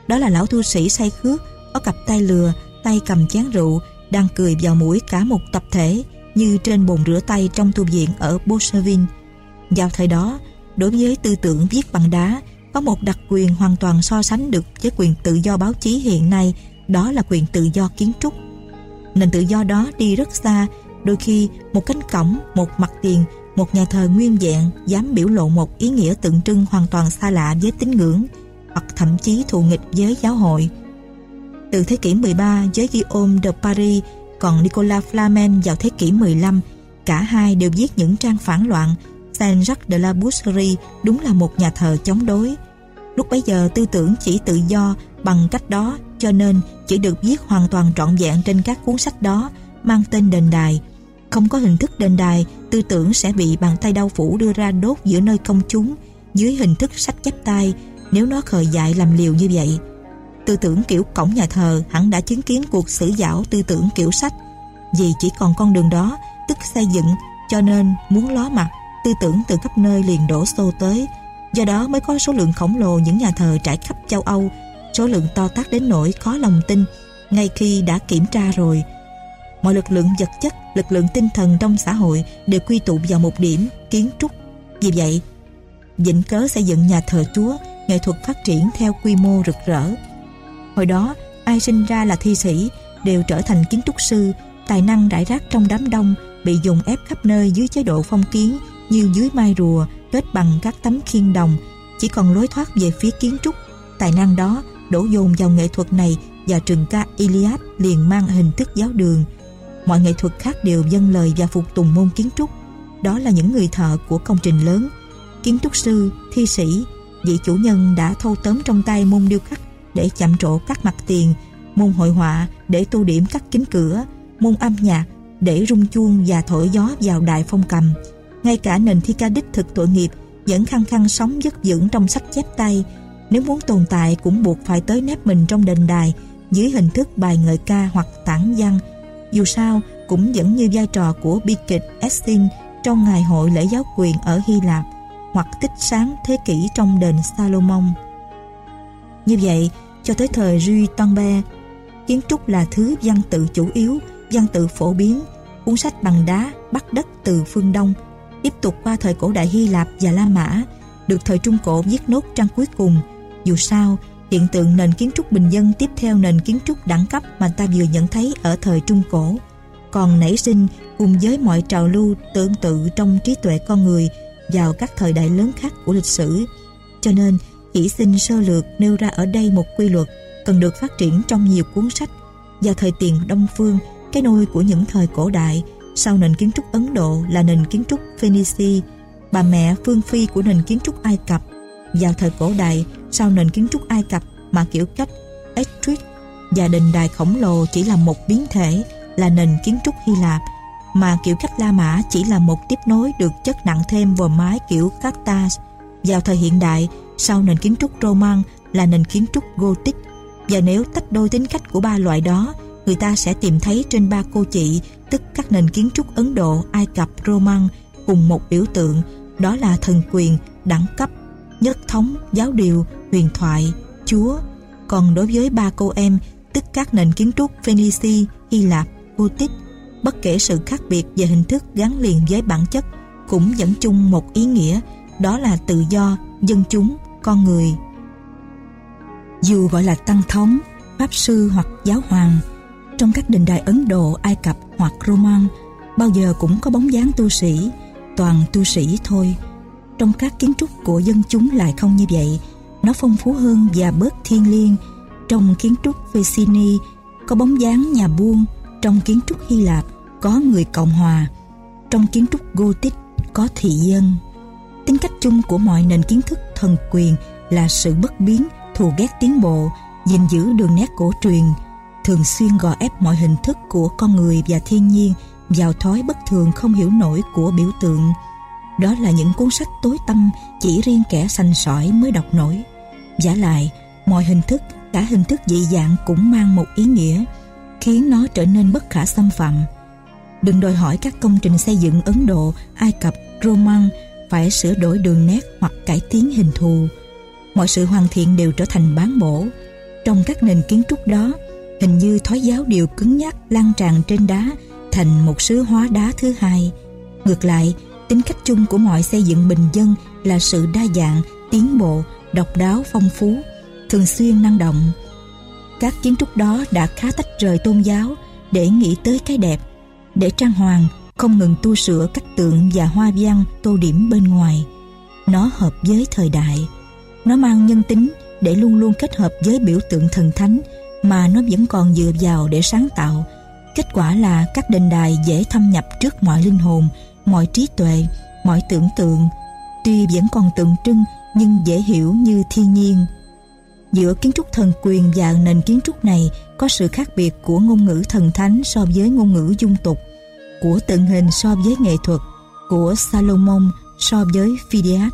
Đó là lão tu sĩ say khước, có cặp tay lừa, tay cầm chén rượu, đang cười vào mũi cả một tập thể như trên bồn rửa tay trong tu viện ở Bolshevin. Vào thời đó, đối với tư tưởng viết bằng đá, có một đặc quyền hoàn toàn so sánh được với quyền tự do báo chí hiện nay, đó là quyền tự do kiến trúc. Nền tự do đó đi rất xa, đôi khi một cánh cổng, một mặt tiền, một nhà thờ nguyên vẹn dám biểu lộ một ý nghĩa tượng trưng hoàn toàn xa lạ với tín ngưỡng, hoặc thậm chí thù nghịch với giáo hội. Từ thế kỷ 13 với Guillaume de Paris còn Nicola Flamen vào thế kỷ 15, cả hai đều viết những trang phản loạn. Saint-Jacques de la Boucherie đúng là một nhà thờ chống đối. Lúc bấy giờ tư tưởng chỉ tự do bằng cách đó cho nên chỉ được viết hoàn toàn trọn vẹn trên các cuốn sách đó mang tên đền đài. Không có hình thức đền đài, tư tưởng sẽ bị bàn tay đau phủ đưa ra đốt giữa nơi công chúng dưới hình thức sách chép tay nếu nó khờ dại làm liều như vậy tư tưởng kiểu cổng nhà thờ hẳn đã chứng kiến cuộc xử dảo tư tưởng kiểu sách. Vì chỉ còn con đường đó, tức xây dựng, cho nên muốn ló mặt, tư tưởng từ khắp nơi liền đổ xô tới. Do đó mới có số lượng khổng lồ những nhà thờ trải khắp châu Âu, số lượng to tác đến nỗi khó lòng tin, ngay khi đã kiểm tra rồi. Mọi lực lượng vật chất, lực lượng tinh thần trong xã hội đều quy tụ vào một điểm, kiến trúc. Vì vậy dĩnh cớ xây dựng nhà thờ chúa, nghệ thuật phát triển theo quy mô rực rỡ. Hồi đó, ai sinh ra là thi sĩ đều trở thành kiến trúc sư, tài năng rải rác trong đám đông, bị dùng ép khắp nơi dưới chế độ phong kiến như dưới mai rùa, kết bằng các tấm khiên đồng. Chỉ còn lối thoát về phía kiến trúc. Tài năng đó đổ dồn vào nghệ thuật này và trường ca Iliad liền mang hình thức giáo đường. Mọi nghệ thuật khác đều dâng lời và phục tùng môn kiến trúc. Đó là những người thợ của công trình lớn. Kiến trúc sư, thi sĩ, vị chủ nhân đã thâu tóm trong tay môn điêu khắc để chạm trổ các mặt tiền, môn hội họa để tô điểm các kính cửa, môn âm nhạc để rung chuông và thổi gió vào đài phong cầm. Ngay cả nền thi ca đích thực tội nghiệp vẫn khăng khăng sống dứt dưỡng trong sách chép tay. Nếu muốn tồn tại cũng buộc phải tới nép mình trong đền đài dưới hình thức bài ngợi ca hoặc tản văn. Dù sao, cũng vẫn như vai trò của bi kịch Estin trong ngày hội lễ giáo quyền ở Hy Lạp hoặc tích sáng thế kỷ trong đền Salomon. Như vậy, cho tới thời Rui Tanbe kiến trúc là thứ văn tự chủ yếu, văn tự phổ biến, cuốn sách bằng đá bắt đất từ phương Đông, tiếp tục qua thời cổ đại Hy Lạp và La Mã, được thời Trung Cổ viết nốt trang cuối cùng. Dù sao, hiện tượng nền kiến trúc bình dân tiếp theo nền kiến trúc đẳng cấp mà ta vừa nhận thấy ở thời Trung Cổ, còn nảy sinh cùng với mọi trào lưu tương tự trong trí tuệ con người vào các thời đại lớn khác của lịch sử. Cho nên, chỉ xin sơ lược nêu ra ở đây một quy luật cần được phát triển trong nhiều cuốn sách. Vào thời tiền Đông Phương, cái nôi của những thời cổ đại, sau nền kiến trúc Ấn Độ là nền kiến trúc Phoenicia, bà mẹ phương phi của nền kiến trúc Ai Cập. Vào thời cổ đại, sau nền kiến trúc Ai Cập mà kiểu cách Etruc và đình đài khổng lồ chỉ là một biến thể là nền kiến trúc Hy Lạp mà kiểu cách La Mã chỉ là một tiếp nối được chất nặng thêm vào mái kiểu Carthage. Vào thời hiện đại, sau nền kiến trúc Roman là nền kiến trúc Gothic và nếu tách đôi tính cách của ba loại đó người ta sẽ tìm thấy trên ba cô chị tức các nền kiến trúc Ấn Độ, Ai Cập, Roman cùng một biểu tượng đó là thần quyền, đẳng cấp, nhất thống, giáo điều, huyền thoại, chúa. Còn đối với ba cô em tức các nền kiến trúc Phoenicia, Hy Lạp, Gothic bất kể sự khác biệt về hình thức gắn liền với bản chất cũng dẫn chung một ý nghĩa đó là tự do, dân chúng, con người. Dù gọi là tăng thống, pháp sư hoặc giáo hoàng, trong các đình đài Ấn Độ, Ai Cập hoặc Roman, bao giờ cũng có bóng dáng tu sĩ, toàn tu sĩ thôi. Trong các kiến trúc của dân chúng lại không như vậy, nó phong phú hơn và bớt thiên liêng. Trong kiến trúc Vicini có bóng dáng nhà buôn, trong kiến trúc Hy Lạp có người Cộng Hòa, trong kiến trúc Gothic có thị dân. Tính cách chung của mọi nền kiến thức thần quyền là sự bất biến, thù ghét tiến bộ, gìn giữ đường nét cổ truyền, thường xuyên gò ép mọi hình thức của con người và thiên nhiên vào thói bất thường không hiểu nổi của biểu tượng. Đó là những cuốn sách tối tâm chỉ riêng kẻ sành sỏi mới đọc nổi. Giả lại, mọi hình thức, cả hình thức dị dạng cũng mang một ý nghĩa, khiến nó trở nên bất khả xâm phạm. Đừng đòi hỏi các công trình xây dựng Ấn Độ, Ai Cập, Roman phải sửa đổi đường nét hoặc cải tiến hình thù. Mọi sự hoàn thiện đều trở thành bán bổ. Trong các nền kiến trúc đó, hình như thói giáo điều cứng nhắc lan tràn trên đá thành một sứ hóa đá thứ hai. Ngược lại, tính cách chung của mọi xây dựng bình dân là sự đa dạng, tiến bộ, độc đáo phong phú, thường xuyên năng động. Các kiến trúc đó đã khá tách rời tôn giáo để nghĩ tới cái đẹp, để trang hoàng không ngừng tu sửa các tượng và hoa văn tô điểm bên ngoài. Nó hợp với thời đại. Nó mang nhân tính để luôn luôn kết hợp với biểu tượng thần thánh mà nó vẫn còn dựa vào để sáng tạo. Kết quả là các đền đài dễ thâm nhập trước mọi linh hồn, mọi trí tuệ, mọi tưởng tượng. Tuy vẫn còn tượng trưng nhưng dễ hiểu như thiên nhiên. Giữa kiến trúc thần quyền và nền kiến trúc này có sự khác biệt của ngôn ngữ thần thánh so với ngôn ngữ dung tục, của tượng hình so với nghệ thuật, của Salomon so với Phidias.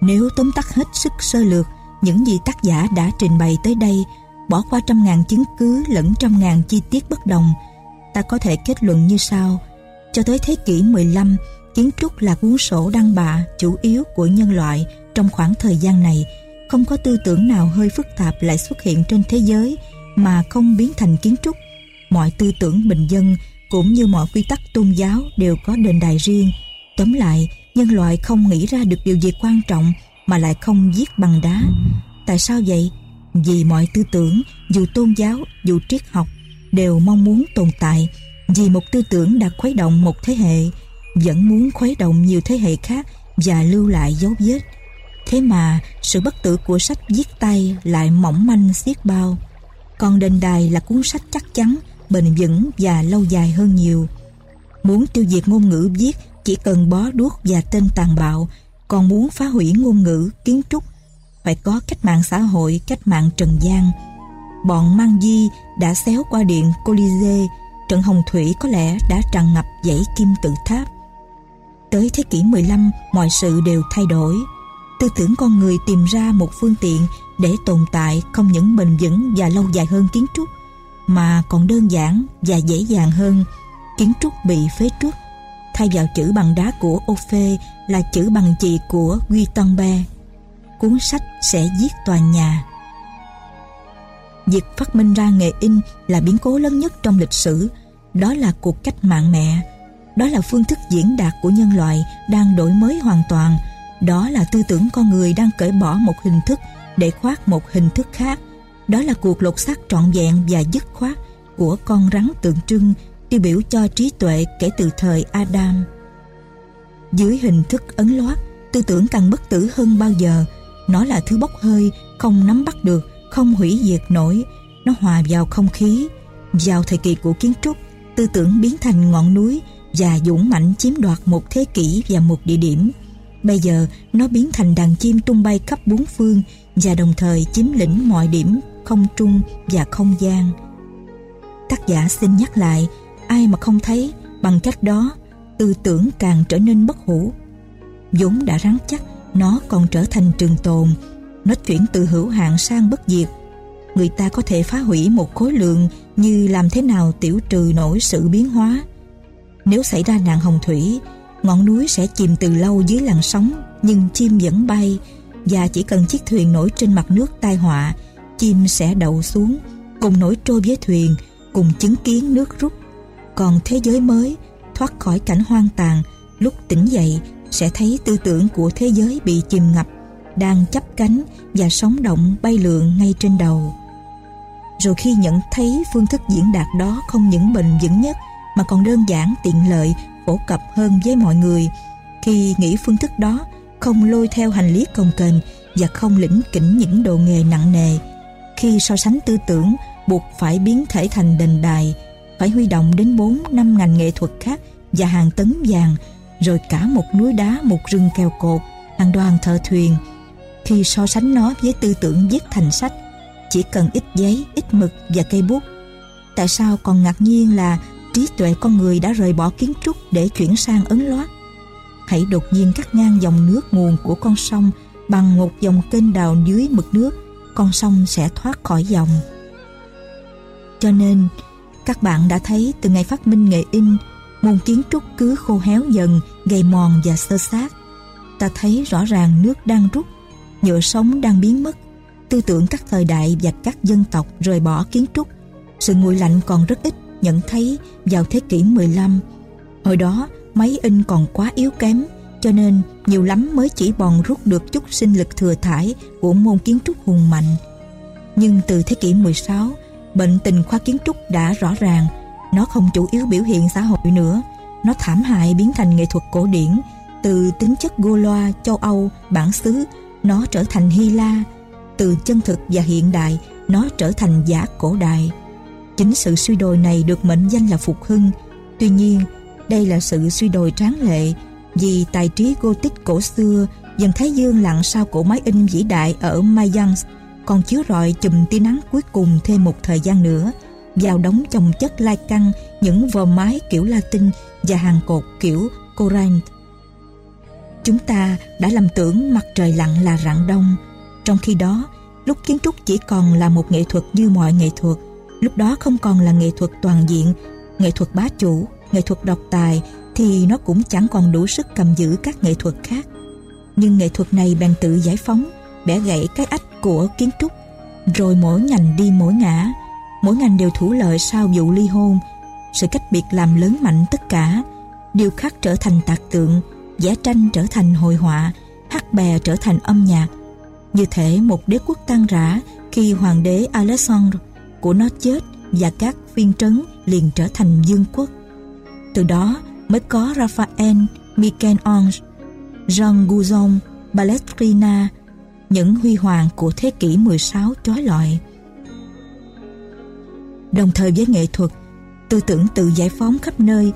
Nếu tóm tắt hết sức sơ lược những gì tác giả đã trình bày tới đây, bỏ qua trăm ngàn chứng cứ lẫn trăm ngàn chi tiết bất đồng, ta có thể kết luận như sau. Cho tới thế kỷ 15, kiến trúc là cuốn sổ đăng bạ chủ yếu của nhân loại trong khoảng thời gian này. Không có tư tưởng nào hơi phức tạp lại xuất hiện trên thế giới mà không biến thành kiến trúc. Mọi tư tưởng bình dân cũng như mọi quy tắc tôn giáo đều có đền đài riêng. Tóm lại, nhân loại không nghĩ ra được điều gì quan trọng mà lại không viết bằng đá. Tại sao vậy? Vì mọi tư tưởng, dù tôn giáo, dù triết học, đều mong muốn tồn tại. Vì một tư tưởng đã khuấy động một thế hệ, vẫn muốn khuấy động nhiều thế hệ khác và lưu lại dấu vết. Thế mà sự bất tử của sách viết tay lại mỏng manh xiết bao. Còn đền đài là cuốn sách chắc chắn, bền vững và lâu dài hơn nhiều. Muốn tiêu diệt ngôn ngữ viết chỉ cần bó đuốc và tên tàn bạo còn muốn phá hủy ngôn ngữ, kiến trúc, phải có cách mạng xã hội, cách mạng trần gian. Bọn mang di đã xéo qua điện Colisée, trận hồng thủy có lẽ đã tràn ngập dãy kim tự tháp. Tới thế kỷ 15, mọi sự đều thay đổi. Tư tưởng con người tìm ra một phương tiện để tồn tại không những bền vững và lâu dài hơn kiến trúc mà còn đơn giản và dễ dàng hơn. Kiến trúc bị phế truất, thay vào chữ bằng đá của Ophê là chữ bằng chì của Guitenberg cuốn sách sẽ giết toàn nhà. Việc phát minh ra nghề in là biến cố lớn nhất trong lịch sử. Đó là cuộc cách mạng mẹ. Đó là phương thức diễn đạt của nhân loại đang đổi mới hoàn toàn. Đó là tư tưởng con người đang cởi bỏ một hình thức để khoác một hình thức khác đó là cuộc lột xác trọn vẹn và dứt khoát của con rắn tượng trưng tiêu biểu cho trí tuệ kể từ thời Adam. Dưới hình thức ấn loát, tư tưởng càng bất tử hơn bao giờ. Nó là thứ bốc hơi, không nắm bắt được, không hủy diệt nổi. Nó hòa vào không khí. Vào thời kỳ của kiến trúc, tư tưởng biến thành ngọn núi và dũng mạnh chiếm đoạt một thế kỷ và một địa điểm. Bây giờ, nó biến thành đàn chim tung bay khắp bốn phương và đồng thời chiếm lĩnh mọi điểm không trung và không gian. Tác giả xin nhắc lại, ai mà không thấy bằng cách đó tư tưởng càng trở nên bất hủ. vốn đã rắn chắc, nó còn trở thành trường tồn, nó chuyển từ hữu hạn sang bất diệt. Người ta có thể phá hủy một khối lượng như làm thế nào tiểu trừ nổi sự biến hóa. Nếu xảy ra nạn hồng thủy, ngọn núi sẽ chìm từ lâu dưới làn sóng nhưng chim vẫn bay và chỉ cần chiếc thuyền nổi trên mặt nước tai họa chim sẽ đậu xuống, cùng nổi trôi với thuyền, cùng chứng kiến nước rút. Còn thế giới mới thoát khỏi cảnh hoang tàn, lúc tỉnh dậy sẽ thấy tư tưởng của thế giới bị chìm ngập, đang chấp cánh và sóng động bay lượn ngay trên đầu. Rồi khi nhận thấy phương thức diễn đạt đó không những bền vững nhất, mà còn đơn giản, tiện lợi, phổ cập hơn với mọi người khi nghĩ phương thức đó không lôi theo hành lý công kềnh và không lĩnh kỉnh những đồ nghề nặng nề khi so sánh tư tưởng, buộc phải biến thể thành đền đài, phải huy động đến 4 năm ngành nghệ thuật khác và hàng tấn vàng, rồi cả một núi đá, một rừng keo cột, hàng đoàn thợ thuyền. Khi so sánh nó với tư tưởng viết thành sách, chỉ cần ít giấy, ít mực và cây bút. Tại sao còn ngạc nhiên là trí tuệ con người đã rời bỏ kiến trúc để chuyển sang ấn loát hãy đột nhiên cắt ngang dòng nước nguồn của con sông bằng một dòng kênh đào dưới mực nước con sông sẽ thoát khỏi dòng. Cho nên, các bạn đã thấy từ ngày phát minh nghề in môn kiến trúc cứ khô héo dần, gầy mòn và sơ sát ta thấy rõ ràng nước đang rút, nhựa sống đang biến mất. Tư tưởng các thời đại và các dân tộc rời bỏ kiến trúc. Sự nguội lạnh còn rất ít, nhận thấy vào thế kỷ 15 hồi đó, máy in còn quá yếu kém cho nên nhiều lắm mới chỉ bòn rút được chút sinh lực thừa thải của môn kiến trúc hùng mạnh. Nhưng từ thế kỷ 16, bệnh tình khoa kiến trúc đã rõ ràng, nó không chủ yếu biểu hiện xã hội nữa, nó thảm hại biến thành nghệ thuật cổ điển, từ tính chất gô loa, châu Âu, bản xứ, nó trở thành Hy La, từ chân thực và hiện đại, nó trở thành giả cổ đại. Chính sự suy đồi này được mệnh danh là phục hưng, tuy nhiên đây là sự suy đồi tráng lệ vì tài trí Gothic cổ xưa, dần thái dương lặng sau cổ máy in vĩ đại ở Mayence, còn chiếu rọi chùm tia nắng cuối cùng thêm một thời gian nữa, vào đóng chồng chất lai căng, những vò mái kiểu Latin và hàng cột kiểu Corinth. Chúng ta đã lầm tưởng mặt trời lặn là rạng đông, trong khi đó, lúc kiến trúc chỉ còn là một nghệ thuật như mọi nghệ thuật, lúc đó không còn là nghệ thuật toàn diện, nghệ thuật bá chủ, nghệ thuật độc tài thì nó cũng chẳng còn đủ sức cầm giữ các nghệ thuật khác. Nhưng nghệ thuật này bèn tự giải phóng, bẻ gãy cái ách của kiến trúc, rồi mỗi ngành đi mỗi ngã, mỗi ngành đều thủ lợi sau vụ ly hôn. Sự cách biệt làm lớn mạnh tất cả, điêu khắc trở thành tạc tượng, vẽ tranh trở thành hội họa, hát bè trở thành âm nhạc. Như thể một đế quốc tan rã khi hoàng đế Alexander của nó chết và các phiên trấn liền trở thành dương quốc. Từ đó mới có Raphael, Michel-Ange, Jean Goujon, Palestrina, những huy hoàng của thế kỷ 16 trói lọi. Đồng thời với nghệ thuật, tư tưởng tự giải phóng khắp nơi,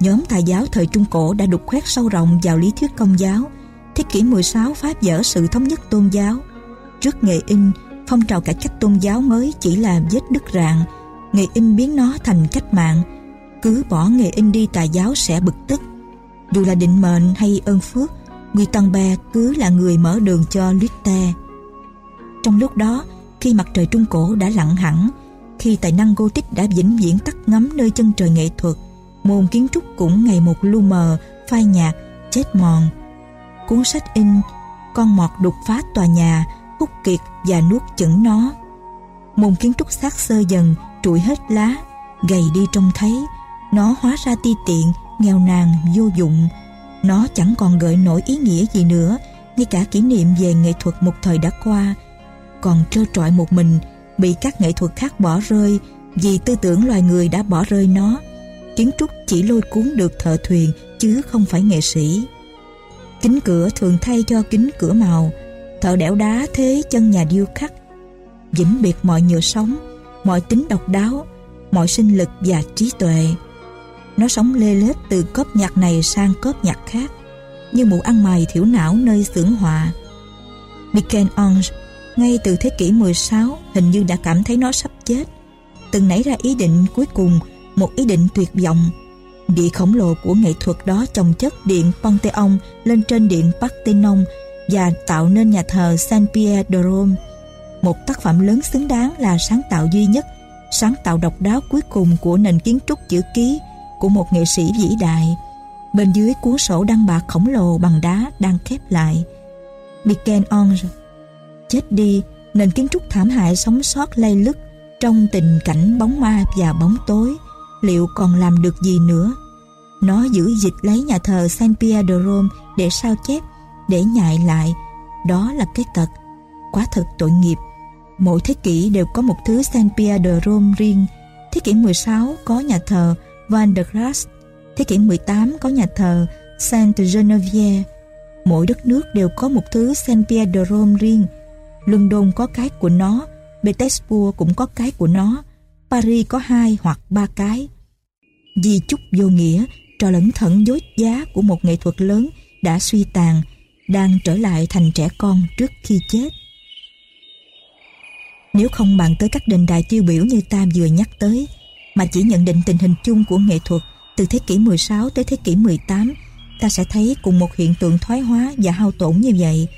nhóm tài giáo thời Trung Cổ đã đục khoét sâu rộng vào lý thuyết công giáo. Thế kỷ 16 phá vỡ sự thống nhất tôn giáo. Trước nghệ in, phong trào cải cách tôn giáo mới chỉ là vết đứt rạn, Nghệ in biến nó thành cách mạng, cứ bỏ nghề in đi tà giáo sẽ bực tức. Dù là định mệnh hay ơn phước, người Tăng bè cứ là người mở đường cho Luther. Trong lúc đó, khi mặt trời Trung Cổ đã lặn hẳn, khi tài năng Gothic đã vĩnh viễn tắt ngấm nơi chân trời nghệ thuật, môn kiến trúc cũng ngày một lu mờ, phai nhạt, chết mòn. Cuốn sách in, con mọt đục phá tòa nhà, hút kiệt và nuốt chửng nó. Môn kiến trúc xác xơ dần, trụi hết lá, gầy đi trông thấy. Nó hóa ra ti tiện, nghèo nàn, vô dụng. Nó chẳng còn gợi nổi ý nghĩa gì nữa, ngay cả kỷ niệm về nghệ thuật một thời đã qua. Còn trơ trọi một mình, bị các nghệ thuật khác bỏ rơi vì tư tưởng loài người đã bỏ rơi nó. Kiến trúc chỉ lôi cuốn được thợ thuyền chứ không phải nghệ sĩ. Kính cửa thường thay cho kính cửa màu, thợ đẽo đá thế chân nhà điêu khắc. Vĩnh biệt mọi nhựa sống, mọi tính độc đáo, mọi sinh lực và trí tuệ. Nó sống lê lết từ cốp nhạc này sang cốp nhạc khác, như mụ ăn mày thiểu não nơi xưởng họa. Michael Ange ngay từ thế kỷ 16, hình như đã cảm thấy nó sắp chết. Từng nảy ra ý định cuối cùng, một ý định tuyệt vọng. Địa khổng lồ của nghệ thuật đó chồng chất điện Pantheon lên trên điện Parthenon và tạo nên nhà thờ Saint Pierre de Rome. Một tác phẩm lớn xứng đáng là sáng tạo duy nhất, sáng tạo độc đáo cuối cùng của nền kiến trúc chữ ký của một nghệ sĩ vĩ đại. Bên dưới cuốn sổ đăng bạc khổng lồ bằng đá đang khép lại. Michael Ange Chết đi, nền kiến trúc thảm hại sống sót lay lứt trong tình cảnh bóng ma và bóng tối, liệu còn làm được gì nữa? Nó giữ dịch lấy nhà thờ Saint Pierre de Rome để sao chép, để nhại lại. Đó là cái tật, quá thật tội nghiệp. Mỗi thế kỷ đều có một thứ Saint Pierre de Rome riêng. Thế kỷ 16 có nhà thờ Van der Graas. thế kỷ 18 có nhà thờ Saint Genevieve. Mỗi đất nước đều có một thứ Saint Pierre de Rome riêng. London có cái của nó, Petersburg cũng có cái của nó, Paris có hai hoặc ba cái. Di chúc vô nghĩa, trò lẫn thận dối giá của một nghệ thuật lớn đã suy tàn, đang trở lại thành trẻ con trước khi chết. Nếu không bàn tới các đền đài tiêu biểu như ta vừa nhắc tới, mà chỉ nhận định tình hình chung của nghệ thuật từ thế kỷ 16 tới thế kỷ 18, ta sẽ thấy cùng một hiện tượng thoái hóa và hao tổn như vậy.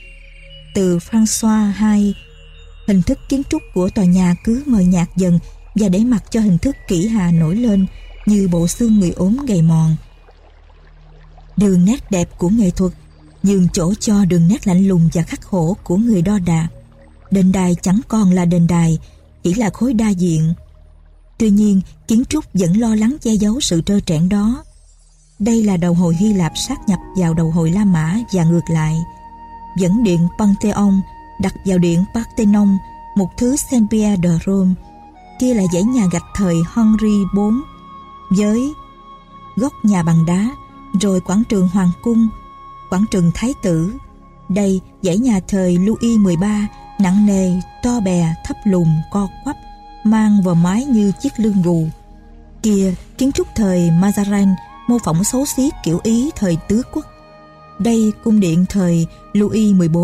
Từ François II, hình thức kiến trúc của tòa nhà cứ mờ nhạt dần và để mặc cho hình thức kỹ hà nổi lên như bộ xương người ốm gầy mòn. Đường nét đẹp của nghệ thuật nhường chỗ cho đường nét lạnh lùng và khắc khổ của người đo đạc. Đền đài chẳng còn là đền đài, chỉ là khối đa diện. Tuy nhiên, kiến trúc vẫn lo lắng che giấu sự trơ trẽn đó. Đây là đầu hồi Hy Lạp sát nhập vào đầu hồi La Mã và ngược lại. Dẫn điện Pantheon đặt vào điện Parthenon, một thứ Saint Pierre de Rome. Kia là dãy nhà gạch thời Henry IV với góc nhà bằng đá, rồi quảng trường Hoàng Cung, quảng trường Thái Tử. Đây dãy nhà thời Louis XIII nặng nề, to bè, thấp lùn, co quắp, mang vào mái như chiếc lưng gù. Kia, kiến trúc thời Mazarin mô phỏng xấu xí kiểu Ý thời tứ quốc. Đây cung điện thời Louis XIV,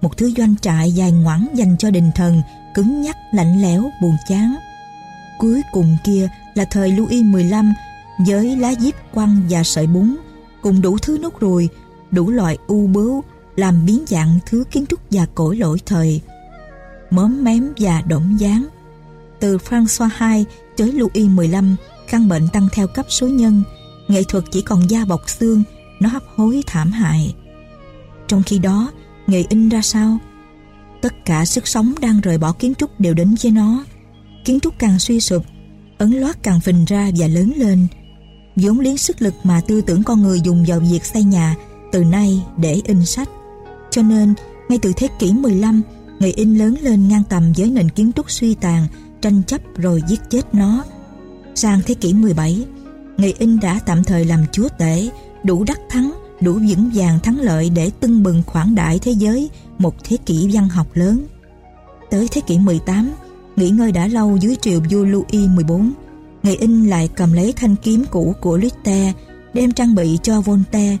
một thứ doanh trại dài ngoẵng dành cho đình thần, cứng nhắc, lạnh lẽo, buồn chán. Cuối cùng kia là thời Louis XV với lá diếp quăng và sợi bún, cùng đủ thứ nốt ruồi, đủ loại u bướu, làm biến dạng thứ kiến trúc già cỗi lỗi thời. mớm mém và đổng dáng. Từ François II tới Louis XV, căn bệnh tăng theo cấp số nhân, nghệ thuật chỉ còn da bọc xương, nó hấp hối thảm hại. Trong khi đó, nghề in ra sao? Tất cả sức sống đang rời bỏ kiến trúc đều đến với nó. Kiến trúc càng suy sụp, ấn loát càng phình ra và lớn lên. vốn liếng sức lực mà tư tưởng con người dùng vào việc xây nhà từ nay để in sách. Cho nên, ngay từ thế kỷ 15, nghề in lớn lên ngang tầm với nền kiến trúc suy tàn, tranh chấp rồi giết chết nó. Sang thế kỷ 17, người in đã tạm thời làm chúa tể, đủ đắc thắng, đủ vững vàng thắng lợi để tưng bừng khoản đại thế giới một thế kỷ văn học lớn. Tới thế kỷ 18, nghỉ ngơi đã lâu dưới triều vua Louis 14, người in lại cầm lấy thanh kiếm cũ của Luther, đem trang bị cho Voltaire,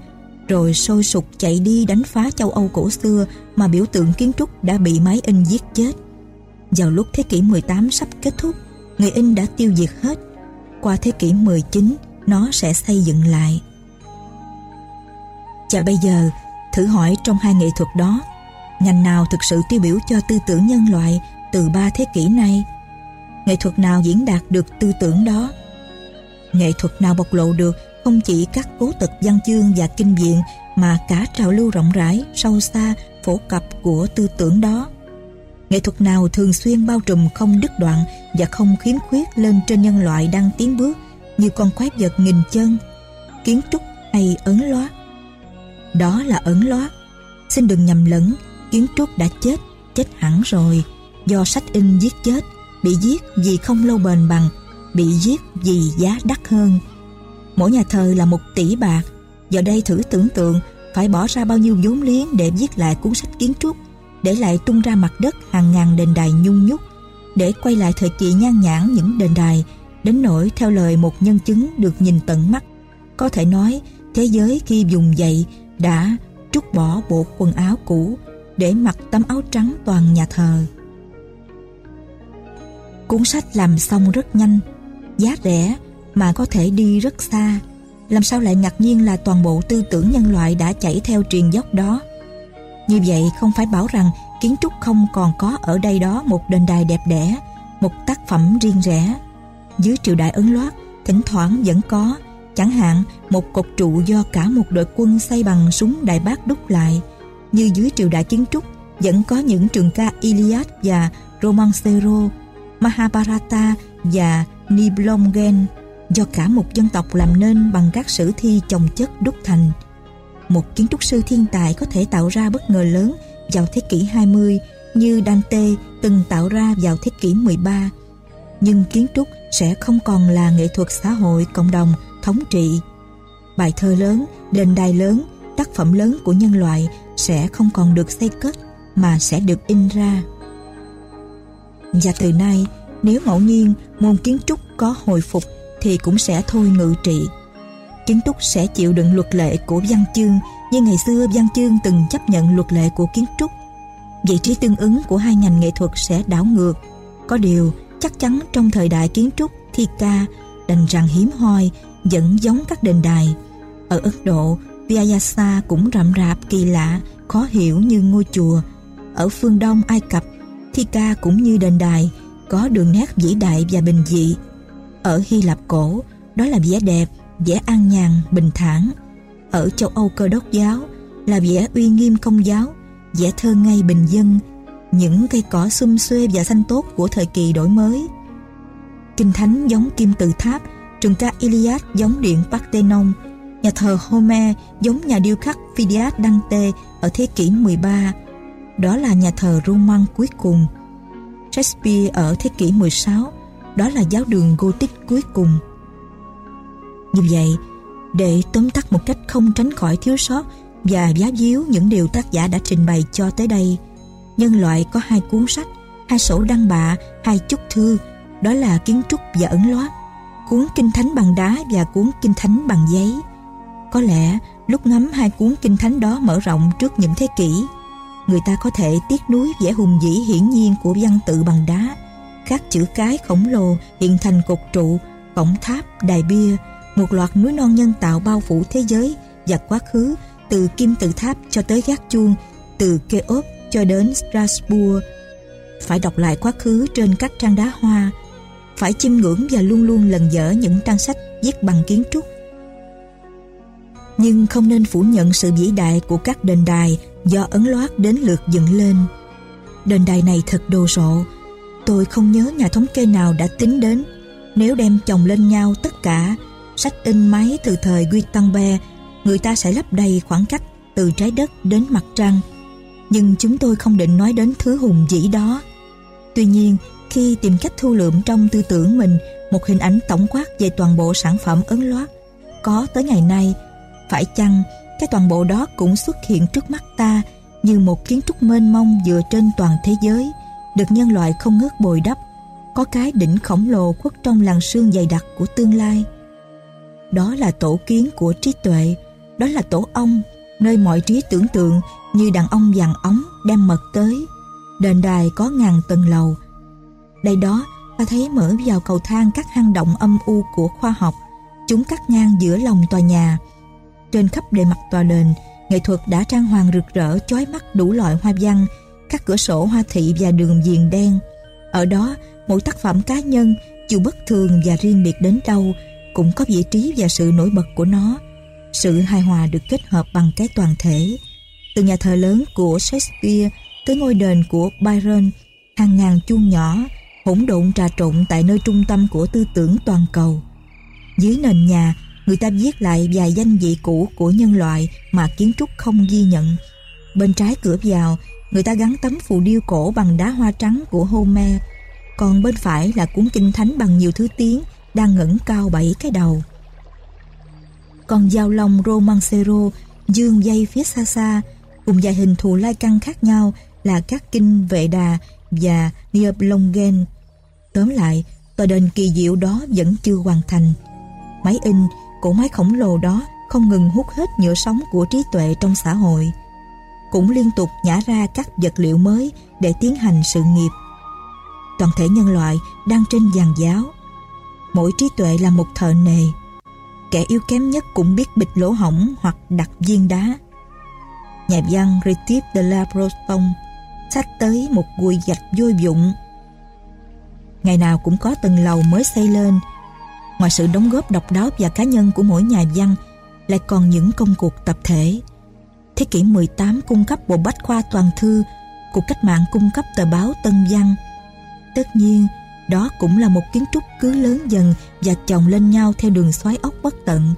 rồi sôi sục chạy đi đánh phá châu Âu cổ xưa mà biểu tượng kiến trúc đã bị máy in giết chết. Vào lúc thế kỷ 18 sắp kết thúc, người in đã tiêu diệt hết. Qua thế kỷ 19, nó sẽ xây dựng lại. Và bây giờ, thử hỏi trong hai nghệ thuật đó, Ngành nào thực sự tiêu biểu cho tư tưởng nhân loại từ ba thế kỷ nay? Nghệ thuật nào diễn đạt được tư tưởng đó? Nghệ thuật nào bộc lộ được không chỉ các cố tật văn chương và kinh viện mà cả trào lưu rộng rãi, sâu xa, phổ cập của tư tưởng đó? Nghệ thuật nào thường xuyên bao trùm không đứt đoạn và không khiếm khuyết lên trên nhân loại đang tiến bước như con quái vật nghìn chân, kiến trúc hay ấn loát? Đó là ấn loát. Xin đừng nhầm lẫn, kiến trúc đã chết, chết hẳn rồi, do sách in giết chết, bị giết vì không lâu bền bằng, bị giết vì giá đắt hơn. Mỗi nhà thờ là một tỷ bạc, giờ đây thử tưởng tượng phải bỏ ra bao nhiêu vốn liếng để viết lại cuốn sách kiến trúc, để lại tung ra mặt đất hàng ngàn đền đài nhung nhúc, để quay lại thời kỳ nhan nhãn những đền đài, đến nỗi theo lời một nhân chứng được nhìn tận mắt. Có thể nói, thế giới khi dùng dậy đã trút bỏ bộ quần áo cũ để mặc tấm áo trắng toàn nhà thờ. Cuốn sách làm xong rất nhanh, giá rẻ mà có thể đi rất xa. Làm sao lại ngạc nhiên là toàn bộ tư tưởng nhân loại đã chảy theo truyền dốc đó. Như vậy không phải bảo rằng kiến trúc không còn có ở đây đó một đền đài đẹp đẽ, một tác phẩm riêng rẽ. Dưới triều đại ấn loát, thỉnh thoảng vẫn có, chẳng hạn một cột trụ do cả một đội quân xây bằng súng đại bác đúc lại. Như dưới triều đại kiến trúc, vẫn có những trường ca Iliad và Romancero, Mahabharata và Niblongen do cả một dân tộc làm nên bằng các sử thi chồng chất đúc thành. Một kiến trúc sư thiên tài có thể tạo ra bất ngờ lớn vào thế kỷ 20 như Dante từng tạo ra vào thế kỷ 13. Nhưng kiến trúc sẽ không còn là nghệ thuật xã hội cộng đồng thống trị. Bài thơ lớn, đền đài lớn, tác phẩm lớn của nhân loại sẽ không còn được xây cất mà sẽ được in ra. Và từ nay, nếu ngẫu nhiên môn kiến trúc có hồi phục thì cũng sẽ thôi ngự trị. Kiến trúc sẽ chịu đựng luật lệ của văn chương như ngày xưa văn chương từng chấp nhận luật lệ của kiến trúc. Vị trí tương ứng của hai ngành nghệ thuật sẽ đảo ngược. Có điều, chắc chắn trong thời đại kiến trúc thi ca đành rằng hiếm hoi vẫn giống các đền đài. Ở Ấn Độ, Vyasa cũng rậm rạp kỳ lạ, khó hiểu như ngôi chùa. Ở phương Đông Ai Cập, thi ca cũng như đền đài, có đường nét vĩ đại và bình dị. Ở Hy Lạp cổ, đó là vẻ đẹp, vẻ an nhàn, bình thản. Ở châu Âu cơ đốc giáo là vẻ uy nghiêm công giáo, vẻ thơ ngây bình dân, những cây cỏ xum xuê và xanh tốt của thời kỳ đổi mới. Kinh thánh giống kim tự tháp, trường ca Iliad giống điện Parthenon, nhà thờ Homer giống nhà điêu khắc Phidias Dante ở thế kỷ 13. Đó là nhà thờ Roman cuối cùng. Shakespeare ở thế kỷ 16, đó là giáo đường Gothic cuối cùng. Như vậy, để tóm tắt một cách không tránh khỏi thiếu sót và giá díu những điều tác giả đã trình bày cho tới đây, nhân loại có hai cuốn sách, hai sổ đăng bạ, hai chúc thư, đó là kiến trúc và ấn loát, cuốn kinh thánh bằng đá và cuốn kinh thánh bằng giấy. Có lẽ lúc ngắm hai cuốn kinh thánh đó mở rộng trước những thế kỷ, người ta có thể tiếc nuối vẻ hùng vĩ hiển nhiên của văn tự bằng đá, các chữ cái khổng lồ hiện thành cột trụ, cổng tháp, đài bia, một loạt núi non nhân tạo bao phủ thế giới và quá khứ từ kim tự tháp cho tới gác chuông, từ Keops cho đến Strasbourg. Phải đọc lại quá khứ trên các trang đá hoa, phải chiêm ngưỡng và luôn luôn lần dở những trang sách viết bằng kiến trúc. Nhưng không nên phủ nhận sự vĩ đại của các đền đài do ấn loát đến lượt dựng lên. Đền đài này thật đồ sộ, tôi không nhớ nhà thống kê nào đã tính đến nếu đem chồng lên nhau tất cả sách in máy từ thời Gutenberg người ta sẽ lấp đầy khoảng cách từ trái đất đến mặt trăng. Nhưng chúng tôi không định nói đến thứ hùng vĩ đó. Tuy nhiên, khi tìm cách thu lượm trong tư tưởng mình một hình ảnh tổng quát về toàn bộ sản phẩm ấn loát, có tới ngày nay, phải chăng cái toàn bộ đó cũng xuất hiện trước mắt ta như một kiến trúc mênh mông dựa trên toàn thế giới, được nhân loại không ngớt bồi đắp, có cái đỉnh khổng lồ khuất trong làn sương dày đặc của tương lai? Đó là tổ kiến của trí tuệ. Đó là tổ ong nơi mọi trí tưởng tượng như đàn ông vàng ống đem mật tới. Đền đài có ngàn tầng lầu. Đây đó ta thấy mở vào cầu thang các hang động âm u của khoa học. Chúng cắt ngang giữa lòng tòa nhà. Trên khắp bề mặt tòa đền Nghệ thuật đã trang hoàng rực rỡ chói mắt đủ loại hoa văn, các cửa sổ hoa thị và đường viền đen. Ở đó, mỗi tác phẩm cá nhân, dù bất thường và riêng biệt đến đâu, cũng có vị trí và sự nổi bật của nó. Sự hài hòa được kết hợp bằng cái toàn thể. Từ nhà thờ lớn của Shakespeare tới ngôi đền của Byron, hàng ngàn chuông nhỏ, hỗn độn trà trộn tại nơi trung tâm của tư tưởng toàn cầu. Dưới nền nhà, người ta viết lại vài danh vị cũ của nhân loại mà kiến trúc không ghi nhận. Bên trái cửa vào, người ta gắn tấm phù điêu cổ bằng đá hoa trắng của Homer, còn bên phải là cuốn kinh thánh bằng nhiều thứ tiếng đang ngẩng cao bảy cái đầu. Còn giao long romancero dương dây phía xa xa cùng vài hình thù lai căn khác nhau là các kinh vệ đà và Nibelungen. Tóm lại, tòa đền kỳ diệu đó vẫn chưa hoàn thành. Máy in, cỗ máy khổng lồ đó không ngừng hút hết nhựa sống của trí tuệ trong xã hội. Cũng liên tục nhả ra các vật liệu mới để tiến hành sự nghiệp. Toàn thể nhân loại đang trên giàn giáo. Mỗi trí tuệ là một thợ nề. Kẻ yếu kém nhất cũng biết bịt lỗ hỏng hoặc đặt viên đá. Nhà văn Retip de la Breton sách tới một gùi gạch vô dụng. Ngày nào cũng có từng lầu mới xây lên. Ngoài sự đóng góp độc đáo và cá nhân của mỗi nhà văn, lại còn những công cuộc tập thể. Thế kỷ 18 cung cấp bộ bách khoa toàn thư, cuộc cách mạng cung cấp tờ báo Tân Văn. Tất nhiên, đó cũng là một kiến trúc cứ lớn dần và chồng lên nhau theo đường xoáy ốc bất tận.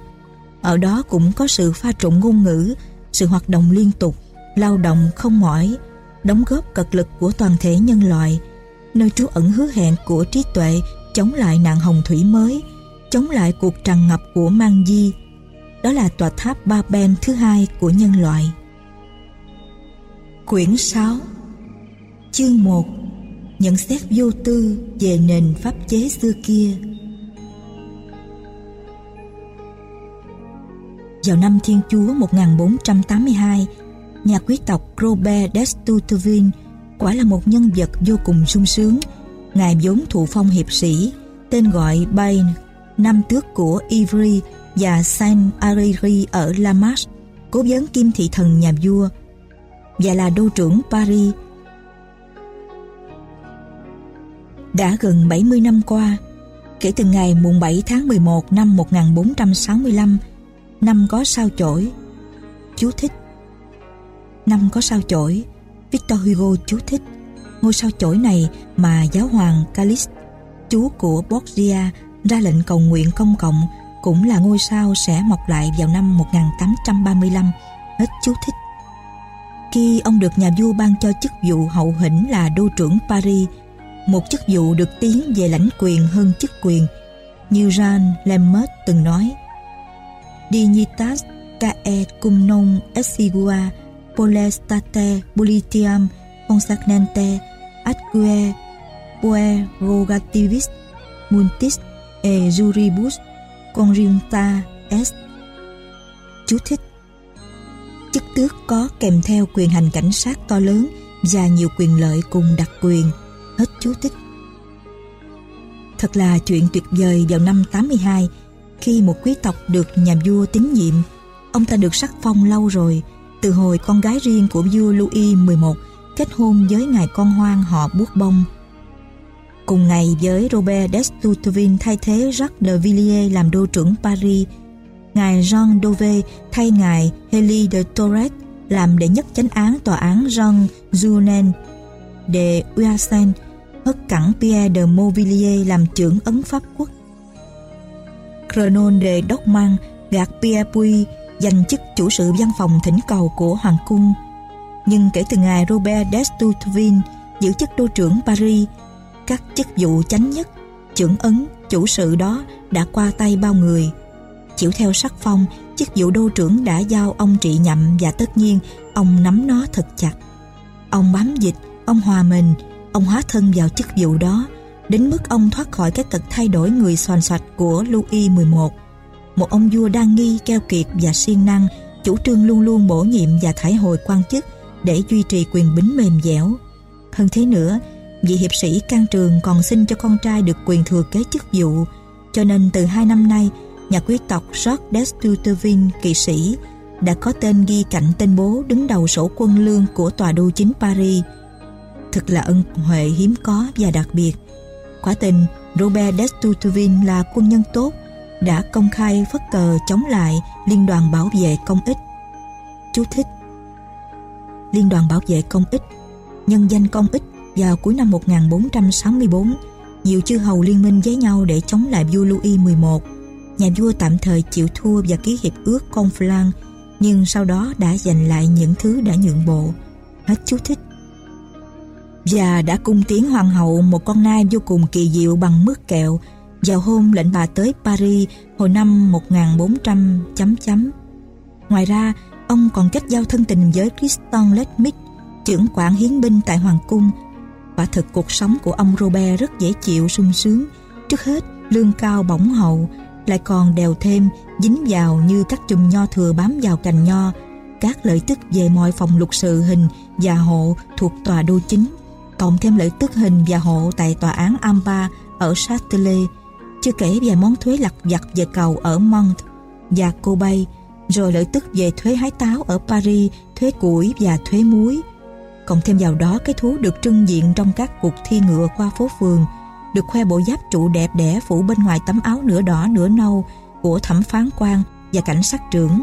Ở đó cũng có sự pha trộn ngôn ngữ, sự hoạt động liên tục, lao động không mỏi, đóng góp cật lực của toàn thể nhân loại, nơi trú ẩn hứa hẹn của trí tuệ chống lại nạn hồng thủy mới, chống lại cuộc tràn ngập của mang di. Đó là tòa tháp Ba Ben thứ hai của nhân loại. Quyển 6 Chương 1 Nhận xét vô tư về nền pháp chế xưa kia Vào năm Thiên Chúa 1482, nhà quý tộc Robert d'Estouteville quả là một nhân vật vô cùng sung sướng. Ngài vốn thụ phong hiệp sĩ, tên gọi Bain, năm tước của Ivry và Saint Ariri ở La Marche, cố vấn kim thị thần nhà vua, và là đô trưởng Paris. Đã gần 70 năm qua, kể từ ngày mùng 7 tháng 11 năm 1465, năm có sao chổi. Chú thích Năm có sao chổi, Victor Hugo chú thích ngôi sao chổi này mà giáo hoàng Calix, chú của Borgia, ra lệnh cầu nguyện công cộng cũng là ngôi sao sẽ mọc lại vào năm 1835. Hết chú thích. Khi ông được nhà vua ban cho chức vụ hậu hĩnh là đô trưởng Paris, một chức vụ được tiến về lãnh quyền hơn chức quyền, như Jean Lemaitre từng nói. Dignitas cae cum non exigua Polestate Politiam consacnente Atque Puerogativis multis e Juribus Conjunta Est. Chú thích. Chức tước có kèm theo quyền hành cảnh sát to lớn và nhiều quyền lợi cùng đặc quyền. Hết chú thích. Thật là chuyện tuyệt vời vào năm 82 khi một quý tộc được nhà vua tín nhiệm ông ta được sắc phong lâu rồi. Từ hồi con gái riêng của vua Louis XI kết hôn với ngài con hoang họ Bút bông. Cùng ngày với Robert d'Estouteville thay thế Jacques de Villiers làm đô trưởng Paris, ngài Jean Dove thay ngài Heli de Torres làm đệ nhất chánh án tòa án Jean Junen de Uasen hất cẳng Pierre de Mauvilliers làm trưởng ấn pháp quốc. Crenon de Docman gạt Pierre Puy giành chức chủ sự văn phòng thỉnh cầu của Hoàng cung. Nhưng kể từ ngày Robert d'Estouteville giữ chức đô trưởng Paris, các chức vụ chánh nhất, trưởng ấn, chủ sự đó đã qua tay bao người. Chịu theo sắc phong, chức vụ đô trưởng đã giao ông trị nhậm và tất nhiên ông nắm nó thật chặt. Ông bám dịch, ông hòa mình, ông hóa thân vào chức vụ đó, đến mức ông thoát khỏi cái tật thay đổi người soàn soạch của Louis XI một. Ông vua đa nghi keo kiệt và siêng năng chủ trương luôn luôn bổ nhiệm và thải hồi quan chức để duy trì quyền bính mềm dẻo. Hơn thế nữa vị hiệp sĩ can trường còn xin cho con trai được quyền thừa kế chức vụ. Cho nên từ hai năm nay nhà quý tộc Jacques d'Estouteville kỵ sĩ đã có tên ghi cạnh tên bố đứng đầu sổ quân lương của tòa đô chính Paris. Thực là ân huệ hiếm có và đặc biệt. Quả tình, Robert Destutuvin là quân nhân tốt, đã công khai phất cờ chống lại Liên đoàn Bảo vệ Công ích. Chú thích Liên đoàn Bảo vệ Công ích Nhân danh Công ích vào cuối năm 1464 nhiều chư hầu liên minh với nhau để chống lại vua Louis XI. Nhà vua tạm thời chịu thua và ký hiệp ước Conflans nhưng sau đó đã giành lại những thứ đã nhượng bộ. Hết chú thích. Và đã cung tiến hoàng hậu một con nai vô cùng kỳ diệu bằng mứt kẹo vào hôm lệnh bà tới Paris hồi năm 1400 chấm chấm. Ngoài ra, ông còn kết giao thân tình với Tristan Ledmich, trưởng quản hiến binh tại Hoàng cung. Quả thực cuộc sống của ông Robert rất dễ chịu sung sướng. Trước hết, lương cao bổng hậu, lại còn đèo thêm, dính vào như các chùm nho thừa bám vào cành nho, các lợi tức về mọi phòng luật sự hình và hộ thuộc tòa đô chính, cộng thêm lợi tức hình và hộ tại tòa án amba ở Châtelet, chưa kể vài món thuế lặt vặt về cầu ở Mont và Cô Bay, rồi lợi tức về thuế hái táo ở Paris, thuế củi và thuế muối. Cộng thêm vào đó cái thú được trưng diện trong các cuộc thi ngựa qua phố phường, được khoe bộ giáp trụ đẹp đẽ phủ bên ngoài tấm áo nửa đỏ nửa nâu của thẩm phán quan và cảnh sát trưởng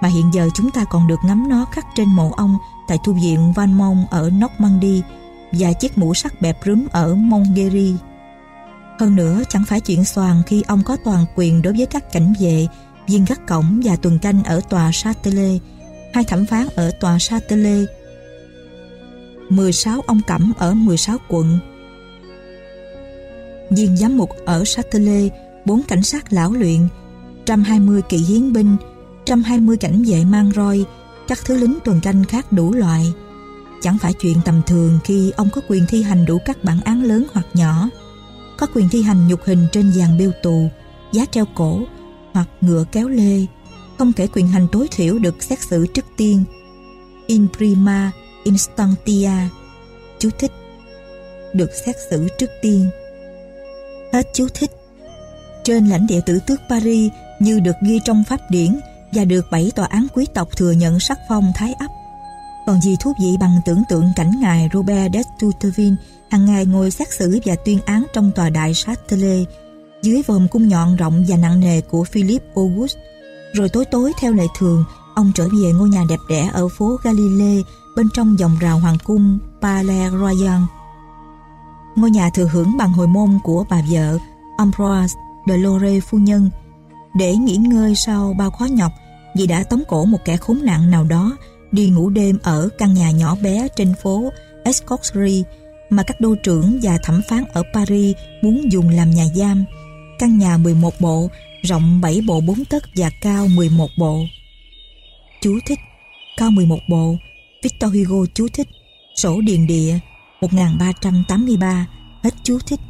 mà hiện giờ chúng ta còn được ngắm nó khắc trên mộ ông tại tu viện Van Mong ở Normandy và chiếc mũ sắt bẹp rúm ở Mongeri. Hơn nữa chẳng phải chuyện xoàn khi ông có toàn quyền đối với các cảnh vệ, viên gác cổng và tuần canh ở tòa Châtelet, hai thẩm phán ở tòa Châtelet, 16 ông cẩm ở 16 quận, viên giám mục ở Châtelet, bốn cảnh sát lão luyện, 120 kỵ hiến binh, 120 cảnh vệ mang roi, các thứ lính tuần canh khác đủ loại. Chẳng phải chuyện tầm thường khi ông có quyền thi hành đủ các bản án lớn hoặc nhỏ, có quyền thi hành nhục hình trên giàn bêu tù, giá treo cổ hoặc ngựa kéo lê, không kể quyền hành tối thiểu được xét xử trước tiên. In prima instantia, chú thích, được xét xử trước tiên. Hết chú thích. Trên lãnh địa tử tước Paris như được ghi trong pháp điển và được bảy tòa án quý tộc thừa nhận sắc phong thái ấp. Còn gì thú vị bằng tưởng tượng cảnh ngài Robert de Tutteville hàng ngày ngồi xét xử và tuyên án trong tòa đại Châtelet dưới vòm cung nhọn rộng và nặng nề của Philip August Rồi tối tối theo lệ thường, ông trở về ngôi nhà đẹp đẽ ở phố Galilee bên trong dòng rào hoàng cung Palais Royal. Ngôi nhà thừa hưởng bằng hồi môn của bà vợ Ambroise de Lore phu nhân để nghỉ ngơi sau bao khó nhọc vì đã tống cổ một kẻ khốn nạn nào đó đi ngủ đêm ở căn nhà nhỏ bé trên phố Escotchery mà các đô trưởng và thẩm phán ở Paris muốn dùng làm nhà giam. Căn nhà 11 bộ, rộng 7 bộ 4 tấc và cao 11 bộ. Chú thích Cao 11 bộ Victor Hugo chú thích Sổ điền địa 1383 Hết chú thích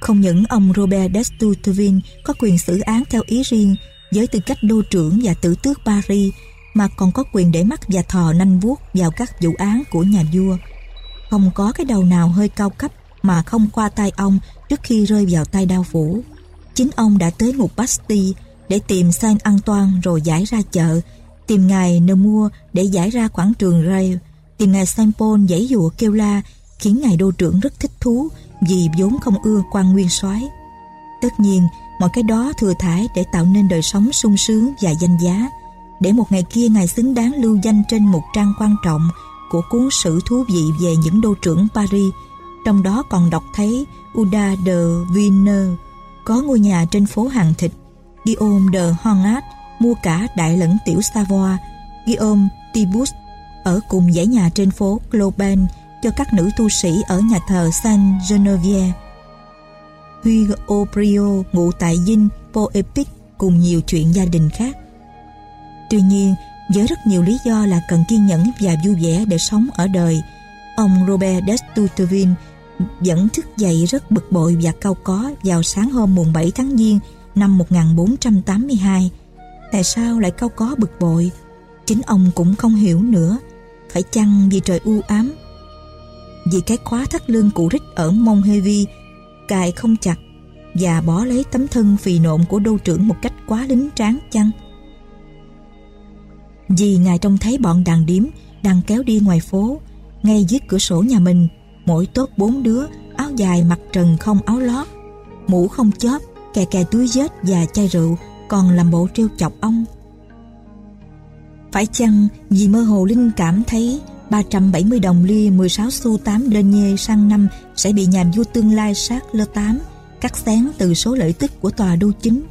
Không những ông Robert Destouteville có quyền xử án theo ý riêng với tư cách đô trưởng và tử tước Paris mà còn có quyền để mắt và thò nanh vuốt vào các vụ án của nhà vua. Không có cái đầu nào hơi cao cấp mà không qua tay ông trước khi rơi vào tay đao phủ. Chính ông đã tới ngục Bastille để tìm Saint Antoine rồi giải ra chợ, tìm ngài Nemours để giải ra quảng trường Ray, tìm ngài Saint Paul dãy dụa kêu la, khiến ngài đô trưởng rất thích thú vì vốn không ưa quan nguyên soái. Tất nhiên, mọi cái đó thừa thải để tạo nên đời sống sung sướng và danh giá, để một ngày kia ngài xứng đáng lưu danh trên một trang quan trọng của cuốn sử thú vị về những đô trưởng Paris, trong đó còn đọc thấy Uda de Viner có ngôi nhà trên phố hàng thịt, Guillaume de Honat mua cả đại lẫn tiểu Savoie, Guillaume Tibus ở cùng dãy nhà trên phố Globen cho các nữ tu sĩ ở nhà thờ Saint Genevieve. Huy Obrio ngụ tại Dinh, Poepic cùng nhiều chuyện gia đình khác. Tuy nhiên, với rất nhiều lý do là cần kiên nhẫn và vui vẻ để sống ở đời, ông Robert Destoutovin vẫn thức dậy rất bực bội và cau có vào sáng hôm mùng 7 tháng Giêng năm 1482. Tại sao lại cau có bực bội? Chính ông cũng không hiểu nữa. Phải chăng vì trời u ám? Vì cái khóa thắt lưng cụ rích ở mông Heavy cài không chặt và bỏ lấy tấm thân phì nộm của đô trưởng một cách quá lính tráng chăng? Vì ngài trông thấy bọn đàn điếm đang kéo đi ngoài phố, ngay dưới cửa sổ nhà mình, mỗi tốt bốn đứa, áo dài mặt trần không áo lót, mũ không chóp, kè kè túi vết và chai rượu, còn làm bộ trêu chọc ông. Phải chăng vì mơ hồ Linh cảm thấy 370 đồng ly 16 xu 8 lên nhê sang năm sẽ bị nhà vua tương lai sát lơ 8 cắt xén từ số lợi tức của tòa đô chính.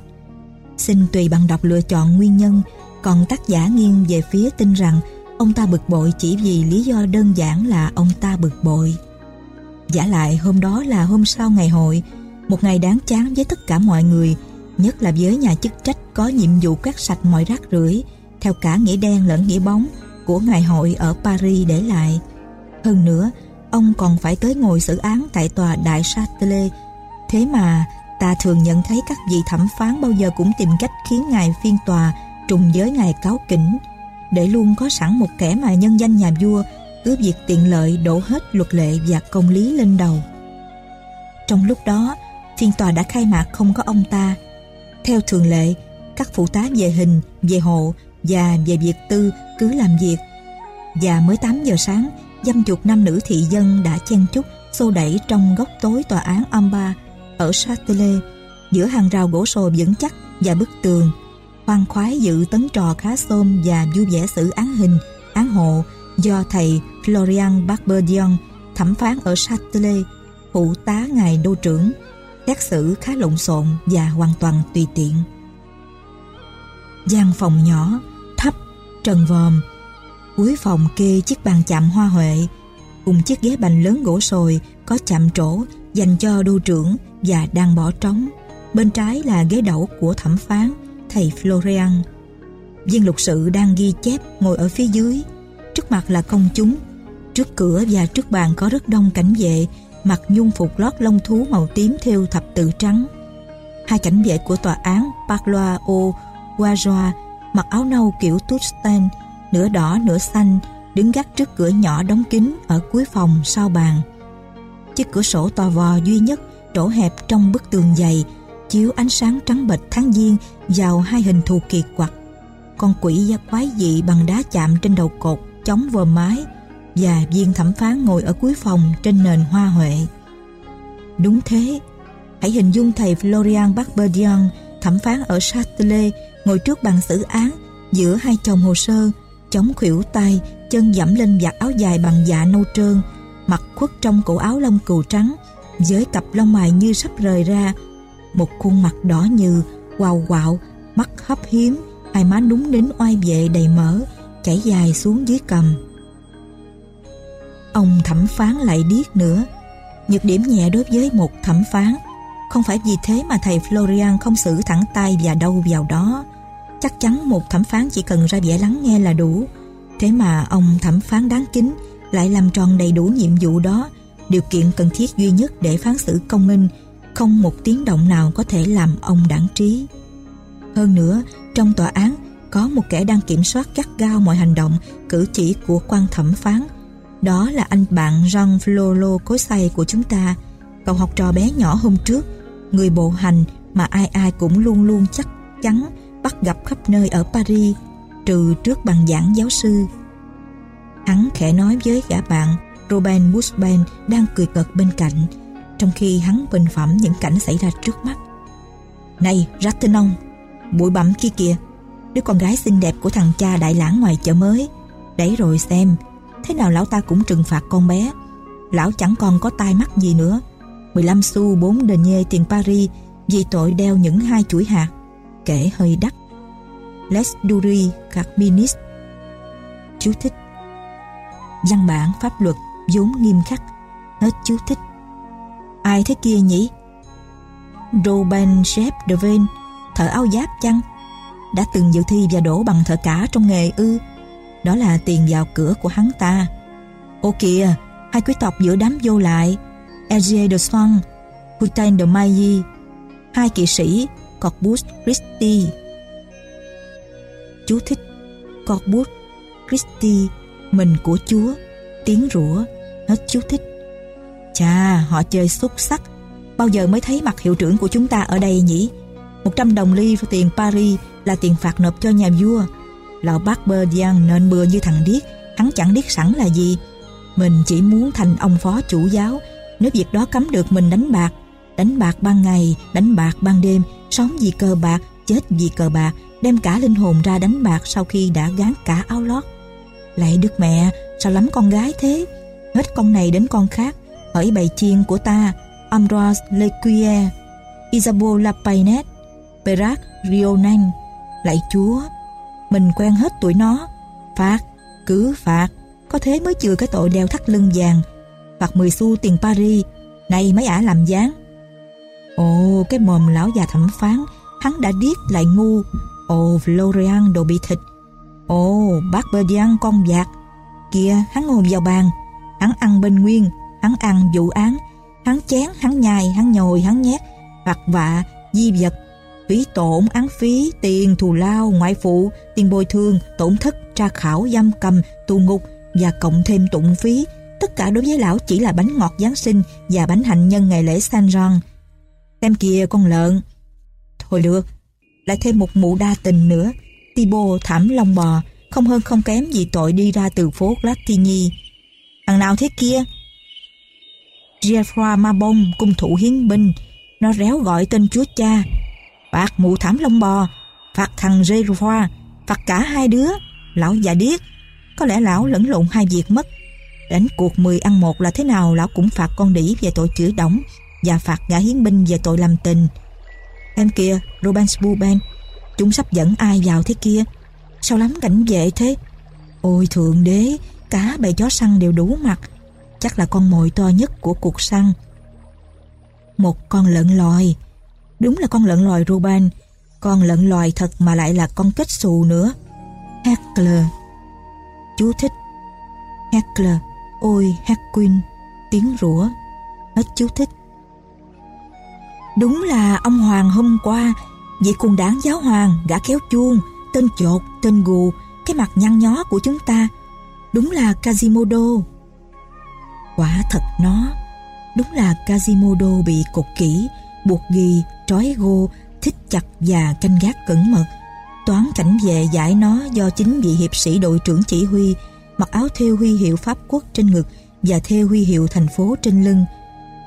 Xin tùy bạn đọc lựa chọn nguyên nhân, còn tác giả nghiêng về phía tin rằng ông ta bực bội chỉ vì lý do đơn giản là ông ta bực bội. Giả lại hôm đó là hôm sau ngày hội, một ngày đáng chán với tất cả mọi người, nhất là với nhà chức trách có nhiệm vụ quét sạch mọi rác rưởi theo cả nghĩa đen lẫn nghĩa bóng của ngày hội ở Paris để lại. Hơn nữa, ông còn phải tới ngồi xử án tại tòa Đại Châtelet. Thế mà, ta thường nhận thấy các vị thẩm phán bao giờ cũng tìm cách khiến ngài phiên tòa trùng với ngài cáo kỉnh, để luôn có sẵn một kẻ mà nhân danh nhà vua cứ việc tiện lợi đổ hết luật lệ và công lý lên đầu. Trong lúc đó, phiên tòa đã khai mạc không có ông ta. Theo thường lệ, các phụ tá về hình, về hộ và về việc tư cứ làm việc. Và mới 8 giờ sáng, dăm chục nam nữ thị dân đã chen chúc xô đẩy trong góc tối tòa án Amba ở Châtelet giữa hàng rào gỗ sồi vững chắc và bức tường khoan khoái dự tấn trò khá xôm và vui vẻ xử án hình án hộ do thầy Florian Barberdion, thẩm phán ở Châtelet phụ tá ngài đô trưởng. Xét xử khá lộn xộn và hoàn toàn tùy tiện. Gian phòng nhỏ thấp trần vòm. Cuối phòng kê chiếc bàn chạm hoa huệ cùng chiếc ghế bành lớn gỗ sồi có chạm trổ dành cho đô trưởng và đang bỏ trống. Bên trái là ghế đẩu của thẩm phán thầy Florian. Viên luật sự đang ghi chép ngồi ở phía dưới. Trước mặt là công chúng. Trước cửa và trước bàn có rất đông cảnh vệ, mặc nhung phục lót lông thú màu tím theo thập tự trắng. Hai cảnh vệ của tòa án Parloa O. Guajoa mặc áo nâu kiểu Tustan nửa đỏ, nửa xanh, đứng gác trước cửa nhỏ đóng kín ở cuối phòng sau bàn. Chiếc cửa sổ to vò duy nhất trổ hẹp trong bức tường dày chiếu ánh sáng trắng bệch tháng giêng vào hai hình thù kỳ quặc. Con quỷ gia quái dị bằng đá chạm trên đầu cột, chống vòm mái và viên thẩm phán ngồi ở cuối phòng trên nền hoa huệ. Đúng thế, hãy hình dung thầy Florian Barbedian thẩm phán ở Châtelet ngồi trước bàn xử án giữa hai chồng hồ sơ, chống khuỷu tay, chân dẫm lên vạt áo dài bằng dạ nâu trơn mặt khuất trong cổ áo lông cừu trắng, với cặp lông mày như sắp rời ra một khuôn mặt đỏ như quào quạo mắt hấp hiếm, hai má núng đến oai vệ đầy mỡ, chảy dài xuống dưới cầm. Ông thẩm phán lại điếc nữa, nhược điểm nhẹ đối với một thẩm phán, không phải vì thế mà thầy Florian không xử thẳng tay và đâu vào đó. Chắc chắn một thẩm phán chỉ cần ra vẻ lắng nghe là đủ. Thế mà ông thẩm phán đáng kính, lại làm tròn đầy đủ nhiệm vụ đó, điều kiện cần thiết duy nhất để phán xử công minh không một tiếng động nào có thể làm ông đảng trí. Hơn nữa, trong tòa án, có một kẻ đang kiểm soát gắt gao mọi hành động, cử chỉ của quan thẩm phán. Đó là anh bạn Jean Flolo cối say của chúng ta. Cậu học trò bé nhỏ hôm trước, người bộ hành mà ai ai cũng luôn luôn chắc chắn bắt gặp khắp nơi ở Paris, trừ trước bằng giảng giáo sư. Hắn khẽ nói với gã bạn Robin Bushban đang cười cợt bên cạnh trong khi hắn bình phẩm những cảnh xảy ra trước mắt. Này Ratinon, bụi bặm kia kìa đứa con gái xinh đẹp của thằng cha đại lãng ngoài chợ mới. Đấy rồi xem thế nào lão ta cũng trừng phạt con bé. Lão chẳng còn có tai mắt gì nữa. 15 xu 4 đền nhê tiền Paris vì tội đeo những hai chuỗi hạt kể hơi đắt. Les Duri Carminis Chú thích. Văn bản pháp luật vốn nghiêm khắc. Hết chú thích. Ai thế kia nhỉ? Ruben Shep de Ven Thợ áo giáp chăng? Đã từng dự thi và đổ bằng thợ cả trong nghề ư? Đó là tiền vào cửa của hắn ta. Ô kìa Hai quý tộc giữa đám vô lại. Hergé de Swan, Hutain de Mailly Hai kỵ sĩ Corbus Christi. Chú thích Corbus Christi Mình của Chúa Tiếng rủa. Hết chú thích. Chà họ chơi xúc sắc. Bao giờ mới thấy mặt hiệu trưởng của chúng ta ở đây nhỉ? 100 đồng ly tiền Paris là tiền phạt nộp cho nhà vua. Lão Barber Giang nên bừa như thằng điếc Hắn chẳng biết sẵn là gì. Mình chỉ muốn thành ông phó chủ giáo. Nếu việc đó cấm được mình đánh bạc Đánh bạc ban ngày, đánh bạc ban đêm Sống vì cờ bạc, chết vì cờ bạc Đem cả linh hồn ra đánh bạc Sau khi đã gán cả áo lót. Lạy đức mẹ, sao lắm con gái thế? Hết con này đến con khác. Hỡi bầy chiên của ta Ambrose Lequier Isabeau Lapainet, Perak Rionan Lạy chúa Mình quen hết tuổi nó Phạt, cứ phạt Có thế mới chừa cái tội đeo thắt lưng vàng Phạt 10 xu tiền Paris Này mấy ả làm dáng. Ồ cái mồm lão già thẩm phán Hắn đã điếc lại ngu. Ồ Florian đồ bị thịt. Ồ bác bơ Berdian con vạc. Kìa hắn ngồi vào bàn Hắn ăn bên nguyên. Hắn ăn vụ án Hắn chén, hắn nhai, hắn nhồi, hắn nhét Vặt vạ, di vật. Phí tổn, án phí, tiền, thù lao, ngoại phụ Tiền bồi thường, tổn thất, tra khảo, giam cầm, tù ngục Và cộng thêm tụng phí. Tất cả đối với lão chỉ là bánh ngọt Giáng sinh Và bánh hạnh nhân ngày lễ San ron. Xem kìa con lợn. Thôi được Lại thêm một mụ đa tình nữa. Tibo thảm lông bò Không hơn không kém gì tội đi ra từ phố Glatigny Thằng nào thế kia? Geoffroy Mabon cung thủ hiến binh. Nó réo gọi tên chúa cha Phạt mụ thảm lông bò Phạt thằng Geoffroy Phạt cả hai đứa Lão già điếc. Có lẽ lão lẫn lộn hai việc mất. Đánh cuộc 10 ăn một là thế nào Lão cũng phạt con đĩ về tội chửi đổng Và phạt gã hiến binh về tội làm tình. Em kia Robin Buben, Chúng sắp dẫn ai vào thế kia? Sao lắm cảnh vệ thế? Ôi thượng đế Cả bầy chó săn đều đủ mặt. Chắc là con mồi to nhất của cuộc săn. Một con lợn lòi Đúng là con lợn lòi Ruben. Con lợn lòi thật mà lại là con kết xù nữa. Heckler. Chú thích. Heckler. Ôi Heckwin Tiếng rủa. Hết chú thích. Đúng là ông Hoàng hôm qua. Vị cùng đáng giáo hoàng, Gã kéo chuông. Tên chột, Tên gù. Cái mặt nhăn nhó của chúng ta. Đúng là casimodo Quả thật nó Đúng là Kazimodo bị cột kỹ Buộc ghi, trói gô Thích chặt và canh gác cẩn mật Toán cảnh vệ giải nó do chính vị hiệp sĩ đội trưởng chỉ huy mặc áo thêu huy hiệu Pháp quốc trên ngực và thêu huy hiệu thành phố trên lưng.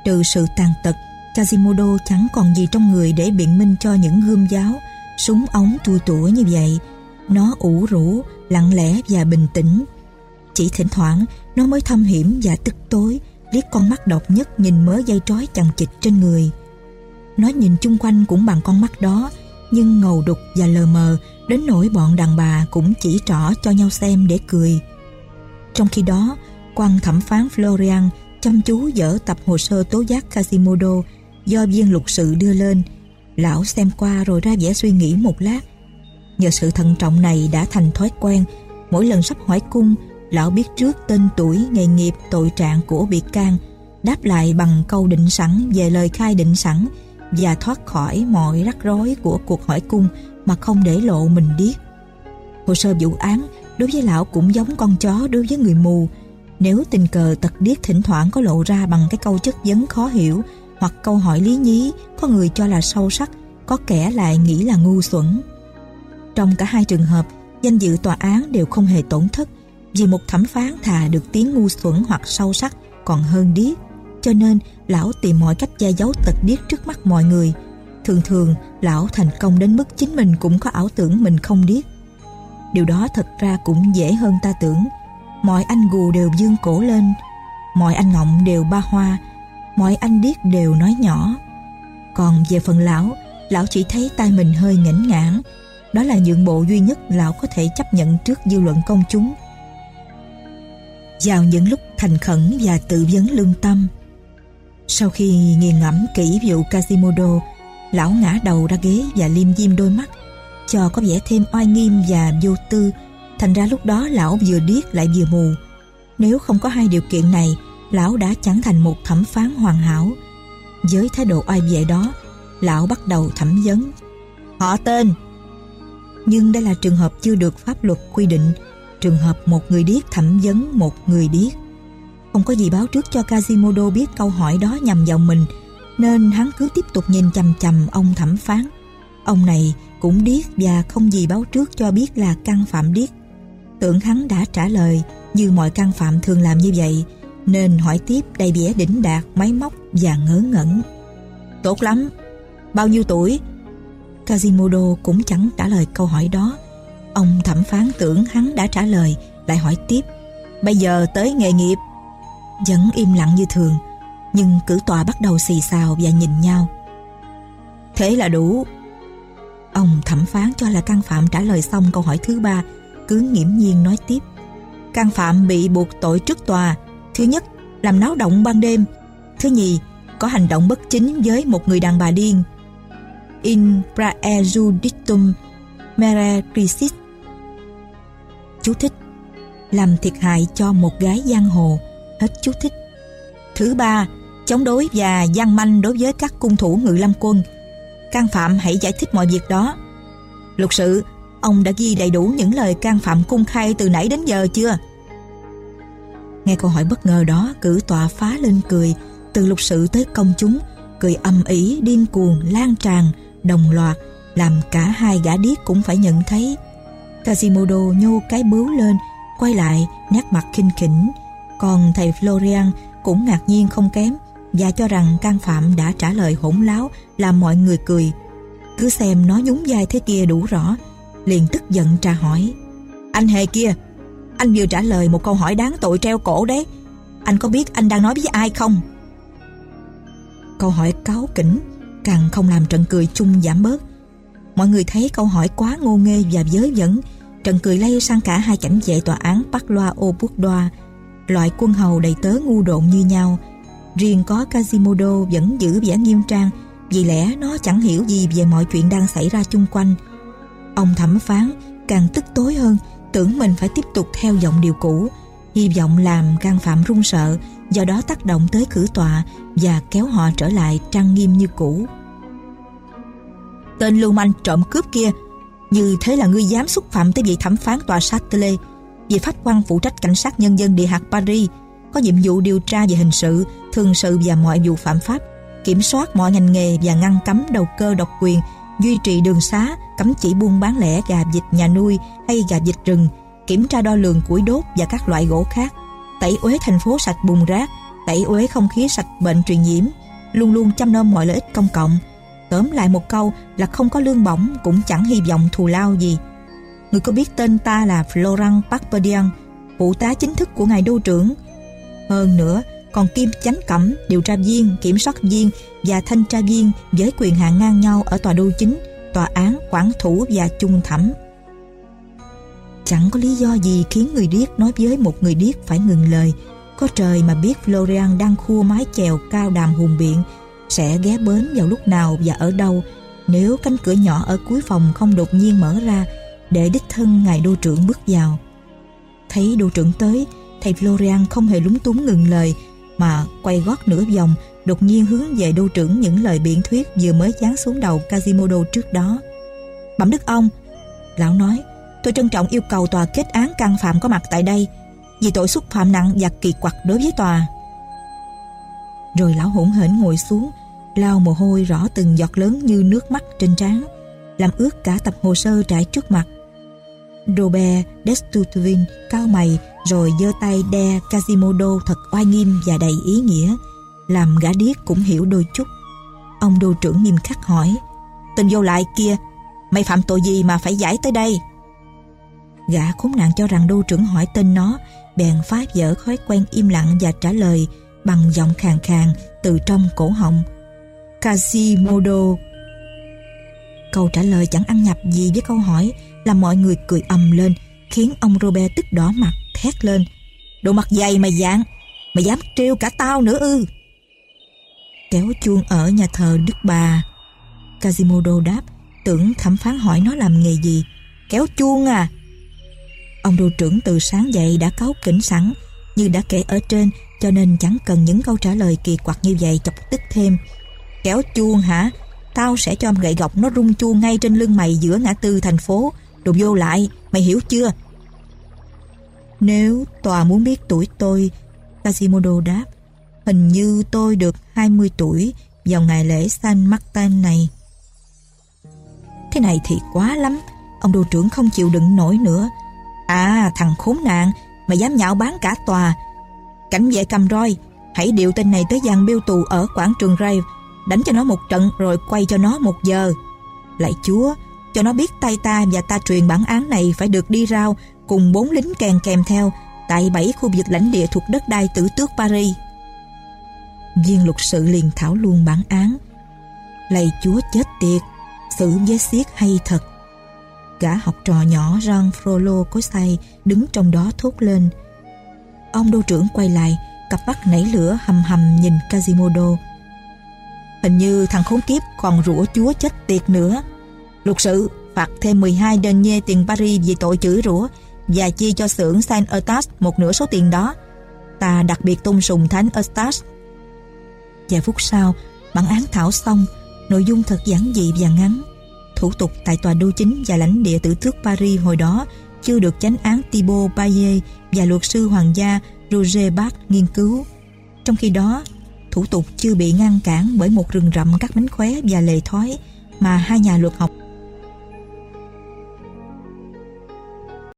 Trừ sự tàn tật, Kazimodo chẳng còn gì trong người để biện minh cho những gươm giáo, súng ống tua tủa như vậy. Nó ủ rũ, lặng lẽ và bình tĩnh. Chỉ thỉnh thoảng nó mới thâm hiểm và tức tối, liếc con mắt độc nhất nhìn mớ dây trói chằng chịt trên người. Nó nhìn chung quanh cũng bằng con mắt đó, nhưng ngầu đục và lờ mờ đến nỗi bọn đàn bà cũng chỉ trỏ cho nhau xem để cười. Trong khi đó, quan thẩm phán Florian chăm chú dở tập hồ sơ tố giác Casimodo do viên lục sự đưa lên. Lão xem qua rồi ra vẻ suy nghĩ một lát. Nhờ sự thận trọng này đã thành thói quen, mỗi lần sắp hỏi cung, lão biết trước tên tuổi, nghề nghiệp, tội trạng của bị can, đáp lại bằng câu định sẵn về lời khai định sẵn và thoát khỏi mọi rắc rối của cuộc hỏi cung mà không để lộ mình điếc. Hồ sơ vụ án đối với lão cũng giống con chó đối với người mù. Nếu tình cờ tật điếc thỉnh thoảng có lộ ra bằng cái câu chất vấn khó hiểu hoặc câu hỏi lý nhí có người cho là sâu sắc, có kẻ lại nghĩ là ngu xuẩn. Trong cả hai trường hợp, danh dự tòa án đều không hề tổn thất vì một thẩm phán thà được tiếng ngu xuẩn hoặc sâu sắc còn hơn điếc. Cho nên, lão tìm mọi cách che giấu tật điếc trước mắt mọi người. Thường thường, lão thành công đến mức chính mình cũng có ảo tưởng mình không điếc. Điều đó thật ra cũng dễ hơn ta tưởng. Mọi anh gù đều dương cổ lên, mọi anh ngọng đều ba hoa, mọi anh điếc đều nói nhỏ. Còn về phần lão, lão chỉ thấy tay mình hơi nghẽn ngãn. Đó là nhượng bộ duy nhất lão có thể chấp nhận trước dư luận công chúng. Vào những lúc thành khẩn và tự vấn lương tâm, sau khi nghiền ngẫm kỹ vụ Casimodo, lão ngã đầu ra ghế và liêm diêm đôi mắt, cho có vẻ thêm oai nghiêm và vô tư. Thành ra lúc đó lão vừa điếc lại vừa mù. Nếu không có hai điều kiện này, lão đã chẳng thành một thẩm phán hoàn hảo. Với thái độ oai vệ đó, lão bắt đầu thẩm vấn. Họ tên Nhưng đây là trường hợp chưa được pháp luật quy định, trường hợp một người điếc thẩm vấn một người điếc. Không có gì báo trước cho Kazimodo biết câu hỏi đó nhằm vào mình, nên hắn cứ tiếp tục nhìn chằm chằm ông thẩm phán. Ông này cũng điếc và không gì báo trước cho biết là căn phạm điếc. Tưởng hắn đã trả lời như mọi căn phạm thường làm như vậy, nên hỏi tiếp đầy vẻ đỉnh đạt, máy móc và ngớ ngẩn. Tốt lắm, bao nhiêu tuổi? Kazimodo cũng chẳng trả lời câu hỏi đó. Ông thẩm phán tưởng hắn đã trả lời, lại hỏi tiếp. Bây giờ tới nghề nghiệp. Vẫn im lặng như thường, nhưng cử tòa bắt đầu xì xào và nhìn nhau. Thế là đủ. Ông thẩm phán cho là căn phạm trả lời xong câu hỏi thứ ba, cứ nghiễm nhiên nói tiếp. Căn phạm bị buộc tội trước tòa. Thứ nhất, làm náo động ban đêm. Thứ nhì, có hành động bất chính với một người đàn bà điên. In praejuditum mere crisis. Chú thích làm thiệt hại cho một gái giang hồ. Hết chú thích. Thứ ba, chống đối và gian manh đối với các cung thủ ngự lâm quân. Can Phạm hãy giải thích mọi việc đó. Luật sự, ông đã ghi đầy đủ những lời can Phạm cung khai từ nãy đến giờ chưa? Nghe câu hỏi bất ngờ đó, cử tọa phá lên cười, từ luật sự tới công chúng, cười âm ỉ, điên cuồng, lan tràn, đồng loạt, làm cả hai gã điếc cũng phải nhận thấy. Quasimodo nhô cái bướu lên, quay lại, nét mặt kinh khỉnh. Còn thầy Florian cũng ngạc nhiên không kém và cho rằng can phạm đã trả lời hỗn láo làm mọi người cười. Cứ xem nó nhún vai thế kia đủ rõ, liền tức giận tra hỏi. Anh hề kia, anh vừa trả lời một câu hỏi đáng tội treo cổ đấy. Anh có biết anh đang nói với ai không? Câu hỏi cáo kỉnh càng không làm trận cười chung giảm bớt. Mọi người thấy câu hỏi quá ngô nghê và dớ dẫn trần cười lây sang cả hai cảnh vệ tòa án Bắc Loa ô Bút Đoa. Loại quân hầu đầy tớ ngu độn như nhau. Riêng có casimodo vẫn giữ vẻ nghiêm trang, vì lẽ nó chẳng hiểu gì về mọi chuyện đang xảy ra chung quanh. Ông thẩm phán, càng tức tối hơn, tưởng mình phải tiếp tục theo giọng điều cũ, hy vọng làm can phạm run sợ, do đó tác động tới cử tọa và kéo họ trở lại trang nghiêm như cũ tên lưu manh trộm cướp kia như thế là ngươi dám xúc phạm tới vị thẩm phán tòa Châtelet vị pháp quan phụ trách cảnh sát nhân dân địa hạt Paris, có nhiệm vụ điều tra về hình sự, thường sự và mọi vụ phạm pháp, kiểm soát mọi ngành nghề và ngăn cấm đầu cơ độc quyền, duy trì đường xá, cấm chỉ buôn bán lẻ gà vịt nhà nuôi hay gà vịt rừng, kiểm tra đo lường củi đốt và các loại gỗ khác, tẩy uế thành phố sạch bùn rác, tẩy uế không khí sạch bệnh truyền nhiễm, luôn luôn chăm nom mọi lợi ích công cộng tóm lại một câu là không có lương bổng cũng chẳng hy vọng thù lao gì. Người có biết tên ta là Florent Parpadian, phụ tá chính thức của ngài đô trưởng. Hơn nữa còn kim chánh cẩm điều tra viên kiểm soát viên và thanh tra viên với quyền hạn ngang nhau ở tòa đô chính tòa án quản thủ và chung thẩm. Chẳng có lý do gì khiến người điếc nói với một người điếc phải ngừng lời. Có trời mà biết Florian đang khua mái chèo cao đàm hùng biện sẽ ghé bến vào lúc nào và ở đâu nếu cánh cửa nhỏ ở cuối phòng không đột nhiên mở ra để đích thân ngài đô trưởng bước vào. Thấy đô trưởng tới, thầy Florian không hề lúng túng ngừng lời mà quay gót nửa vòng đột nhiên hướng về đô trưởng những lời biện thuyết vừa mới dán xuống đầu Quasimodo trước đó. Bẩm đức ông, lão nói, Tôi trân trọng yêu cầu tòa kết án can phạm có mặt tại đây vì tội xúc phạm nặng và kỳ quặc đối với tòa. Rồi lão hỗn hển ngồi xuống, lau mồ hôi rõ từng giọt lớn như nước mắt trên trán, làm ướt cả tập hồ sơ trải trước mặt. Robert Destutevin cao mày rồi giơ tay đe Quasimodo thật oai nghiêm và đầy ý nghĩa, làm gã điếc cũng hiểu đôi chút. Ông đô trưởng nghiêm khắc hỏi, tên vô lại kia, mày phạm tội gì mà phải giải tới đây? Gã khốn nạn cho rằng đô trưởng hỏi tên nó Bèn phá vỡ thói quen im lặng và trả lời Bằng giọng khàn khàn từ trong cổ họng. Casimodo Câu trả lời chẳng ăn nhập gì với câu hỏi Làm mọi người cười ầm lên, Khiến ông Robert tức đỏ mặt, thét lên. Đồ mặt dày mày dạng Mày dám trêu cả tao nữa ư? Kéo chuông ở nhà thờ Đức Bà. Casimodo đáp, Tưởng thẩm phán hỏi nó làm nghề gì. Kéo chuông à. Ông đô trưởng từ sáng dậy đã cáo kỉnh sẵn, Như đã kể ở trên cho nên chẳng cần những câu trả lời kỳ quặc như vậy chọc tức thêm. Kéo chuông hả? Tao sẽ cho gậy gọc nó rung chuông ngay trên lưng mày giữa ngã tư thành phố. Đồ vô lại, Mày hiểu chưa? Nếu tòa muốn biết tuổi tôi, Quasimodo đáp, Hình như tôi được 20 tuổi Vào ngày lễ San Martin này. Thế này thì quá lắm, Ông đô trưởng không chịu đựng nổi nữa. À thằng khốn nạn, Mày dám nhạo bán cả tòa Cảnh vệ cầm roi, Hãy điều tên này tới giang biêu tù ở quảng trường Rave, Đánh cho nó một trận rồi quay cho nó một giờ. Lại chúa, Cho nó biết tay ta và ta truyền bản án này Phải được đi rao Cùng bốn lính kèn kèm theo Tại bảy khu vực lãnh địa thuộc đất đai tử tước Paris. Viên luật sự liền thảo luôn bản án. Lạy chúa chết tiệt, Xử với xiết hay thật. Gã học trò nhỏ Jean Frollo có say Đứng trong đó thốt lên Ông đô trưởng quay lại Cặp mắt nảy lửa hầm hầm nhìn Kazimodo. Hình như thằng khốn kiếp còn rủa chúa chết tiệt nữa Luật sự phạt thêm 12 đền nhê tiền Paris vì tội chửi rủa và chia cho xưởng Saint Eustache một nửa số tiền đó. Ta đặc biệt tôn sùng thánh Eustache. Vài phút sau, bản án thảo xong, nội dung thật giản dị và ngắn. Thủ tục tại tòa đô chính và lãnh địa tử tước Paris hồi đó chưa được chánh án Thibault Baye và luật sư hoàng gia Roger Bart nghiên cứu. Trong khi đó, thủ tục chưa bị ngăn cản bởi một rừng rậm các mánh khóe và lề thói mà hai nhà luật học